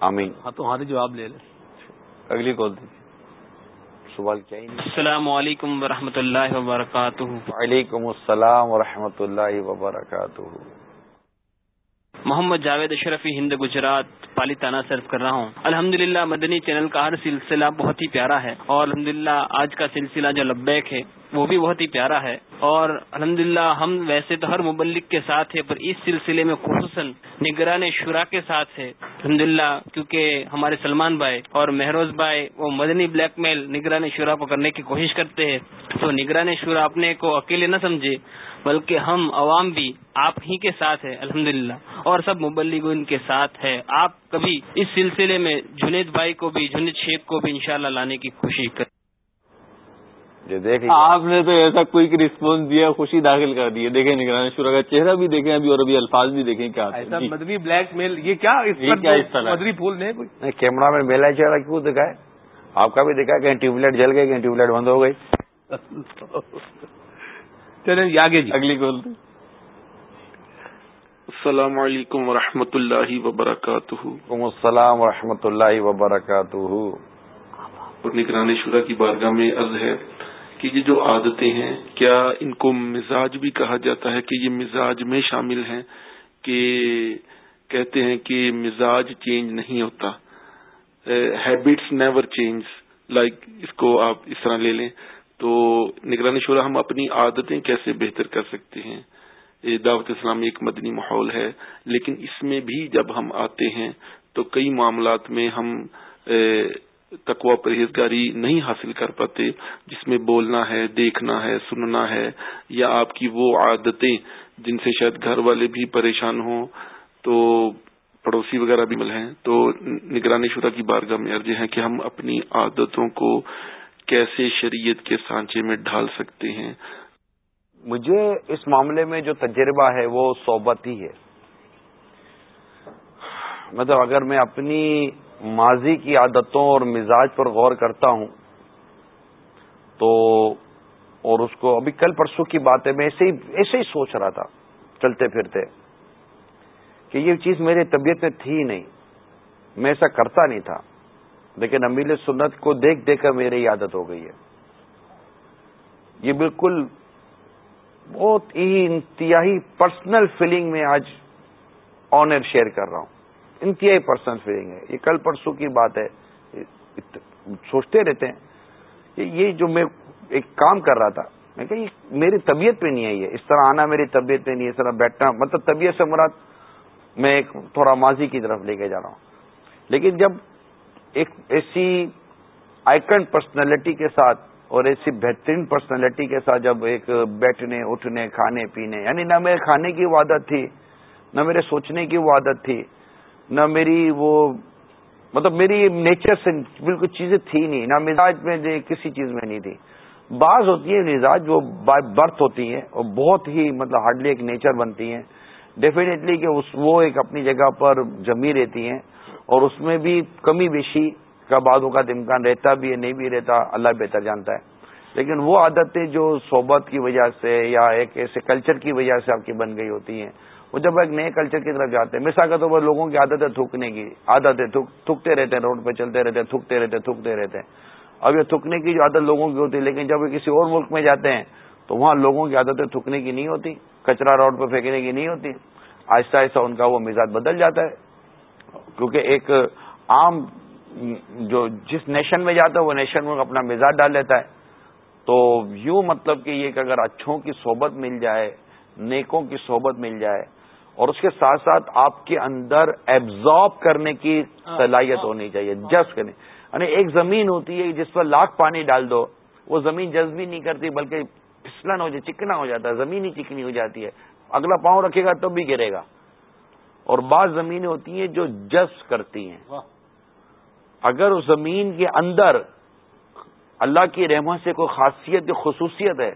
آمین۔
ہاں تو ہمارے جواب لے لیں۔
اگلی کال
سوال کیا
السلام علیکم ورحمۃ اللہ وبرکاتہ۔
وعلیکم السلام ورحمۃ اللہ وبرکاتہ۔
محمد جاوید اشرفی ہند گجرات پالی تانا سرف کر رہا ہوں۔ الحمد مدنی چینل کا ہر سلسلہ بہت ہی پیارا ہے اور الحمد آج کا سلسلہ جو لبیک ہے، وہ بھی بہت ہی پیارا ہے۔ اور الحمد ہم ویسے تو ہر مبلک کے ساتھ ہے پر اس سلسلے میں خصوصاً نگران شورا کے ساتھ ہے الحمد کیونکہ ہمارے سلمان بھائی اور مہروز بھائی، وہ مدنی بلیک میل نگران شورا کو کرنے کی کوشش کرتے ہیں۔ تو نگران شورا اپنے کو اکیلے نہ سمجھے۔ بلکہ ہم عوام بھی آپ ہی کے ساتھ ہیں الحمد اور سب مبلغ ان کے ساتھ ہے آپ کبھی اس سلسلے میں جنید بھائی کو بھی جنید شیخ کو بھی انشاءاللہ لانے کی کوشش کر
آپ نے تو ایسا کوئی رسپانس دیا خوشی داخل کر دی۔ ہے دیکھیں نگرانی شورا کا چہرہ بھی دیکھیں ابھی اور ابھی الفاظ بھی دیکھیں کیا
جی۔ مدنی بلیک میل یہ کیا مدنی پھول
نہیں کیمرہ میں میلا چہرہ کیوں دکھائے؟ آپ کا بھی دکھا کہیں ٹیوب لائٹ جل گئی کہیں ٹیوب لائٹ بند ہو گئی۔
چلیں آگے جی۔
اگلی کال
السلام علیکم ورحمۃ اللہ وبرکاتہ۔
السلام ورحمۃ اللہ وبرکاتہ۔
نگرانی شورا کی بارگاہ میں عرض ہے کہ یہ جو عادتیں ہیں کیا ان کو مزاج بھی کہا جاتا ہے کہ یہ مزاج میں شامل ہیں کہ کہتے ہیں کہ مزاج چینج نہیں ہوتا؟ ہیبٹس نیور چینج لائک اس کو آپ اس طرح لے لیں۔ تو نگرانی شورا ہم اپنی عادتیں کیسے بہتر کر سکتے ہیں؟ دعوت اسلامی ایک مدنی ماحول ہے، لیکن اس میں بھی جب ہم آتے ہیں تو کئی معاملات میں ہم تقوا پرہیزگاری نہیں حاصل کر پاتے، جس میں بولنا ہے، دیکھنا ہے، سننا ہے، یا آپ کی وہ عادتیں جن سے شاید گھر والے بھی پریشان ہوں، تو پڑوسی وغیرہ بھی مل ہیں۔ تو نگرانی شدہ کی بارگاہ میں عرض ہے کہ ہم اپنی عادتوں کو کیسے شریعت کے سانچے میں ڈھال سکتے ہیں؟
مجھے اس معاملے میں جو تجربہ ہے وہ صحبت ہی ہے۔ مطلب اگر میں اپنی ماضی کی عادتوں اور مزاج پر غور کرتا ہوں، تو اور اس کو ابھی کل پرسوں کی بات ہے، میں ایسے ہی ایسے ہی سوچ رہا تھا، چلتے پھرتے، کہ یہ چیز میری طبیعت میں تھی نہیں، میں ایسا کرتا نہیں تھا۔ لیکن امیل سنت کو دیکھ دیکھ کر میری عادت ہو گئی ہے۔ یہ بالکل بہت ہی انتہائی پرسنل فیلنگ میں آج آنر شیئر کر رہا ہوں۔ انتہائی پرسنل فیلنگ ہے۔ یہ کل پرسوں کی بات ہے۔ سوچتے رہتے ہیں۔ کہ یہ جو میں ایک کام کر رہا تھا، میں کہ یہ میری طبیعت پہ نہیں ہے۔ یہ اس طرح آنا میری طبیعت پہ نہیں ہے، اس طرح بیٹھنا مطلب طبیعت سے مراد میں ایک تھوڑا ماضی کی طرف لے کے جا رہا ہوں۔ لیکن جب ایک ایسی آئکن پرسنالٹی کے ساتھ اور ایسی بہترین پرسنالٹی کے ساتھ جب ایک بیٹھنے، اٹھنے، کھانے، پینے یعنی نہ میرے کھانے کی وہ عادت تھی، نہ میرے سوچنے کی وہ عادت تھی، نہ میری وہ مطلب میری نیچر سے بالکل چیزیں تھی نہیں، نہ مزاج میں کسی چیز میں نہیں تھی۔ بعض ہوتی ہے مزاج وہ بائی برتھ ہوتی ہیں اور بہت ہی مطلب ہارڈلی ایک نیچر بنتی ہیں۔ ڈیفینیٹلی کہ اس وہ ایک اپنی جگہ پر جمی رہتی ہیں۔ اور اس میں بھی کمی بیشی کا بعدوں کا امکان رہتا بھی ہے، نہیں بھی رہتا، اللہ بہتر جانتا ہے۔ لیکن وہ عادتیں جو صحبت کی وجہ سے یا ایک ایسے کلچر کی وجہ سے آپ کی بن گئی ہوتی ہیں، وہ جب ایک نئے کلچر کی طرف جاتے ہیں، مثال کے طور پر لوگوں کی عادت ہے تھوکنے کی عادت ہے تھوکتے رہتے ہیں، روڈ پہ چلتے رہتے ہیں، تھوکتے رہتے تھوکتے رہتے ہیں۔ اب یہ تھوکنے کی جو عادت لوگوں کی ہوتی ہے، لیکن جب وہ کسی اور ملک میں جاتے ہیں، تو وہاں لوگوں کی عادتیں تھوکنے کی نہیں ہوتی، کچرا روڈ پہ پھینکنے کی نہیں ہوتی۔ آہستہ آہستہ ان کا وہ مزاج بدل جاتا ہے۔ کیونکہ ایک عام جو جس نیشن میں جاتا ہے وہ نیشن میں اپنا مزاج ڈال لیتا ہے۔ تو یوں مطلب کہ یہ کہ اگر اچھوں کی صحبت مل جائے نیکوں کی صحبت مل جائے اور اس کے ساتھ ساتھ آپ کے اندر ایبزارب کرنے کی صلاحیت ہونی چاہیے جس کرنے یعنی ایک زمین ہوتی ہے جس پر لاکھ پانی ڈال دو وہ زمین جذب نہیں کرتی بلکہ پھسلن ہو جائے چکنا ہو جاتا ہے زمین ہی چکنی ہو جاتی ہے۔ اگلا پاؤں رکھے گا تب بھی گرے گا۔ اور بعض زمینیں ہوتی ہیں جو جذب کرتی ہیں۔ اگر اس زمین کے اندر اللہ کی رحمت سے کوئی خاصیت یا خصوصیت ہے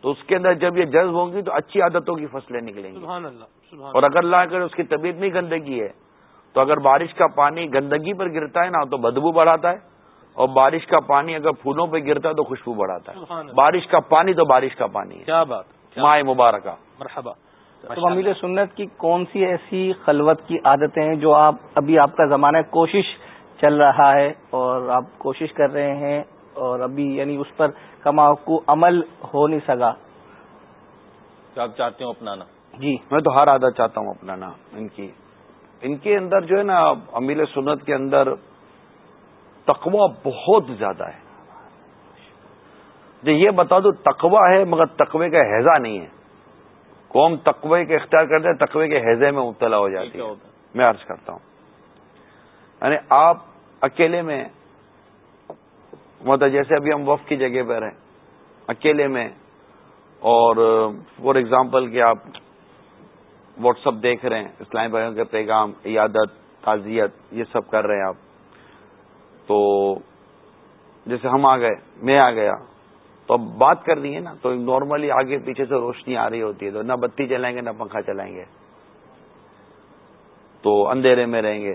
تو اس کے اندر جب یہ جذب ہوں گی تو اچھی عادتوں کی فصلیں نکلیں گی۔
سبحان اللہ سبحان
اور اگر اللہ اگر اس کی طبیعت میں گندگی ہے تو اگر بارش کا پانی گندگی پر گرتا ہے نا تو بدبو بڑھاتا ہے۔ اور بارش کا پانی اگر پھولوں پہ گرتا ہے تو خوشبو بڑھاتا ہے۔ بارش کا پانی تو بارش کا پانی
کیا بات
مائع مبارکہ۔
مرحبا۔
تو امیر سنت کی کون سی ایسی خلوت کی عادتیں ہیں جو آپ ابھی آپ کا زمانہ کوشش چل رہا ہے اور آپ کوشش کر رہے ہیں اور ابھی یعنی اس پر کما کو عمل ہو نہیں سکا؟
آپ چاہتے ہو اپنانا۔
جی۔ میں تو ہر عادت چاہتا ہوں اپنانا ان کی۔ ان کے اندر جو ہے نا امیل سنت کے اندر تقوا بہت زیادہ ہے۔ جو یہ بتا دو تقوا ہے مگر تقوی کا حیضہ نہیں ہے۔ قوم تقوی کے اختیار کرتے ہیں تقوی کے حیضے میں مبتلا ہو جاتی ہے۔ میں عرض کرتا ہوں۔ یعنی آپ اکیلے میں مطلب جیسے ابھی ہم وف کی جگہ پر ہیں اکیلے میں اور فار ایگزامپل کہ آپ واٹس ایپ دیکھ رہے ہیں اسلامی بھائیوں کے پیغام عیادت تعزیت یہ سب کر رہے ہیں آپ۔ تو جیسے ہم آ گئے میں آ گیا تو اب بات کر رہی ہے نا، تو نارملی آگے پیچھے سے روشنی آ رہی ہوتی ہے، تو نہ بتی چلائیں گے، نہ پنکھا چلائیں گے۔ تو اندھیرے میں رہیں گے،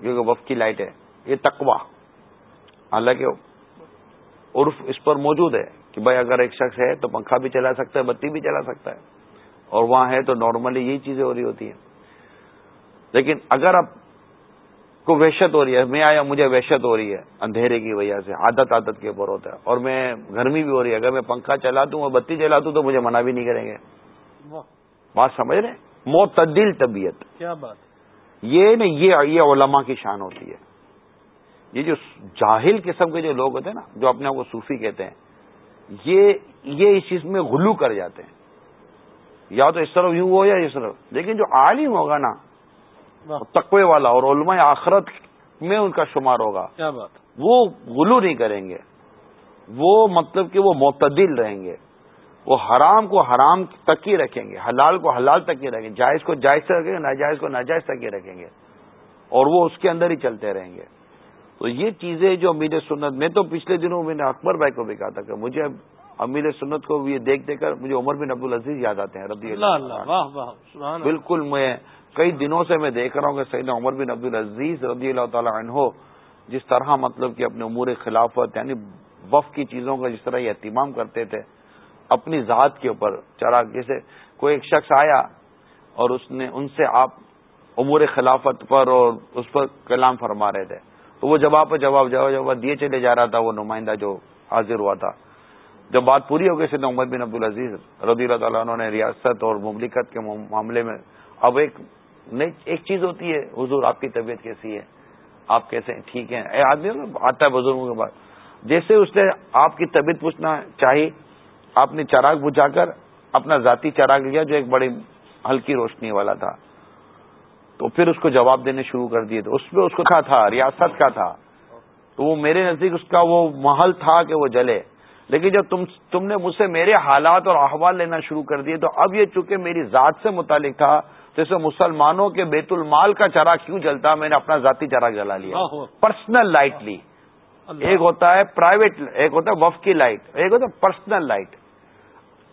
کیونکہ وف کی لائٹ ہے۔ یہ تقوا حالانکہ عرف اس پر موجود ہے کہ بھائی اگر ایک شخص ہے تو پنکھا بھی چلا سکتا ہے، بتی بھی چلا سکتا ہے۔ اور وہاں ہے تو نارملی یہی چیزیں ہو رہی ہوتی ہیں۔ لیکن اگر آپ کو وحشت ہو رہی ہے میں آیا مجھے وحشت ہو رہی ہے اندھیرے کی وجہ سے عادت عادت کے اوپر ہوتا ہے اور میں گرمی بھی ہو رہی ہے اگر میں پنکھا چلا دوں اور بتی چلا دوں تو مجھے منع بھی نہیں کریں گے۔ بات سمجھ رہے معتدل طبیعت۔
کیا بات؟
یہ نہیں یہ علماء کی شان ہوتی ہے۔ یہ جو جاہل قسم کے جو لوگ ہوتے ہیں نا جو اپنے آپ کو صوفی کہتے ہیں یہ یہ اس چیز میں غلو کر جاتے ہیں۔ یا تو اس طرف یوں ہو یا اس طرف۔ لیکن جو عالم ہوگا نا تقوی والا اور علماء آخرت میں ان کا شمار ہوگا۔
کیا بات
وہ غلو نہیں کریں گے۔ وہ مطلب کہ وہ معتدل رہیں گے۔ وہ حرام کو حرام تک ہی رکھیں گے۔ حلال کو حلال تک ہی رکھیں گے۔ جائز کو جائز تک رکھیں گے۔ ناجائز کو ناجائز تک ہی رکھیں گے۔ اور وہ اس کے اندر ہی چلتے رہیں گے۔ تو یہ چیزیں جو امیر سنت میں تو پچھلے دنوں میں نے اکبر بھائی کو بھی کہا تھا کہ مجھے امیر سنت کو یہ دیکھ دیکھ کر مجھے عمر بن عبد العزیز یاد آتے ہیں رضی اللہ۔ بالکل میں کئی دنوں سے میں دیکھ رہا ہوں کہ سیدنا عمر بن عبد العزیز رضی اللہ تعالیٰ عنہ جس طرح مطلب کہ اپنے امور خلافت یعنی وف کی چیزوں کا جس طرح یہ اہتمام کرتے تھے، اپنی ذات کے اوپر چرا جیسے کوئی ایک شخص آیا اور اس نے ان سے آپ امور خلافت پر اور اس پر کلام فرما رہے تھے۔ تو وہ جواب پہ جواب جواب جواب دیے چلے جا رہا تھا وہ نمائندہ جو حاضر ہوا تھا۔ جب بات پوری ہو گئی، سیدنا عمر بن عبد العزیز رضی اللہ تعالیٰ عنہ نے ریاست اور مملکت کے معاملے میں اب ایک نہیں، ایک چیز ہوتی ہے، حضور آپ کی طبیعت کیسی ہے؟ آپ کیسے ہیں؟ ٹھیک ہیں؟ اے آدمی، آتا ہے بزرگوں کے بعد جیسے اس نے آپ کی طبیعت پوچھنا چاہیے آپ نے چراغ بجھا کر اپنا ذاتی چراغ لیا جو ایک بڑی ہلکی روشنی والا تھا۔ تو پھر اس کو جواب دینے شروع کر دیے۔ تو اس پہ اس کو کیا تھا؟ ریاست کا تھا؟ تو وہ میرے نزدیک اس کا وہ محل تھا کہ وہ جلے۔ لیکن جب تم تم نے مجھ سے میرے حالات اور احوال لینا شروع کر دیے، تو اب یہ چونکہ میری ذات سے متعلق تھا جیسے مسلمانوں کے بیت المال کا چرا کیوں جلتا میں نے اپنا ذاتی چرا جلا لیا۔ پرسنل لائٹ لی ایک ہوتا ہے پرائیویٹ ایک ہوتا ہے وف کی لائٹ ایک ہوتا ہے پرسنل لائٹ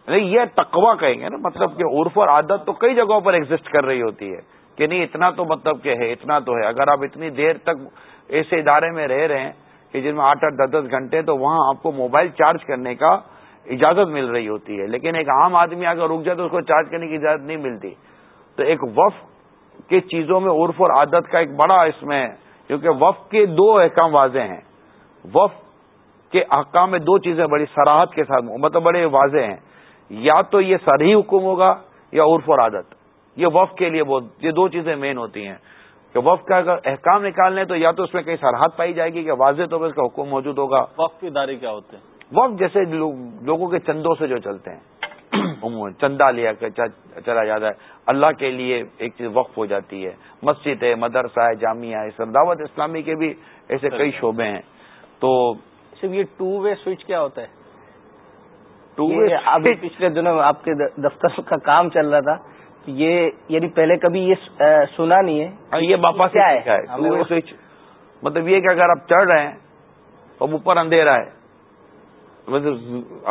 یہ تقوا کہیں گے نا مطلب کہ عرف اور عادت تو کئی جگہوں پر ایگزٹ کر رہی ہوتی ہے۔ کہ نہیں اتنا تو مطلب کہ ہے اتنا تو ہے۔ اگر آپ اتنی دیر تک ایسے ادارے میں رہ رہے ہیں کہ جن میں آٹھ آٹھ دس دس گھنٹے تو وہاں آپ کو موبائل چارج کرنے کا اجازت مل رہی ہوتی ہے۔ لیکن ایک عام آدمی اگر رک جائے تو اس کو چارج کرنے کی اجازت نہیں ملتی۔ تو ایک وف کے چیزوں میں عرف اور عادت کا ایک بڑا اس میں کیونکہ وف کے دو احکام واضح ہیں۔ وف کے احکام میں دو چیزیں بڑی سراہد کے ساتھ مطلب بڑے واضح ہیں۔ یا تو یہ سرحی حکم ہوگا یا عرف اور عادت۔ یہ وف کے لیے یہ دو چیزیں مین ہوتی ہیں۔ کہ وقت کا اگر احکام نکالنے تو یا تو اس میں کہیں سرحد پائی جائے گی کہ واضح طور پر اس کا حکم موجود ہوگا۔
وقت کے ادارے کیا ہوتے ہیں؟
وقت جیسے لوگوں کے چندوں سے جو چلتے ہیں۔ عموماً چندہ لیا چلا جاتا ہے۔ اللہ کے لیے ایک چیز وقف ہو جاتی ہے۔ مسجد ہے مدرسہ ہے جامعہ ہے دعوت اسلامی کے بھی ایسے کئی شعبے ہیں۔ تو
صرف یہ ٹو وے سوئچ کیا ہوتا ہے؟ ٹو وے ابھی پچھلے دنوں میں آپ کے دفتر کا کام چل رہا تھا۔ یہ یعنی پہلے کبھی یہ سنا نہیں ہے
ہاں، یہ باپا کیا ہے۔ ٹو وے سوئچ مطلب یہ کہ اگر آپ چڑھ رہے ہیں تو اوپر اندھیرا ہے۔ مطلب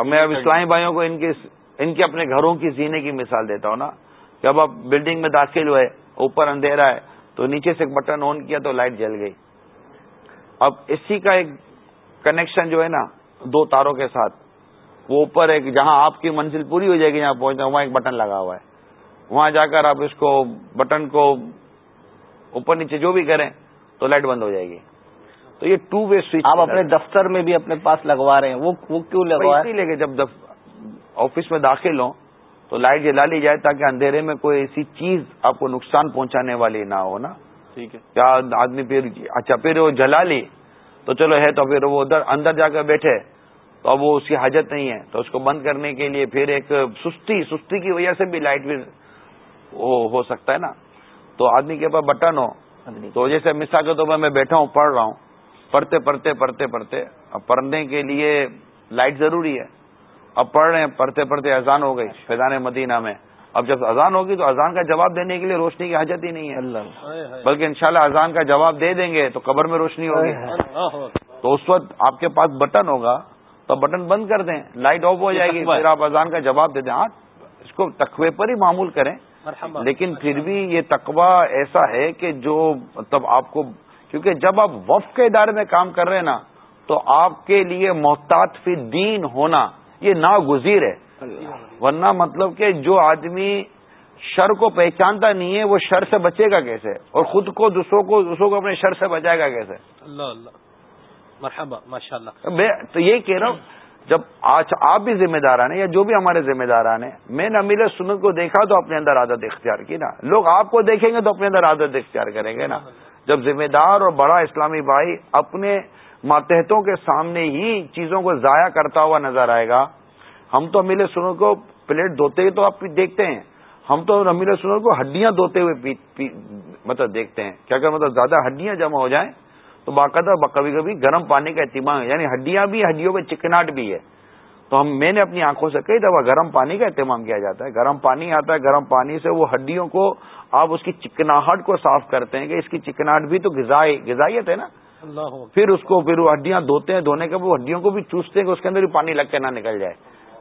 میں اب اسلامی بھائیوں کو ان کے ان کے اپنے گھروں کی زینے کی مثال دیتا ہوں نا کہ اب آپ بلڈنگ میں داخل ہوئے اوپر اندھیرا ہے تو نیچے سے ایک بٹن آن کیا تو لائٹ جل گئی۔ اب اسی کا ایک کنیکشن جو ہے نا دو تاروں کے ساتھ۔ وہ اوپر ایک جہاں آپ کی منزل پوری ہو جائے گی جہاں پہنچنا وہاں ایک بٹن لگا ہوا ہے۔ وہاں جا کر آپ اس کو بٹن کو اوپر نیچے جو بھی کریں تو لائٹ بند ہو جائے گی۔ تو یہ ٹو وے سوئچ
آپ اپنے دفتر میں بھی اپنے پاس لگوا رہے ہیں۔ وہ کیوں لگوا
اسی لے کے جب آفس میں داخل ہوں تو لائٹ جلا لی جائے تاکہ اندھیرے میں کوئی ایسی چیز آپ کو نقصان پہنچانے والی نہ ہو نا؟
ٹھیک ہے۔
کیا آدمی پھر اچھا پھر وہ جلا لی تو چلو ہے تو پھر وہ ادھر اندر جا کر بیٹھے تو اب وہ اس کی حاجت نہیں ہے۔ تو اس کو بند کرنے کے لیے پھر ایک سستی سستی کی وجہ سے بھی لائٹ بھی ہو سکتا ہے نا؟ تو آدمی کے پاس بٹن ہو تو جیسے مثال کے طور پر میں بیٹھا ہوں پڑھ رہا ہوں پڑھتے پڑھتے پڑھتے پڑھتے اب پڑھنے کے لیے لائٹ ضروری ہے۔ اب پڑھ رہے ہیں پڑھتے پڑھتے اذان ہو گئی فیضان مدینہ میں۔ اب جب اذان ہوگی تو اذان کا جواب دینے کے لیے روشنی کی حاجت ہی نہیں ہے۔ بلکہ انشاءاللہ اذان کا جواب دے دیں گے تو قبر میں روشنی ہوگی۔ تو اس وقت آپ کے پاس بٹن ہوگا تو بٹن بند کر دیں لائٹ آف ہو جائے گی پھر آپ اذان کا جواب دے دیں۔ ہاں اس کو تقوی پر ہی معمول کریں۔ لیکن پھر بھی یہ تقوی ایسا ہے کہ جو مطلب آپ کو کیونکہ جب آپ وف کے ادارے میں کام کر رہے ہیں نا تو آپ کے لیے محتاط فی دین ہونا یہ ناگزیر ہے۔ ورنہ مطلب کہ جو آدمی شر کو پہچانتا نہیں ہے وہ شر سے بچے گا کیسے؟ اور خود کو دوسروں کو دوسروں کو اپنے شر سے بچائے گا کیسے؟
اللہ اللہ۔ مرحبا ماشاء اللہ
تو یہ کہہ رہا ہوں جب آج آپ بھی ذمہ داران ہیں یا جو بھی ہمارے ذمہ داران ہیں میں نے امیر سنت کو دیکھا تو اپنے اندر عادت اختیار کی نا۔ لوگ آپ کو دیکھیں گے تو اپنے اندر عادت اختیار کریں گے نا۔ جب ذمہ دار اور بڑا اسلامی بھائی اپنے ماتحتوں کے سامنے ہی چیزوں کو ضائع کرتا ہوا نظر آئے گا۔ ہم تو امیل سنر کو پلیٹ دھوتے ہوئے تو آپ دیکھتے ہیں۔ ہم تو امیل سنر کو ہڈیاں دھوتے ہوئے مطلب دیکھتے ہیں۔ کیا کہ مطلب زیادہ ہڈیاں جمع ہو جائیں تو باقاعدہ کبھی کبھی گرم پانی کا اہتمام ہے۔ یعنی ہڈیاں بھی، ہڈیوں میں چکناٹ بھی ہے۔ تو ہم میں نے اپنی آنکھوں سے کئی دفعہ گرم پانی کا اہتمام کیا جاتا ہے۔ گرم پانی آتا ہے، گرم پانی سے وہ ہڈیوں کو آپ اس کی چکناہٹ کو صاف کرتے ہیں کہ اس کی چکناہٹ بھی تو غذائیت ہے نا۔ پھر اس کو پھر وہ ہڈیاں دھوتے ہیں دھونے کے وہ ہڈیوں کو بھی چوستے ہیں کہ اس کے اندر بھی پانی لگ کے نہ نکل جائے۔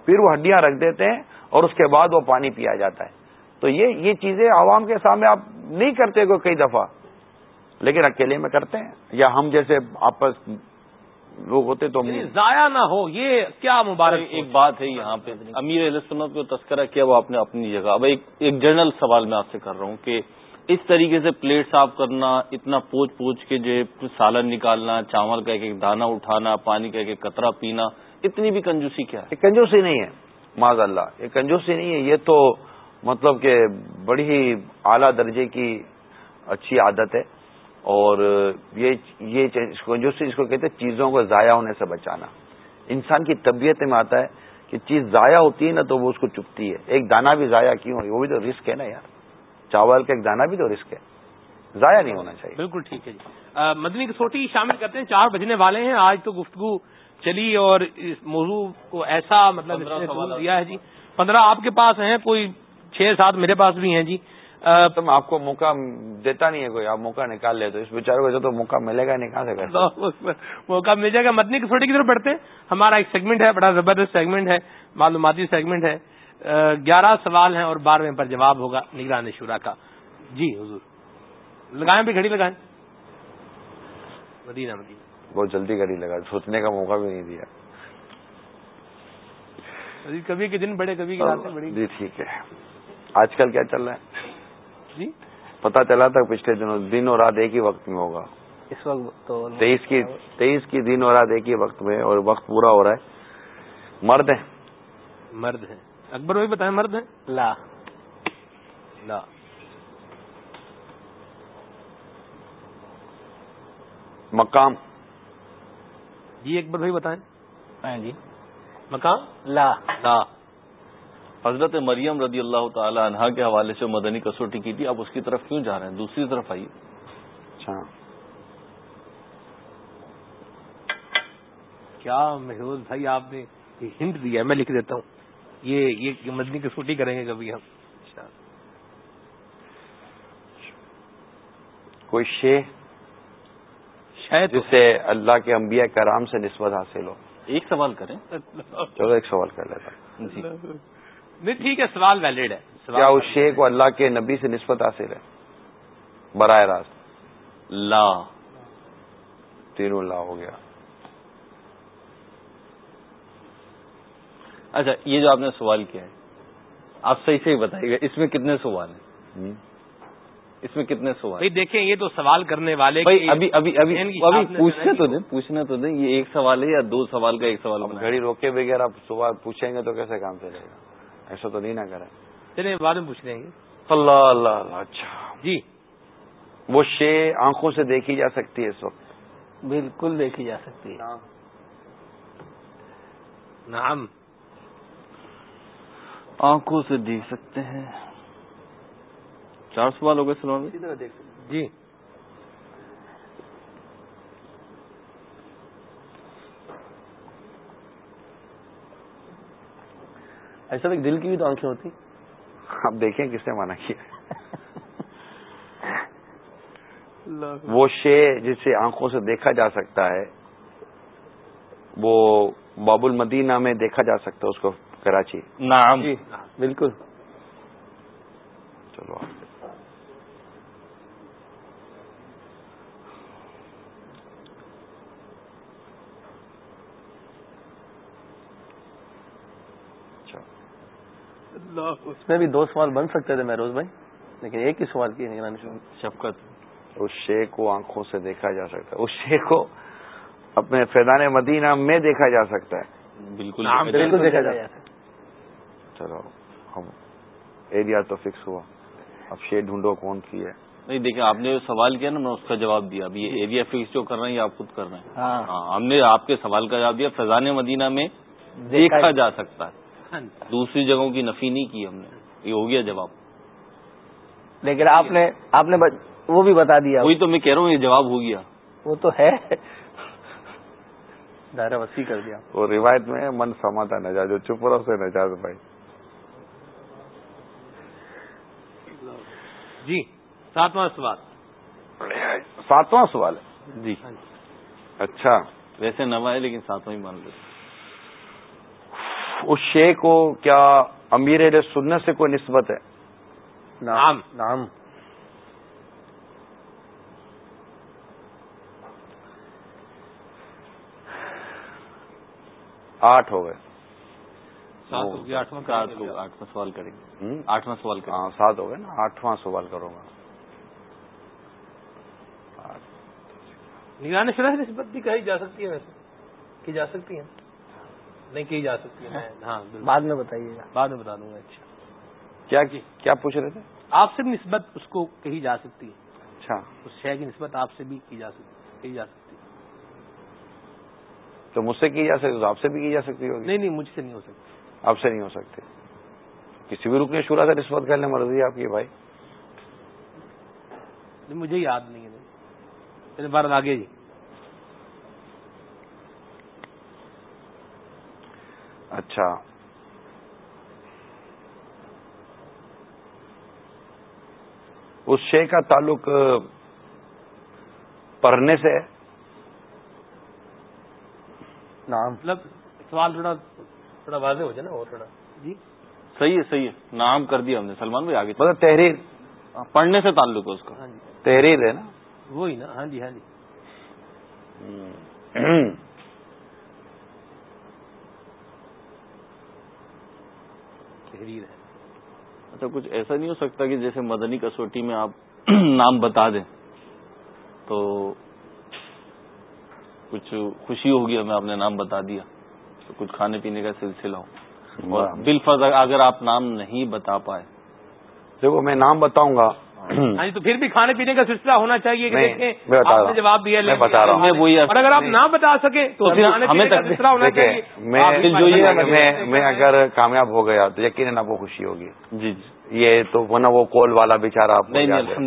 پھر وہ ہڈیاں رکھ دیتے ہیں اور اس کے بعد وہ پانی پیا جاتا ہے۔ تو یہ یہ چیزیں عوام کے سامنے آپ نہیں کرتے کوئی کئی دفعہ لیکن اکیلے میں کرتے ہیں۔ یا ہم جیسے آپس لوگ ہوتے تو
یعنی ضائع نہ ہو یہ کیا مبارک
ایک بات ہے یہاں پہ۔ امیر علیہ سنت کو تذکرہ کیا وہ آپ نے اپنی جگہ اب ایک ایک جنرل سوال میں آپ سے کر رہا ہوں کہ اس طریقے سے پلیٹ صاف کرنا، اتنا پوچھ پوچھ کے جو سالن نکالنا، چاول کا ایک ایک دانہ اٹھانا، پانی کا ایک ایک قطرہ پینا، اتنی بھی کنجوسی کیا
ہے؟ کنجوسی نہیں ہے معذ اللہ یہ کنجوسی نہیں ہے، یہ تو مطلب کہ بڑی ہی اعلیٰ درجے کی اچھی عادت ہے اور یہ یہ کنجوسی جس کو کہتے ہیں، چیزوں کو ضائع ہونے سے بچانا۔ انسان کی طبیعت میں آتا ہے کہ چیز ضائع ہوتی ہے نا تو وہ اس کو چپتی ہے۔ ایک دانہ بھی ضائع کیوں وہ بھی تو رسک ہے نا یار۔ چاول کا ایک دانہ بھی تو رسک ہے۔ ضائع نہیں ہونا چاہیے۔
بالکل ٹھیک ہے جی۔ مدنی کسوٹی شامل کرتے ہیں چار بجنے والے ہیں۔ آج تو گفتگو چلی اور اس موضوع کو ایسا مطلب دیا ہے جی۔ پندرہ آپ کے پاس ہیں کوئی چھ سات میرے پاس بھی ہیں جی۔
تم آپ کو موقع دیتا نہیں ہے کوئی آپ موقع نکال لے تو اس بیچارے کو تو موقع ملے گا نہیں کہاں
سے موقع مل جائے گا۔ مدنی کسوٹی کی طرف بڑھتے ہیں۔ ہمارا ایک سیگمنٹ ہے بڑا زبردست سیگمنٹ ہے معلوماتی سیگمنٹ ہے۔ گیارہ سوال ہیں اور بارہویں پر جواب ہوگا نگران شورا کا۔ جی حضور۔ لگائیں بھی گھڑی لگائیں۔ مدینہ مدینہ۔
بہت جلدی گھڑی لگا سوچنے کا موقع بھی نہیں دیا۔
کبھی کے دن بڑے کبھی
بڑی۔ جی ٹھیک ہے۔ آج کل کیا چل رہا ہے؟ جی؟ پتا چلا تھا پچھلے دنوں دن اور رات ایک ہی وقت میں ہوگا۔
اس وقت تو
تیئیس کی تیئیس کی دن اور رات ایک ہی وقت میں اور وقت پورا ہو رہا ہے۔ مرد ہیں۔
مرد ہیں۔ اکبر بھائی بتائیں مرد ہیں؟
لا۔
لا۔
مقام۔
جی ایک بار بھائی بتائیں۔
ہاں جی۔
مقام؟
لا۔
لا۔
حضرت مریم رضی اللہ تعالی عنہا کے حوالے سے مدنی کسوٹی کی تھی اب اس کی طرف کیوں جا رہے ہیں؟ دوسری طرف آئیے۔
اچھا۔
کیا محروز بھائی آپ نے ہنٹ دیا میں لکھ دیتا ہوں۔ یہ یہ مدنی کسوٹی کریں گے کبھی ہم
کوئی شے؟
شاید
جس سے اللہ کے انبیاء کرام سے نسبت حاصل ہو۔
ایک سوال کریں۔
چلو ایک سوال کر لیتا
جی۔
نہیں ٹھیک ہے سوال ویلڈ ہے۔
کیا اس شے کو اللہ کے نبی سے نسبت حاصل ہے؟ براہ راست۔
لا۔
تینوں لا ہو گیا۔
اچھا یہ جو آپ نے سوال کیا ہے آپ صحیح سے ہی بتائیے گا اس میں کتنے سوال ہیں؟ اس میں کتنے سوال
دیکھیں یہ تو سوال کرنے والے
ابھی ابھی ابھی ابھی پوچھنے تو دیں پوچھنا تو دیں یہ ایک سوال ہے یا دو سوال کا ایک سوال
گھڑی روکے بغیر آپ سوال پوچھیں گے تو کیسے کام چلے گا؟ ایسا تو نہیں نہ کریں۔
چلے بعد میں پوچھ لیں گے۔
اللہ اللہ اللہ اچھا۔
جی۔
وہ شے آنکھوں سے دیکھی جا سکتی ہے اس وقت؟
بالکل دیکھی جا سکتی ہے۔
نعم۔
آنکھوں سے دیکھ سکتے ہیں۔ چار سوال ہو گئے سلمان
جی۔
ایسا بھی دل کی بھی تو آنکھیں ہوتی۔
آپ دیکھیں کس نے مانا کیا۔ وہ شے جسے آنکھوں سے دیکھا جا سکتا ہے وہ باب المدینہ میں دیکھا جا سکتا ہے اس کو۔ کراچی۔
نام
جی بالکل۔
چلو۔
اس میں بھی دو سوال بن سکتے تھے مہروز بھائی لیکن ایک ہی سوال کی نگرانی
شفقت۔
اس شے کو آنکھوں سے دیکھا جا سکتا ہے۔ اس شے کو اپنے فیضان مدینہ میں دیکھا جا سکتا ہے۔
بالکل۔
بالکل دیکھا جا سکتا
چلو اب ایریا تو فکس ہوا۔ اب شے ڈھونڈو کون سی ہے۔
نہیں دیکھیں آپ نے جو سوال کیا نا میں اس کا جواب دیا۔ اب یہ ایریا فکس جو کر رہے ہیں یہ آپ خود کر رہے ہیں۔ ہاں۔ ہم نے آپ کے سوال کا جواب دیا۔ فیضان مدینہ میں دیکھا جا سکتا ہے۔ دوسری جگہوں کی نفی نہیں کی ہم نے۔ یہ ہو گیا جواب۔
لیکن آپ نے آپ نے وہ بھی بتا دیا۔
وہی تو میں کہہ رہا ہوں یہ جواب ہو گیا۔
وہ تو ہے۔
دائرہ وسیع کر دیا۔
وہ روایت میں من سماتا نجات جو چپ رہو سے نجات بھائی
جی ساتواں سوال۔
ساتواں سوال ہے؟
جی۔
اچھا۔
ویسے نوا ہے لیکن ساتواں ہی مان لیتے
اس شے کو کیا امیر سنت سے کوئی نسبت ہے؟
نام نام
آٹھ ہو گئے۔
آٹھواں سوال کریں گے۔ آٹھواں سوال
ہاں سات ہو گئے نا آٹھواں سوال کروں گا۔
نگران شرح نسبت بھی کہی جا سکتی ہے ویسے۔ کی جا سکتی ہے نہیں کی جا سکتی ہے ہاں
بعد میں بتائیے گا۔
بعد میں بتا دوں گا اچھا۔
کیا کیا پوچھ رہے تھے؟
آپ سے بھی نسبت اس کو کہی جا سکتی ہے۔
اچھا۔
اس شہر کی نسبت آپ سے بھی کی جا سکتی کہی جا سکتی۔
تو مجھ سے کی جا سکتی تو آپ سے بھی کی جا سکتی ہوگی؟
نہیں نہیں مجھ سے نہیں ہو سکتی۔
آپ سے نہیں ہو سکتی کسی بھی رکنے شورا سے نسبت کرنے مرضی آپ کی بھائی۔
مجھے یاد نہیں ہے۔ بار آگے جی۔
اچھا۔ اس شے کا تعلق پڑھنے سے ہے۔
نام
مطلب سوال تھوڑا تھوڑا واضح ہو جائے نا اور تھوڑا۔ جی۔
صحیح ہے صحیح ہے۔ نام کر دیا ہم نے سلمان بھائی آگے۔
مطلب تحریر۔
پڑھنے سے تعلق ہے اس کا۔
ہاں جی۔
تحریر ہے نا۔
وہی نا۔ ہاں جی ہاں جی۔ تحریر ہے۔
اچھا کچھ ایسا نہیں ہو سکتا کہ جیسے مدنی کسوٹی میں آپ نام بتا دیں۔ تو کچھ خوشی ہوگی ہمیں آپ نے نام بتا دیا۔ کچھ کھانے پینے کا سلسلہ ہو۔ اور بال اگر آپ نام نہیں بتا پائے۔
دیکھو میں نام بتاؤں گا۔
ہاں جی تو پھر بھی کھانے پینے کا سلسلہ ہونا چاہیے کہ جواب دیا
میں بتا رہا ہوں۔
اور اگر آپ نہ بتا سکے تو ہمیں سلسلہ ہونا چاہیے۔
میں اگر کامیاب ہو گیا تو یقیناً آپ کو خوشی ہوگی۔ جی جی۔ یہ تو ورنہ وہ کول والا بےچارا آپ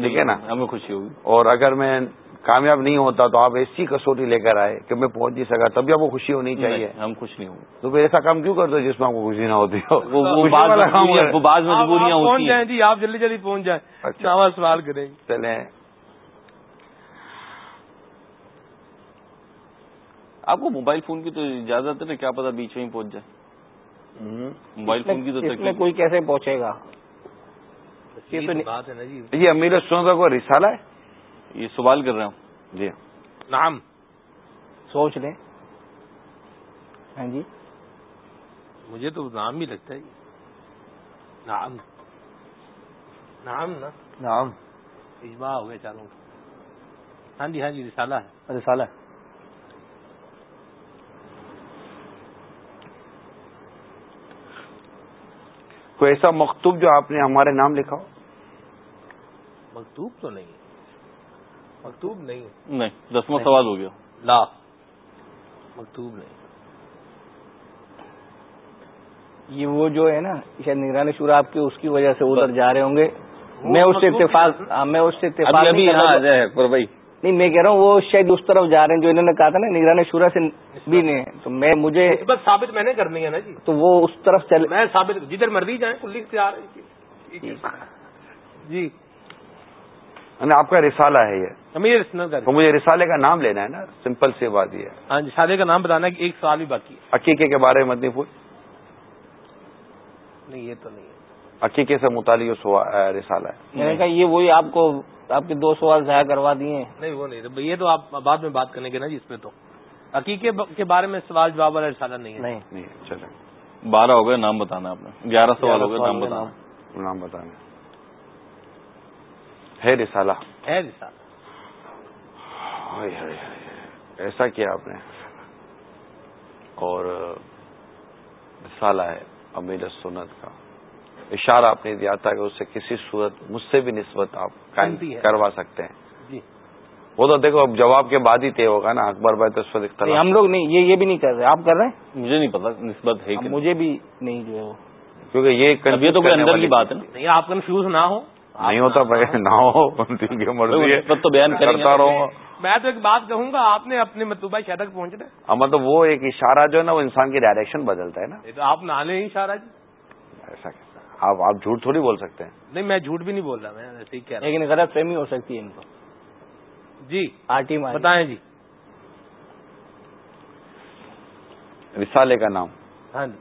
ٹھیک ہے نا؟
ہمیں خوشی ہوگی۔
اور اگر میں کامیاب نہیں ہوتا تو آپ ایسی کسوٹی لے کر آئے کہ میں پہنچ نہیں سکا تب بھی آپ کو خوشی ہونی چاہیے۔
ہم خوش نہیں ہوں
تو پھر ایسا کام کیوں کرتے جس میں آپ کو خوشی نہ ہوتی ہو؟
وہ بعض مجبوریاں
پہنچ جائیں جی آپ جلدی جلدی پہنچ جائیں۔ اچھا۔ سوال کریں۔
چلیں۔
آپ کو موبائل فون کی تو اجازت ہے نا کیا پتا بیچ میں ہی پہنچ جائے۔ موبائل فون کی تو
کوئی کیسے پہنچے گا؟
جی۔ امیر سو کا کوئی رسالہ ہے؟
یہ سوال کر رہا ہوں۔
جی۔
نام
سوچ لیں۔ ہاں جی۔
مجھے تو نام ہی لگتا ہے۔ نام نام نا۔
نام
اجماع ہو گیا چاروں ہاں جی ہاں جی رسالہ ہے۔
رسالہ۔
کوئی ایسا مکتوب جو آپ نے ہمارے نام لکھا ہو؟
مکتوب تو نہیں ہے۔ مکتوب نہیں
نہیں دسواں سوال ہو گیا۔
لا۔ مکتوب نہیں۔
یہ وہ جو ہے نا شاید نگرانی شورا آپ کی اس کی وجہ سے ادھر جا رہے ہوں گے۔ میں اس سے اتفاق ہاں، میں اس سے اتفاق نہیں میں کہہ رہا ہوں وہ شاید اس طرف جا رہے ہیں جو انہوں نے کہا تھا نا نگرانی شورا سے بھی نہیں تو میں مجھے
بس ثابت میں نے کرنی ہے نا جی۔
تو وہ اس طرف چل
میں ثابت جدھر مرضی جائیں کلی جی۔
آپ کا رسالہ ہے یہ۔
تو
مجھے رسالے کا نام لینا ہے نا سمپل سی بات یہ ہے۔
ہاں جی رسالے کا نام بتانا ہے کہ ایک سوال بھی باقی ہے۔
عقیقے کے بارے میں مدنی پھول
نہیں یہ تو نہیں ہے۔
عقیقے سے متعلق رسالہ ہے۔
میں نے کہا یہ وہی آپ کو آپ کے دو سوال ضائع کروا دیے
نہیں وہ نہیں۔ یہ تو آپ بعد میں بات کریں گے نا جی اس پہ تو۔ عقیقے کے بارے میں سوال جواب والا رسالہ نہیں ہے۔
نہیں۔ چلے
بارہ ہو گئے نام بتانا آپ نے۔ گیارہ سوال ہو گئے نام بتانا
نام بتانا ہے رسالہ۔
ہے رسالہ۔
ایسا کیا آپ نے؟ اور رسالہ ہے امیر سنت کا۔ اشارہ آپ نے دیا تھا کہ اس سے کسی صورت مجھ سے بھی نسبت آپ کروا سکتے ہیں۔
جی۔
وہ تو دیکھو اب جواب کے بعد ہی طے ہوگا نا۔ اکبر بھائی تو اس وقت
ہم لوگ نہیں یہ یہ بھی نہیں کر رہے۔ آپ کر رہے ہیں؟
مجھے نہیں پتا نسبت ہے
مجھے بھی نہیں جو ہے وہ۔
کیونکہ یہ
تو کوئی اندر کی بات ہے
نہیں آپ کنفیوز نہ ہو۔
نہیں ہوتا بھائی نہ ہو مرضی
ہے۔ تو بیان
کرتا رہوں۔
میں تو ایک بات کہوں گا آپ نے اپنے مطلوبہ شہر تک پہنچ رہے
مطلب وہ ایک اشارہ جو ہے نا وہ انسان کی ڈائریکشن بدلتا ہے نا۔
تو آپ نہ لیں اشارہ جی۔
ایسا آپ آپ جھوٹ تھوڑی بول سکتے ہیں۔
نہیں میں جھوٹ بھی نہیں بول رہا میں ایسے ہی کہہ رہا
لیکن غلط فہمی ہو سکتی ہے ان کو۔
جی
میں
بتائیں جی۔
رسالے کا نام۔
ہاں جی۔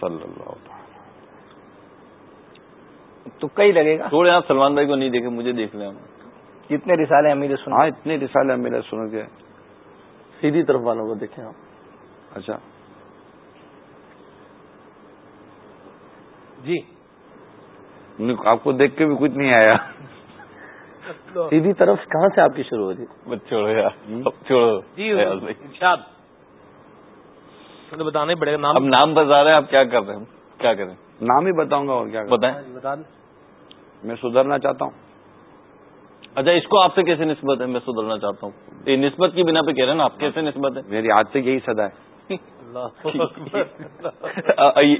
صلی اللہ
تو کئی لگے گا؟
تھوڑے آپ سلمان بھائی کو نہیں دیکھے مجھے دیکھ لیں
کتنے رسالے امیر سن
ہاں اتنے رسالے امیر سن کے
سیدھی طرف والوں کو دیکھیں آپ۔
اچھا۔
جی۔
آپ کو دیکھ کے بھی کچھ نہیں آیا۔
سیدھی طرف کہاں سے آپ کی شروع ہوتی
چھوڑو
جی ارشاد۔ بتانا پڑے گا نام۔
اب نام بتا رہے ہیں آپ کیا کر رہے ہیں؟ کیا کریں؟
نام ہی بتاؤں گا اور کیا
بتائیں۔
میں سدھرنا چاہتا ہوں۔
اچھا اس کو آپ سے کیسے نسبت ہے؟ میں سدھرنا چاہتا ہوں۔ یہ نسبت کی بنا پہ کہہ رہے ہیں نا آپ کیسے نسبت ہے؟
میری آج سے یہی سدا ہے۔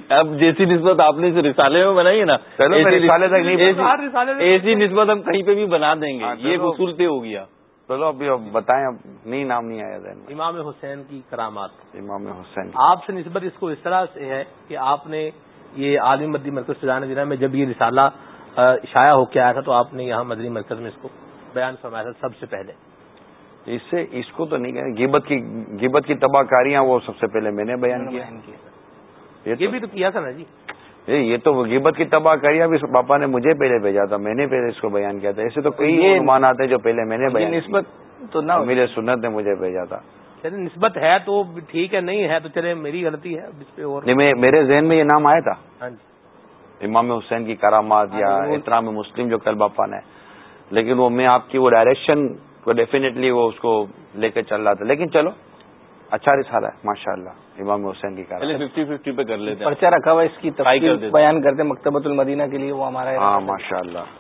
اب جیسی نسبت آپ نے رسالے میں بنائی ہے نا
رسالے تک نہیں
ایسی نسبت ہم کہیں پہ بھی بنا دیں گے۔ یہ اصول طے ہو گیا۔
چلو ابھی اب بتائیں اب نہیں نام نہیں آیا ذہن
امام حسین کی کرامات۔
امام حسین۔
آپ سے نسبت اس کو اس طرح سے ہے کہ آپ نے یہ عالمی مدنی مرکز سجانا ضلع میں جب یہ رسالہ شائع ہو کے آیا تھا تو آپ نے یہاں مدنی مرکز میں اس کو بیان فرمایا تھا سب سے پہلے۔
اس سے اس کو تو نہیں کہنا گیبت کی گیبت کی تباہ کاریاں وہ سب سے پہلے میں نے بیان کیا۔
یہ بھی تو کیا تھا نا جی؟
یہ تو گیبت کی تباہ کاریاں بھی پاپا نے مجھے پہلے بھیجا تھا میں نے پہلے اس کو بیان کیا تھا۔ ایسے تو کئی عنوان آتے جو پہلے میں نے بیان
نسبت تو نہ
میرے سنت نے مجھے بھیجا تھا۔
چلے نسبت ہے تو ٹھیک ہے نہیں ہے تو چلے میری غلطی ہے
میرے ذہن میں یہ نام آیا تھا۔
ہاں جی۔
امام حسین کی کرامات یا احترام مسلم جو کل باپا نے لیکن وہ میں آپ کی وہ ڈائریکشن ڈیفینیٹلی وہ اس کو لے کے چل رہا تھا۔ لیکن چلو اچھا رسالہ ہے ماشاء اللہ امام حسین کی
ففٹی ففٹی پہ کر لیتے
پرچہ رکھا ہوا اس کی بیان کرتے مکتبۃ المدینہ کے لیے وہ ہمارا
ہاں ماشاء اللہ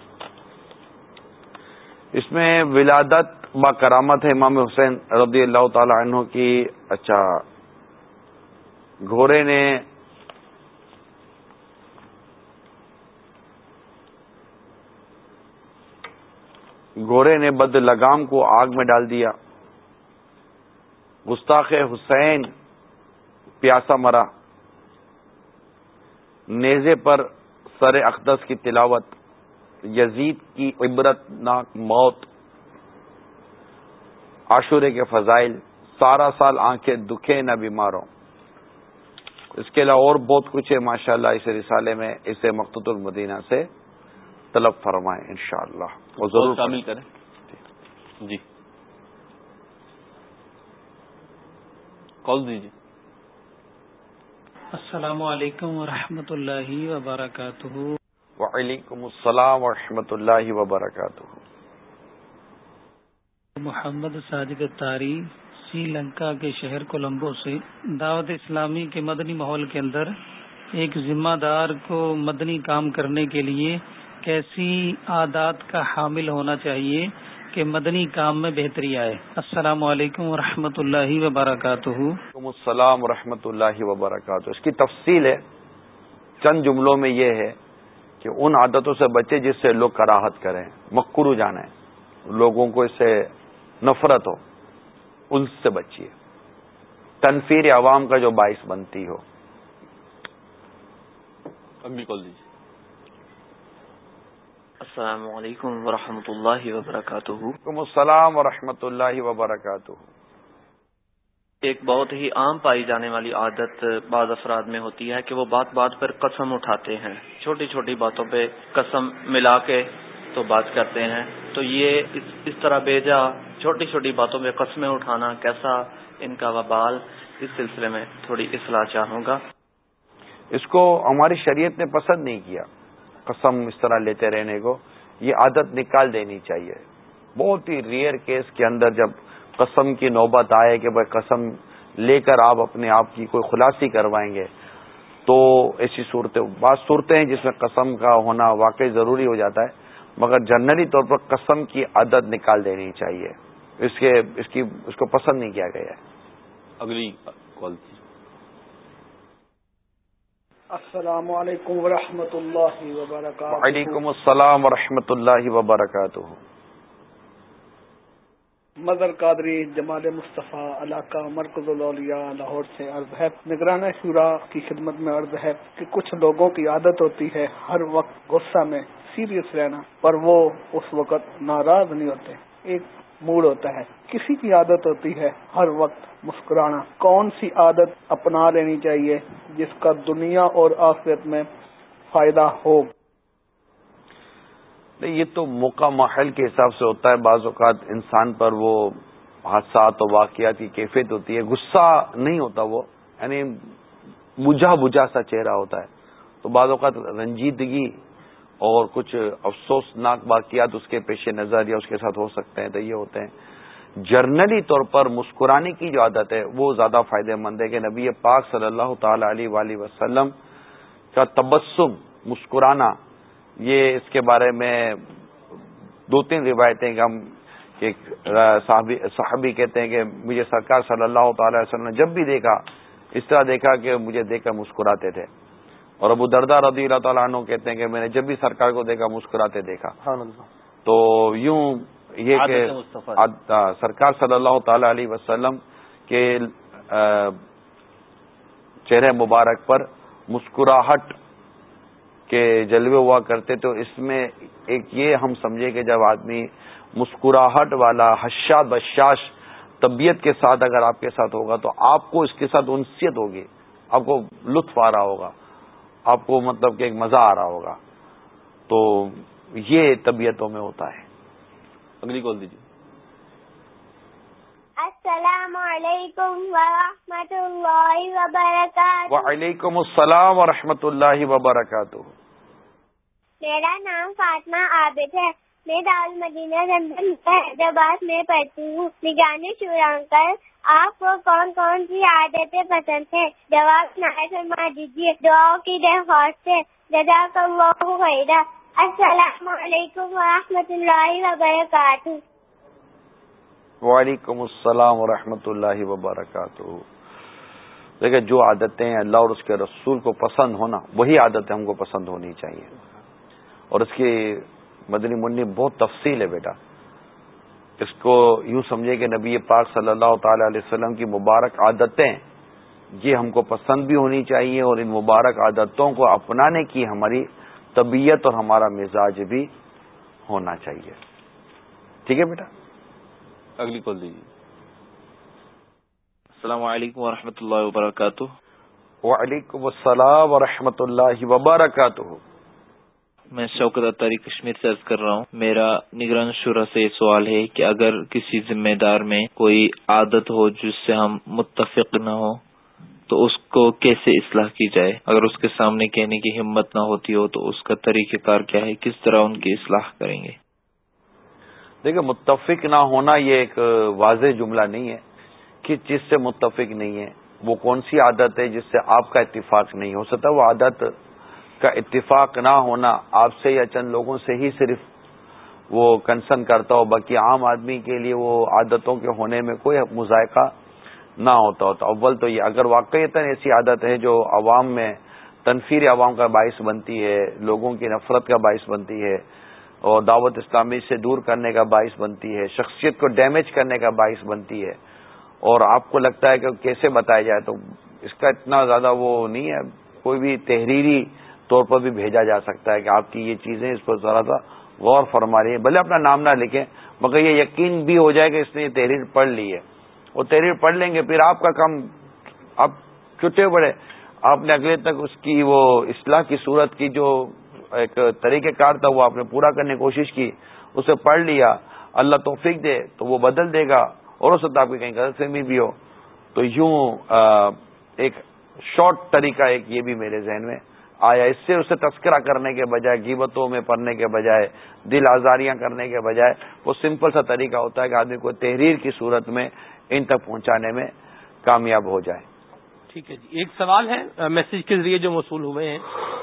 اس میں ولادت با کرامت ہے امام حسین رضی اللہ تعالی عنہ کی۔ اچھا گھوڑے نے گھوڑے نے بد لگام کو آگ میں ڈال دیا۔ گستاخ حسین پیاسا مرا۔ نیزے پر سر اقدس کی تلاوت۔ یزید کی عبرت ناک موت۔ عاشورے کے فضائل۔ سارا سال آنکھیں دکھے نہ بیماروں۔ اس کے علاوہ اور بہت کچھ ہے ماشاء اللہ اس رسالے میں اسے مقت المدینہ سے۔ طلب فرمائیں انشاءاللہ۔ وہ ضرور
شامل کریں۔ جی۔ کال دیجیے
السلام علیکم ورحمۃ اللہ وبرکاتہ۔
وعلیکم السلام ورحمۃ اللہ وبرکاتہ۔
محمد ساجد تاری سری لنکا کے شہر کولمبو سے۔ دعوت اسلامی کے مدنی ماحول کے اندر ایک ذمہ دار کو مدنی کام کرنے کے لیے کیسی عادات کا حامل ہونا چاہیے کہ مدنی کام میں بہتری آئے۔ السلام علیکم و اللہ وبرکاتہ۔
السلام و اللہ وبرکاتہ۔ اس کی تفصیل ہے چند جملوں میں یہ ہے کہ ان عادتوں سے بچے جس سے لوگ کراہت کریں مکرو جانے لوگوں کو اس سے نفرت ہو ان سے بچیے۔ تنفیر عوام کا جو باعث بنتی ہو۔
کال دیجیے
السلام علیکم ورحمۃ اللہ وبرکاتہ۔
السلام ورحمۃ اللہ وبرکاتہ۔
ایک بہت ہی عام پائی جانے والی عادت بعض افراد میں ہوتی ہے کہ وہ بات بات پر قسم اٹھاتے ہیں۔ چھوٹی چھوٹی باتوں پہ قسم ملا کے تو بات کرتے ہیں۔ تو یہ اس اس طرح بھیجا چھوٹی چھوٹی باتوں پہ قسمیں اٹھانا کیسا ان کا وبال؟ اس سلسلے میں تھوڑی اصلاح چاہوں گا۔
اس کو ہماری شریعت نے پسند نہیں کیا۔ قسم اس طرح لیتے رہنے کو، یہ عادت نکال دینی چاہیے۔ بہت ہی ریئر کیس کے اندر جب قسم کی نوبت آئے کہ بھائی قسم لے کر آپ اپنے آپ کی کوئی خلاصی کروائیں گے، تو ایسی صورتیں، بعض صورتیں ہیں جس میں قسم کا ہونا واقعی ضروری ہو جاتا ہے، مگر جنرلی طور پر قسم کی عادت نکال دینی چاہیے۔ اس کے، اس کی، اس کو پسند نہیں کیا گیا۔ ہے
اگلی کال
السلام علیکم ورحمۃ اللہ وبرکاتہ۔
وعلیکم السلام ورحمۃ اللہ وبرکاتہ۔
مظر قادری جمال مصطفیٰ علاقہ مرکز الاولیاء لاہور سے عرض ہے نگران شورا کی خدمت میں عرض ہے کہ کچھ لوگوں کی عادت ہوتی ہے ہر وقت غصہ میں سیریس رہنا پر وہ اس وقت ناراض نہیں ہوتے۔ ایک موڈ ہوتا ہے۔ کسی کی عادت ہوتی ہے ہر وقت مسکرانا۔ کون سی عادت اپنا لینی چاہیے جس کا دنیا اور آخرت میں فائدہ ہو؟
یہ تو موقع محل کے حساب سے ہوتا ہے۔ بعض اوقات انسان پر وہ حادثات اور واقعات کی کیفیت ہوتی ہے۔ غصہ نہیں ہوتا وہ یعنی بجھا بجھا سا چہرہ ہوتا ہے۔ تو بعض اوقات رنجیدگی اور کچھ افسوسناک واقعات اس کے پیش نظر یا اس کے ساتھ ہو سکتے ہیں تو یہ ہوتے ہیں۔ جرنلی طور پر مسکرانے کی جو عادت ہے، وہ زیادہ فائدہ مند ہے کہ نبی پاک صلی اللہ تعالی علیہ وسلم کا تبسم، مسکرانا، یہ اس کے بارے میں دو تین روایتیں ہم صحابی کہتے ہیں کہ مجھے سرکار صلی اللہ تعالی وسلم نے جب بھی دیکھا، اس طرح دیکھا کہ مجھے دیکھ کر مسکراتے تھے۔ اور ابو دردار رضی اللہ تعالیٰ عنہ کہتے ہیں کہ میں نے جب بھی سرکار کو دیکھا مسکراتے دیکھا۔ تو یوں یہ کہ سرکار صلی اللہ تعالی علیہ وسلم کے چہرے مبارک پر مسکراہٹ کے جلوے ہوا کرتے تو اس میں ایک یہ ہم سمجھے کہ جب آدمی مسکراہٹ والا حشاد بشاش طبیعت کے ساتھ اگر آپ کے ساتھ ہوگا تو آپ کو اس کے ساتھ انسیت ہوگی آپ کو لطف آ رہا ہوگا۔ آپ کو مطلب کہ ایک مزہ آ رہا ہوگا۔ تو یہ طبیعتوں میں ہوتا ہے۔
اگلی کال دیجیے۔
السلام علیکم ورحمۃ اللہ وبرکاتہ۔
وعلیکم السلام ورحمۃ اللہ وبرکاتہ۔
میرا نام فاطمہ عابد ہے۔ میں دال مدینہ حیدرآباد میں پڑھتی ہوں۔ نگرانی شورانکر آپ کو کون کون سی عادتیں پسند ہیں؟ جواب نہ فرما دیجیے دعاؤں کی درخواست ہے۔ جزاک اللہ خیرہ السلام علیکم ورحمۃ اللہ وبرکاتہ۔
وعلیکم السلام ورحمۃ اللہ وبرکاتہ۔ دیکھیں، جو عادتیں اللہ اور اس کے رسول کو پسند ہونا، وہی عادتیں ہم کو پسند ہونی چاہیے۔ اور اس کی مدنی منی بہت تفصیل ہے بیٹا۔ اس کو یوں سمجھے کہ نبی پاک صلی اللہ تعالی علیہ وسلم کی مبارک عادتیں یہ ہم کو پسند بھی ہونی چاہیے اور ان مبارک عادتوں کو اپنانے کی ہماری طبیعت اور ہمارا مزاج بھی ہونا چاہیے۔ ٹھیک ہے بیٹا۔
اگلی کال دیجیے۔
السلام علیکم و اللہ وبرکاتہ۔
وعلیکم السلام و اللہ وبرکاتہ۔
میں شوکت اتاری کشمیر سے عرض کر رہا ہوں، میرا نگران شورا سے یہ سوال ہے کہ اگر کسی ذمہ دار میں کوئی عادت ہو جس سے ہم متفق نہ ہو، تو اس کو کیسے اصلاح کی جائے؟ اگر اس کے سامنے کہنے کی ہمت نہ ہوتی ہو، تو اس کا طریقہ کار کیا ہے؟ کس طرح ان کی اصلاح کریں گے؟
دیکھیں، متفق نہ ہونا یہ ایک واضح جملہ نہیں ہے کس چیز سے متفق نہیں ہے، وہ کون سی عادت ہے جس سے آپ کا اتفاق نہیں ہو سکتا؟ وہ عادت کا اتفاق نہ ہونا آپ سے یا چند لوگوں سے ہی صرف وہ کنسرن کرتا ہو، باقی عام آدمی کے لیے وہ عادتوں کے ہونے میں کوئی مذائقہ نہ ہوتا ہوتا۔ اول تو یہ، اگر واقعی ایسی عادت ہے جو عوام میں تنفیر عوام کا باعث بنتی ہے، لوگوں کی نفرت کا باعث بنتی ہے اور دعوت اسلامی سے دور کرنے کا باعث بنتی ہے، شخصیت کو ڈیمیج کرنے کا باعث بنتی ہے۔ اور آپ کو لگتا ہے کہ کیسے بتایا جائے تو اس کا اتنا زیادہ وہ نہیں ہے، کوئی بھی تحریری طور پر بھی بھیجا جا سکتا ہے کہ آپ کی یہ چیزیں اس پر ذرا سا غور فرما رہی ہیں، بھلے اپنا نام نہ لکھیں، مگر یہ یقین بھی ہو جائے کہ اس نے یہ تحریر پڑھ لی ہے۔ وہ تحریر پڑھ لیں گے، پھر آپ کا کام، آپ چھٹے پڑے۔ آپ نے اگلے تک اس کی وہ اصلاح کی صورت کی جو ایک طریقہ کار تھا، وہ آپ نے پورا کرنے کی کوشش کی، اسے پڑھ لیا۔ اللہ توفیق دے تو وہ بدل دے گا، اور ہو سکتا آپ کی کہیں غلط فہمی بھی ہو۔ تو یوں ایک شارٹ طریقہ ایک یہ بھی میرے ذہن میں آیا اس سے اسے تذکرہ کرنے کے بجائے گیبتوں میں پڑھنے کے بجائے دل آزاریاں کرنے کے بجائے وہ سمپل سا طریقہ ہوتا ہے کہ آدمی کو تحریر کی صورت میں ان تک پہنچانے میں کامیاب ہو جائے۔
ٹھیک ہے جی۔ ایک سوال ہے میسج کے ذریعے جو موصول ہوئے ہیں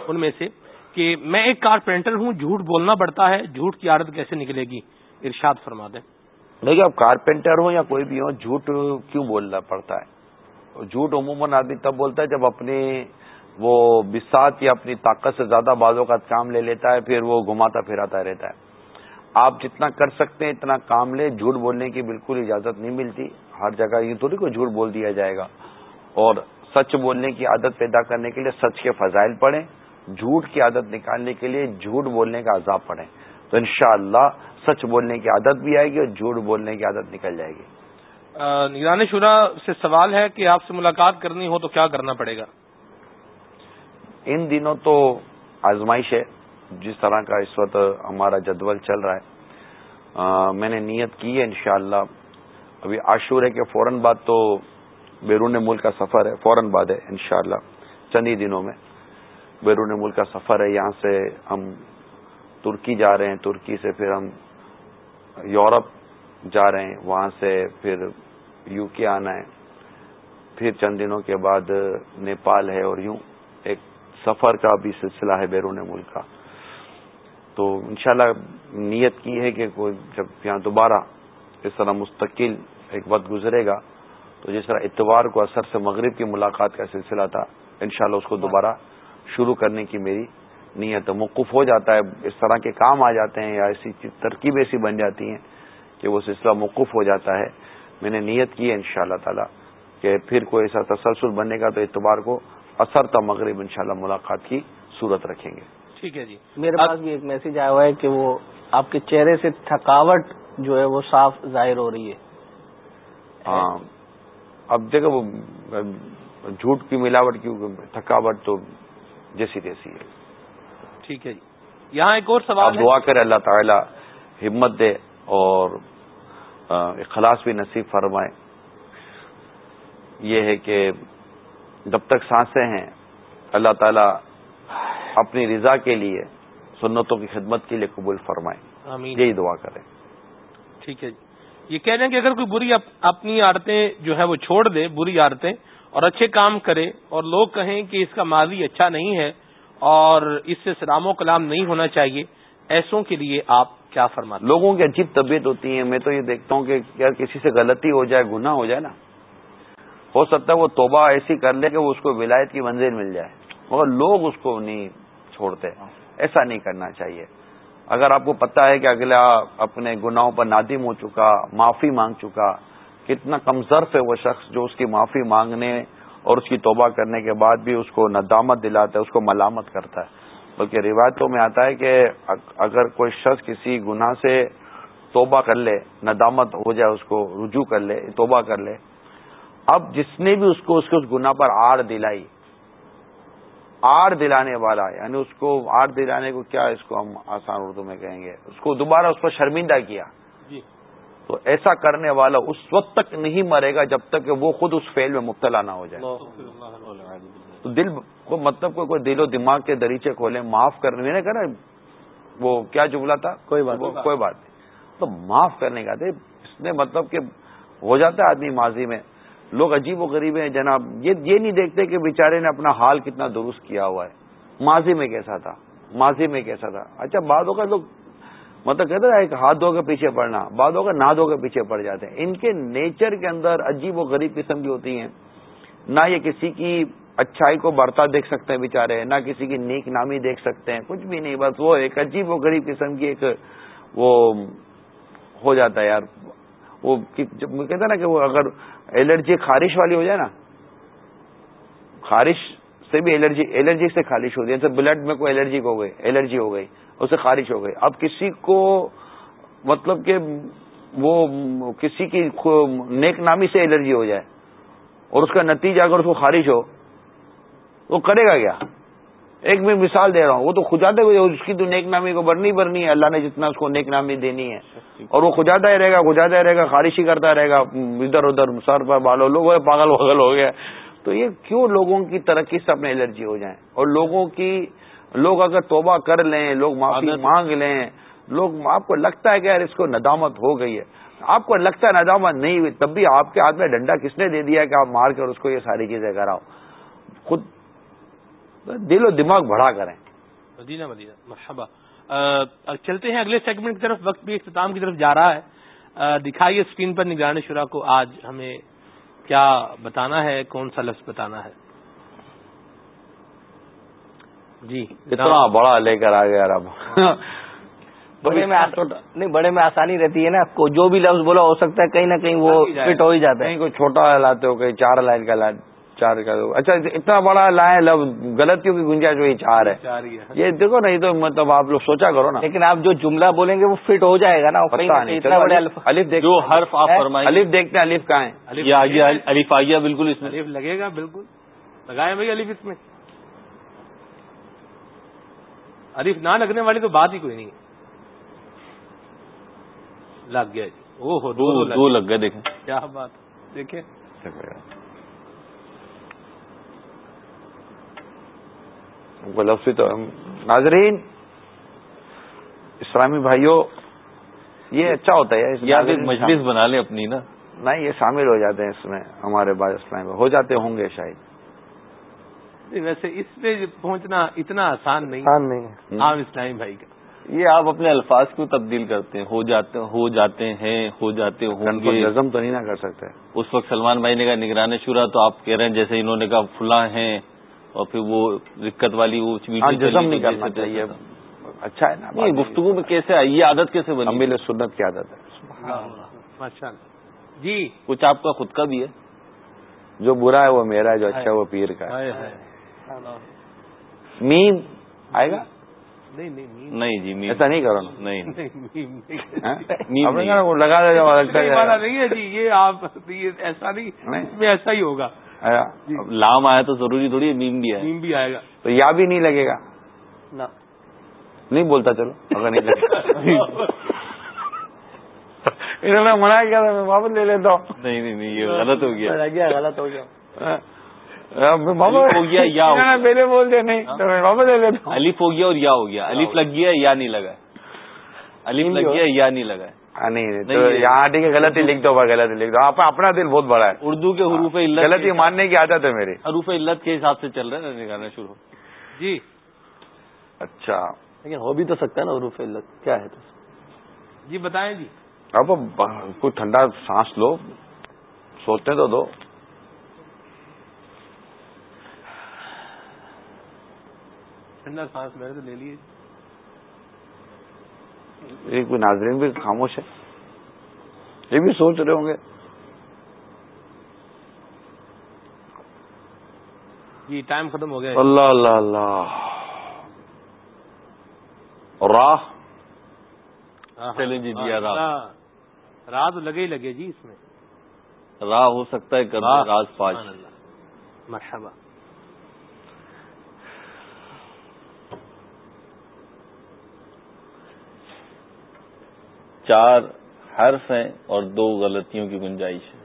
ان میں سے کہ میں ایک کارپینٹر ہوں جھوٹ بولنا پڑتا ہے جھوٹ کی عادت کیسے نکلے گی؟ ارشاد فرما دیں۔
دیکھیے اب کارپینٹر ہو یا کوئی بھی ہو جھوٹ کیوں بولنا پڑتا ہے؟ جھوٹ عموماً آدمی تب بولتا ہے جب اپنی وہ بسات یا اپنی طاقت سے زیادہ بازوں کا کام لے لیتا ہے، پھر وہ گھماتا پھراتا رہتا ہے۔ آپ جتنا کر سکتے ہیں، اتنا کام لے۔ جھوٹ بولنے کی بالکل اجازت نہیں ملتی۔ ہر جگہ یہ تھوڑی کوئی جھوٹ بول دیا جائے گا۔ اور سچ بولنے کی عادت پیدا کرنے کے لیے سچ کے فضائل پڑھیں۔ جھوٹ کی عادت نکالنے کے لیے جھوٹ بولنے کا عذاب پڑھیں۔ تو انشاءاللہ سچ بولنے کی عادت بھی آئے گی اور جھوٹ بولنے کی عادت نکل جائے گی۔
نگران شورا سے سوال ہے کہ آپ سے ملاقات کرنی ہو تو کیا کرنا پڑے گا؟
ان دنوں تو آزمائش ہے، جس طرح کا اس وقت ہمارا جدول چل رہا ہے میں نے نیت کی ہے انشاءاللہ۔ ابھی عاشور ہے کہ فوراً بعد تو بیرون ملک کا سفر ہے، فوراً بعد ہے انشاءاللہ، چند ہی دنوں میں۔ بیرون ملک کا سفر ہے، یہاں سے ہم ترکی جا رہے ہیں، ترکی سے پھر ہم یورپ جا رہے ہیں، وہاں سے پھر یو کے آنا ہے۔ پھر چند دنوں کے بعد نیپال ہے اور یوں۔ سفر کا بھی سلسلہ ہے بیرون ملک کا۔ تو انشاءاللہ نیت کی ہے کہ کوئی جب یہاں دوبارہ اس طرح مستقل ایک وقت گزرے گا، تو جس طرح اتوار کو اثر سے مغرب کی ملاقات کا سلسلہ تھا، انشاءاللہ اس کو دوبارہ شروع کرنے کی میری نیت موقف ہو جاتا ہے، اس طرح کے کام آ جاتے ہیں یا ایسی ترکیب ایسی بن جاتی ہیں کہ وہ سلسلہ موقف ہو جاتا ہے۔ میں نے نیت کی ہے ان شاء اللہ تعالی کہ پھر کوئی ایسا تسلسل بننے کا تو اعتبار کو اثر تا مغرب ان ملاقات کی صورت رکھیں گے۔
ٹھیک ہے جی۔ میرے پاس بھی ایک میسج آیا ہوا ہے کہ وہ آپ کے چہرے سے تھکاوٹ جو ہے وہ صاف ظاہر ہو رہی ہے۔
ہاں۔ اب دیکھو وہ جھوٹ کی ملاوٹ کی تھکاوٹ تو جیسی تیسی ہے۔
ٹھیک ہے جی۔ یہاں ایک اور سوال
دعا کرے اللہ تعالی ہمت دے اور اخلاص بھی نصیب فرمائے۔ یہ ہے کہ جب تک سانسیں ہیں اللہ تعالی اپنی رضا کے لیے سنتوں کی خدمت کے لیے قبول فرمائے۔ یہی دعا کریں۔
ٹھیک ہے جی۔ یہ کہہ رہے ہیں کہ اگر کوئی بری اپنی عادتیں جو ہے وہ چھوڑ دے بری عادتیں اور اچھے کام کرے اور لوگ کہیں کہ اس کا ماضی اچھا نہیں ہے اور اس سے سلام و کلام نہیں ہونا چاہیے ایسوں کے لیے آپ کیا فرماتے
لوگوں کی عجیب طبیعت ہوتی ہے۔ میں تو یہ دیکھتا ہوں کہ اگر کسی سے غلطی ہو جائے گناہ ہو جائے نا۔ ہو سکتا ہے وہ توبہ ایسی کر لے کہ وہ اس کو ولایت کی منزل مل جائے۔ مگر لوگ اس کو نہیں چھوڑتے۔ ایسا نہیں کرنا چاہیے۔ اگر آپ کو پتا ہے کہ اگلا اپنے گناہوں پر نادم ہو چکا، معافی مانگ چکا، کتنا کمزرف ہے وہ شخص جو اس کی معافی مانگنے اور اس کی توبہ کرنے کے بعد بھی اس کو ندامت دلاتا ہے، اس کو ملامت کرتا ہے۔ بلکہ روایتوں میں آتا ہے کہ اگر کوئی شخص کسی گناہ سے توبہ کر لے، ندامت ہو جائے، اس کو رجوع کر لے، توبہ کر لے اب جس نے بھی اس کو اس کے اس گناہ پر آڑ دلائی آڑ دلانے والا یعنی اس کو آڑ دلانے کو کیا اس کو ہم آسان اردو میں کہیں گے؟ اس کو دوبارہ اس پر شرمندہ کیا۔ جی۔ تو ایسا کرنے والا اس وقت تک نہیں مرے گا جب تک کہ وہ خود اس فیل میں مبتلا نہ ہو جائے۔ تو دل کو مطلب کوئی کوئی دل و دماغ کے دریچے کھولے معاف کرنے میں نے کہا وہ کیا جملہ تھا؟ کوئی بات کوئی بات نہیں۔ تو معاف کرنے کا اس نے مطلب کہ ہو جاتا ہے آدمی ماضی میں۔ لوگ عجیب و غریب ہیں، جناب، یہ یہ نہیں دیکھتے کہ بیچارے نے اپنا حال کتنا درست کیا ہوا ہے۔ ماضی میں کیسا تھا؟ ماضی میں کیسا تھا؟ اچھا بعد ہوگا لوگ مطلب کہتے ہیں ایک ہاتھ دھو کے پیچھے پڑنا بعد ہوگا نہ دھو کے پیچھے پڑ جاتے ہیں۔ ان کے نیچر کے اندر عجیب و غریب قسم کی ہوتی ہیں۔ نہ یہ کسی کی اچھائی کو بڑھتا دیکھ سکتے ہیں بےچارے نہ کسی کی نیک نامی دیکھ سکتے ہیں، کچھ بھی نہیں، بس وہ ایک عجیب و غریب قسم کی ایک وہ ہو جاتا ہے یار۔ وہ کہتے ہیں نا کہ وہ اگر الرجی خارش والی ہو جائے نا، خارش سے بھی الرجی الرجی سے خارش ہوتی ہے جیسے بلڈ میں کوئی الرجی ہو گئی الرجی ہو گئی، اسے خارش ہو گئی۔ اب کسی کو مطلب کہ وہ کسی کی نیک نامی سے الرجی ہو جائے اور اس کا نتیجہ اگر اس کو خارش ہو، وہ کرے گا کیا؟ ایک میں مثال دے رہا ہوں وہ تو ہوئے اس کی تو نیک نامی کو برنی برنی ہے اللہ نے جتنا اس کو نیک نامی دینی ہے۔ اور وہ خجاتا ہی رہے گا خجاتا ہی رہے گا خارش ہی کرتا رہے گا ادھر ادھر سر پر بالو لوگ پاگل وغل ہو گیا تو یہ کیوں لوگوں کی ترقی سے اپنے الرجی ہو جائیں؟ اور لوگوں کی لوگ اگر توبہ کر لیں لوگ معافی مانگ لیں لوگ آپ کو لگتا ہے کہ یار اس کو ندامت ہو گئی ہے۔ آپ کو لگتا ہے ندامت نہیں ہوئی تب بھی آپ کے ہاتھ میں ڈنڈا کس نے دے دیا کہ آپ مار کر اس کو یہ ساری چیزیں کراؤ؟ خود دل و دماغ بڑھا کریں۔
مدینہ مدینہ مرحبا۔ چلتے ہیں اگلے سیگمنٹ کی طرف۔ وقت بھی اختتام کی طرف جا رہا ہے۔ دکھائیے اسکرین پر نگران شرا کو آج ہمیں کیا بتانا ہے کون سا لفظ بتانا ہے۔
جی اتنا بڑا لے کر آ گیا اب
بڑے میں نہیں بڑے میں آسانی رہتی ہے نا۔ جو بھی لفظ بولا ہو سکتا ہے کہیں نہ کہیں وہ فٹ ہو ہی جاتا ہے۔
کہیں کوئی چھوٹا لاتے ہو کہیں چار لائن کا لاتے چار کا اچھا اتنا بڑا لائے لفظ غلطیوں کی گنجائش وہی چار ہے۔ یہ دیکھو نا یہ تو مطلب آپ لوگ سوچا کرو نا۔
لیکن آپ جو جملہ بولیں گے وہ فٹ ہو جائے گا نا۔
الف جو حرف آپ فرمائیں الف دیکھتے ہیں الف کہاں
ہے؟ الف آ گیا بالکل اس میں۔
الف لگے گا بالکل۔ لگائے بھائی الف اس میں۔ الف نہ لگنے والی تو بات ہی کوئی نہیں لگ گیا جی۔
دو لگ گئے۔ دیکھیں۔
کیا بات۔ دیکھیں۔
لفظ تو ناظرین اسلامی بھائیوں یہ اچھا ہوتا ہے
یا مجلس بنا لیں اپنی نا۔
نہیں یہ شامل ہو جاتے ہیں اس میں ہمارے بعض اسلامی ہو جاتے ہوں گے شاید۔
ویسے اس پہ پہنچنا اتنا آسان نہیں۔
آسان نہیں۔
عام اسلامی بھائی کا
یہ آپ اپنے الفاظ کو تبدیل کرتے ہیں؟ ہو جاتے ہو جاتے ہیں ہو جاتے ہوں گے۔
نظم تو نہیں نہ کر سکتے۔
اس وقت سلمان بھائی نے کہا نگرانی شورا تو آپ کہہ رہے ہیں جیسے انہوں نے کہا فلاں ہیں۔ اور پھر وہ دقت والی وہ
ہاں، جزم نہیں کرنا چاہیے۔ اچھا ہے نا
گفتگو میں کیسے آئی؟ یہ عادت کیسے بنی؟
امیل سنت کی عادت ہے۔
جی۔
کچھ آپ کا خود کا بھی ہے؟
جو برا ہے وہ میرا ہے جو اچھا ہے وہ پیر کا ہے۔ میم آئے گا؟
نہیں جی
ایسا نہیں کرو نا۔
نہیں۔
ہاں؟ لگا نہیں ہے جی یہ آپ ایسا نہیں ایسا ہی ہوگا۔
جی۔ لام آیا تو ضروری تھوڑی میم بھی ہے
میم بھی آئے گا۔
تو یا بھی نہیں لگے گا؟ نہیں بولتا چلو اگر نہیں لگے انہوں نے منع کیا تھا میں واپس لے لیتا ہوں۔
نہیں نہیں یہ غلط ہو گیا۔
غلط ہو گیا۔
ہو گیا یا
پہلے بول دیا نہیں واپس لے لیتا
الف ہو گیا اور یا ہو گیا۔ الف لگ گیا یا نہیں لگا علیم لگ گیا یا نہیں لگا
ہاں، نہیں تو یہاں ٹھیک ہے غلطی لکھ دو غلطی لکھ دو۔ آپ اپنا دل بہت بڑا ہے۔
اردو کے حروف علت
غلطی ماننے کی عادت ہے میری۔
حروف علت کے حساب سے چل رہے ہیں نکالنا شروع۔
جی۔
اچھا۔
لیکن ہو بھی تو سکتا ہے نا حروف علت۔ کیا ہے تو؟
جی بتائیں جی۔
اب کوئی ٹھنڈا سانس لو۔ سوچتے تو دو۔
ٹھنڈا سانس میرے تو لے لیے
کوئی ناظرین بھی خاموش ہے یہ بھی سوچ رہے ہوں گے۔
جی ٹائم ختم ہو گیا
اللہ اللہ اللہ۔ راہ؟
چلیں جی دیا راہ۔
رات لگے ہی لگے جی اس میں۔
راہ ہو سکتا ہے کبھی راز پانچ
مرحبا۔
چار حرف ہیں اور دو غلطیوں کی گنجائش ہے۔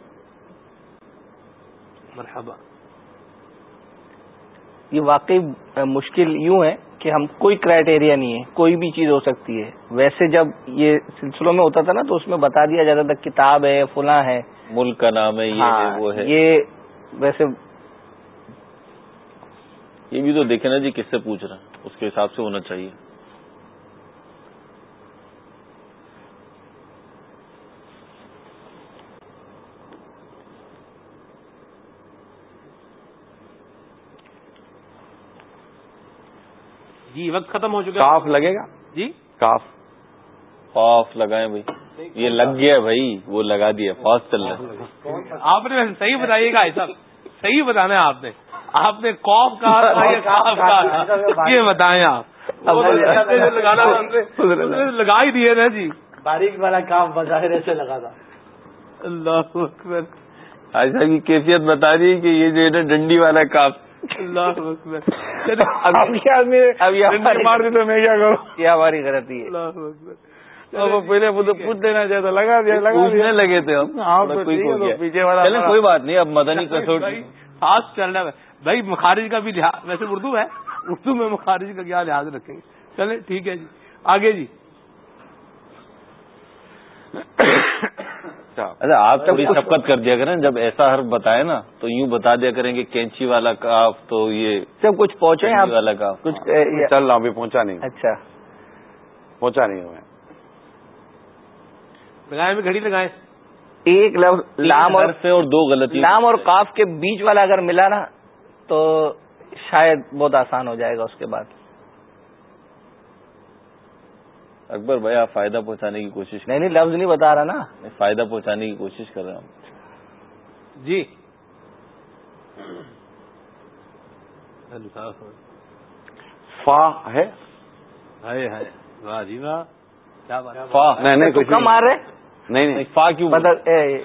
مرحبا۔
یہ واقعی مشکل یوں ہے کہ ہم کوئی کرائٹیریا نہیں ہے کوئی بھی چیز ہو سکتی ہے۔ ویسے جب یہ سلسلوں میں ہوتا تھا نا تو اس میں بتا دیا جاتا تھا کتاب ہے فلاں ہے۔
ملک کا نام ہے یہ
ہاں،
ہے وہ ہے۔
یہ ویسے
یہ بھی تو دیکھے نا جی کس سے پوچھ رہے ہیں اس کے حساب سے ہونا چاہیے۔
جی وقت ختم ہو چکا
کاف لگے گا؟
جی؟
کاف۔
خوف لگائیں بھائی۔ یہ لگ گیا بھائی وہ لگا دیا فاسٹ چل رہا ہے۔
آپ نے صحیح بتائیے گا ایسا صحیح بتانا ہے آپ نے۔ آپ نے کوف کاف کہا یہ بتائیں آپ۔ لگا ہی دیے نا جی۔
باریک والا کام بظاہر سے لگا تھا۔
اللہ اکبر۔
صاحب کی کیفیت بتا رہی کہ یہ جو ہے نا ڈنڈی والا کاف۔
اللہ اکبر۔
مار دی تو میں کیا کروں؟ یہ ہماری غلطی ہے۔
اللہ اکبر۔
پہلے پوچھ دینا چاہتا لگا دیا لگا
لگے تھے ہم۔
پیچھے والا
چلیں کوئی بات نہیں اب مدنی کسوٹی۔
خاص چل رہا ہے۔ بھائی مخارج کا بھی لحاظ ویسے اردو ہے اردو میں مخارج کا کیا لحاظ رکھیں گے؟ چلیں ٹھیک ہے جی۔ آگے جی۔
اچھا۔ آپ تھوڑی شفقت کر دیا کریں جب ایسا حرف بتائے نا تو یوں بتا دیا کریں کہ کینچی والا کاف تو یہ
سب کچھ پہنچے ہیں
والا کاف۔
کچھ
چل رہا ابھی پہنچا نہیں
اچھا۔
پہنچا نہیں ہوں
لگائے بھی گھڑی لگائے
ایک لفظ لام اور
سے اور دو غلطی
لام اور کاف کے بیچ والا اگر ملا نا تو شاید بہت آسان ہو جائے گا اس کے بعد۔
اکبر بھائی آپ فائدہ پہنچانے کی کوشش
نہیں نہیں لفظ نہیں بتا رہا نا۔
فائدہ پہنچانے کی کوشش کر رہا ہوں۔
جی۔
فا ہے۔
واہ جی واہ۔
کم آ رہے؟
نہیں نہیں
فا کیوں؟
بھائی۔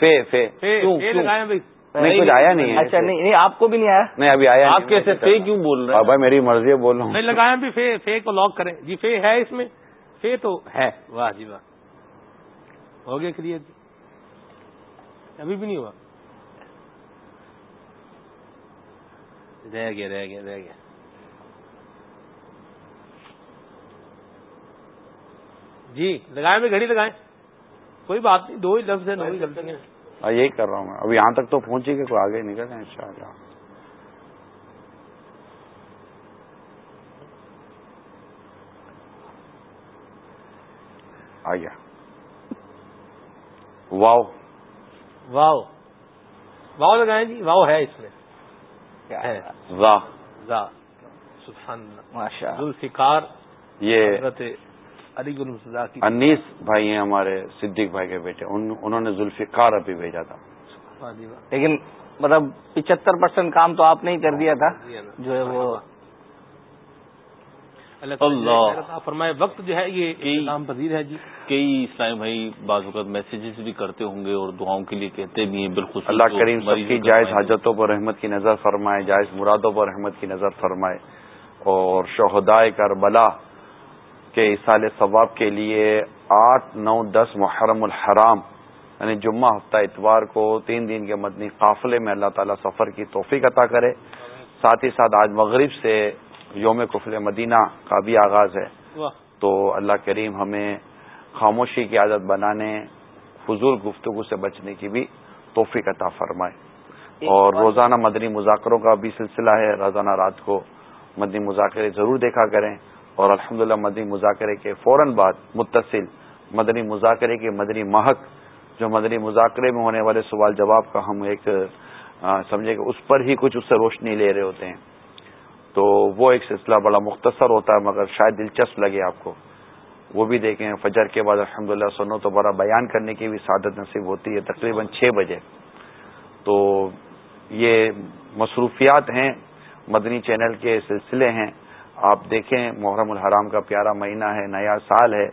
نہیں کچھ آیا نہیں
اچھا نہیں آپ کو بھی نہیں آیا؟
نہیں ابھی آیا
آپ کیسے فے کیوں بول رہے ہیں؟
بھائی میری مرضی ہے بول رہا ہوں۔
لگائے بھی فے فے کو لاک کریں۔ جی فے ہے اس میں؟ فے تو ہے۔ واہ جی واہ۔ ہو گیا کلیئر جی۔ ابھی بھی نہیں ہوا۔ رہ گیا رہ گیا رہ گیا۔ جی لگائے بھی گھڑی لگائیں۔ کوئی بات نہیں دو ہی لفظ ہے دو ہی لفظ ہیں۔
ہاں یہی کر رہا ہوں میں۔ اب یہاں تک تو پہنچی کہ کوئی آگے نکل جائے ان شاء اللہ آ گیا واؤ۔
واؤ۔ واؤ لگائیں جی واؤ ہے اس میں۔ ہے۔
وا
زا سبحان اللہ
ماشاء
ذوالفقار۔
یہ
حضرت علی گل مسدا کی۔
انیس بھائی ہیں ہمارے صدیق بھائی کے بیٹے۔ ان- انہوں نے ذوالفقار ابھی بھیجا تھا۔
جی
لیکن مطلب پچہتر پرسینٹ کام تو آپ نے ہی کر دیا تھا۔ جو ہے وہ
اللہ فرمائے وقت جو ہے یہ نام پذیر ہے جی۔
کئی اسلام بھائی بعض اوقات میسیجز بھی کرتے ہوں گے اور دعاؤں کے لیے کہتے بھی ہیں بالخصوص
اللہ کریم سب کی جائز حاجتوں پر رحمت کی نظر فرمائے جائز مرادوں پر رحمت کی نظر فرمائے۔ اور شہدائے کربلا کے اصال ثواب کے لیے آٹھ نو دس محرم الحرام یعنی جمعہ ہفتہ اتوار کو تین دن کے مدنی قافلے میں اللہ تعالیٰ سفر کی توفیق عطا کرے۔ ساتھ ہی ساتھ آج مغرب سے یوم کفل مدینہ کا بھی آغاز ہے۔ تو اللہ کریم ہمیں خاموشی کی عادت بنانے فضول گفتگو سے بچنے کی بھی توفیق عطا فرمائے۔ اور روزانہ مدنی مذاکروں کا بھی سلسلہ ہے۔ روزانہ رات کو مدنی مذاکرے ضرور دیکھا کریں۔ اور الحمدللہ مدنی مذاکرے کے فوراً بعد متصل مدنی مذاکرے کی مدنی مہک جو مدنی مذاکرے میں ہونے والے سوال جواب کا ہم ایک سمجھے کہ اس پر ہی کچھ اس سے روشنی لے رہے ہوتے ہیں۔ تو وہ ایک سلسلہ بڑا مختصر ہوتا ہے، مگر شاید دلچسپ لگے آپ کو۔ وہ بھی دیکھیں، فجر کے بعد الحمد للہ سنو تو بڑا بیان کرنے کی بھی سعادت نصیب ہوتی ہے، تقریباً چھ بجے۔ تو یہ مصروفیات ہیں، مدنی چینل کے سلسلے ہیں۔ آپ دیکھیں، محرم الحرام کا پیارا مہینہ ہے، نیا سال ہے۔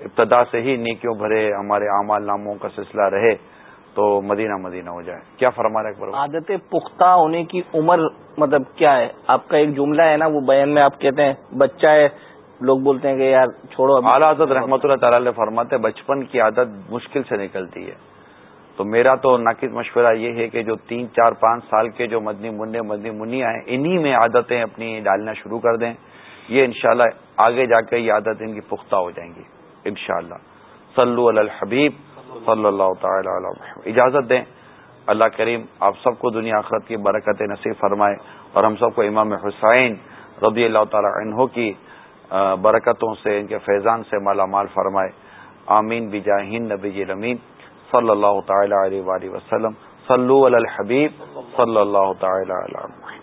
ابتدا سے ہی نیکیوں بھرے ہمارے اعمال ناموں کا سلسلہ رہے۔ تو مدینہ مدینہ ہو جائے۔ کیا فرما رہے
عادت پختہ ہونے کی عمر مطلب کیا ہے؟ آپ کا ایک جملہ ہے نا وہ بیان میں آپ کہتے ہیں بچہ ہے لوگ بولتے ہیں کہ یار چھوڑو
اعلیٰ حضرت رحمۃ اللہ تعالی فرماتے بچپن کی عادت مشکل سے نکلتی ہے۔ تو میرا تو ناقص مشورہ یہ ہے کہ جو تین چار پانچ سال کے جو مدنی منع مدنی منیا ہیں انہی میں عادتیں اپنی ڈالنا شروع کر دیں۔ یہ انشاءاللہ آگے جا کے یہ عادت ان کی پختہ ہو جائیں گی انشاءاللہ۔ شاء اللہ الحبیب۔ صلی اللہ تعالی علیہ اجازت دیں، اللہ کریم آپ سب کو دنیا آخرت کی برکت نصیب فرمائے اور ہم سب کو امام حسین رضی اللہ تعالی عنہ کی برکتوں سے، ان کے فیضان سے مالا مال فرمائے. آمین. بجاہین نبی جی امین صلی اللہ تعالی علیہ وسلم. صلو علی الحبیب. صلی اللہ تعالی علیہ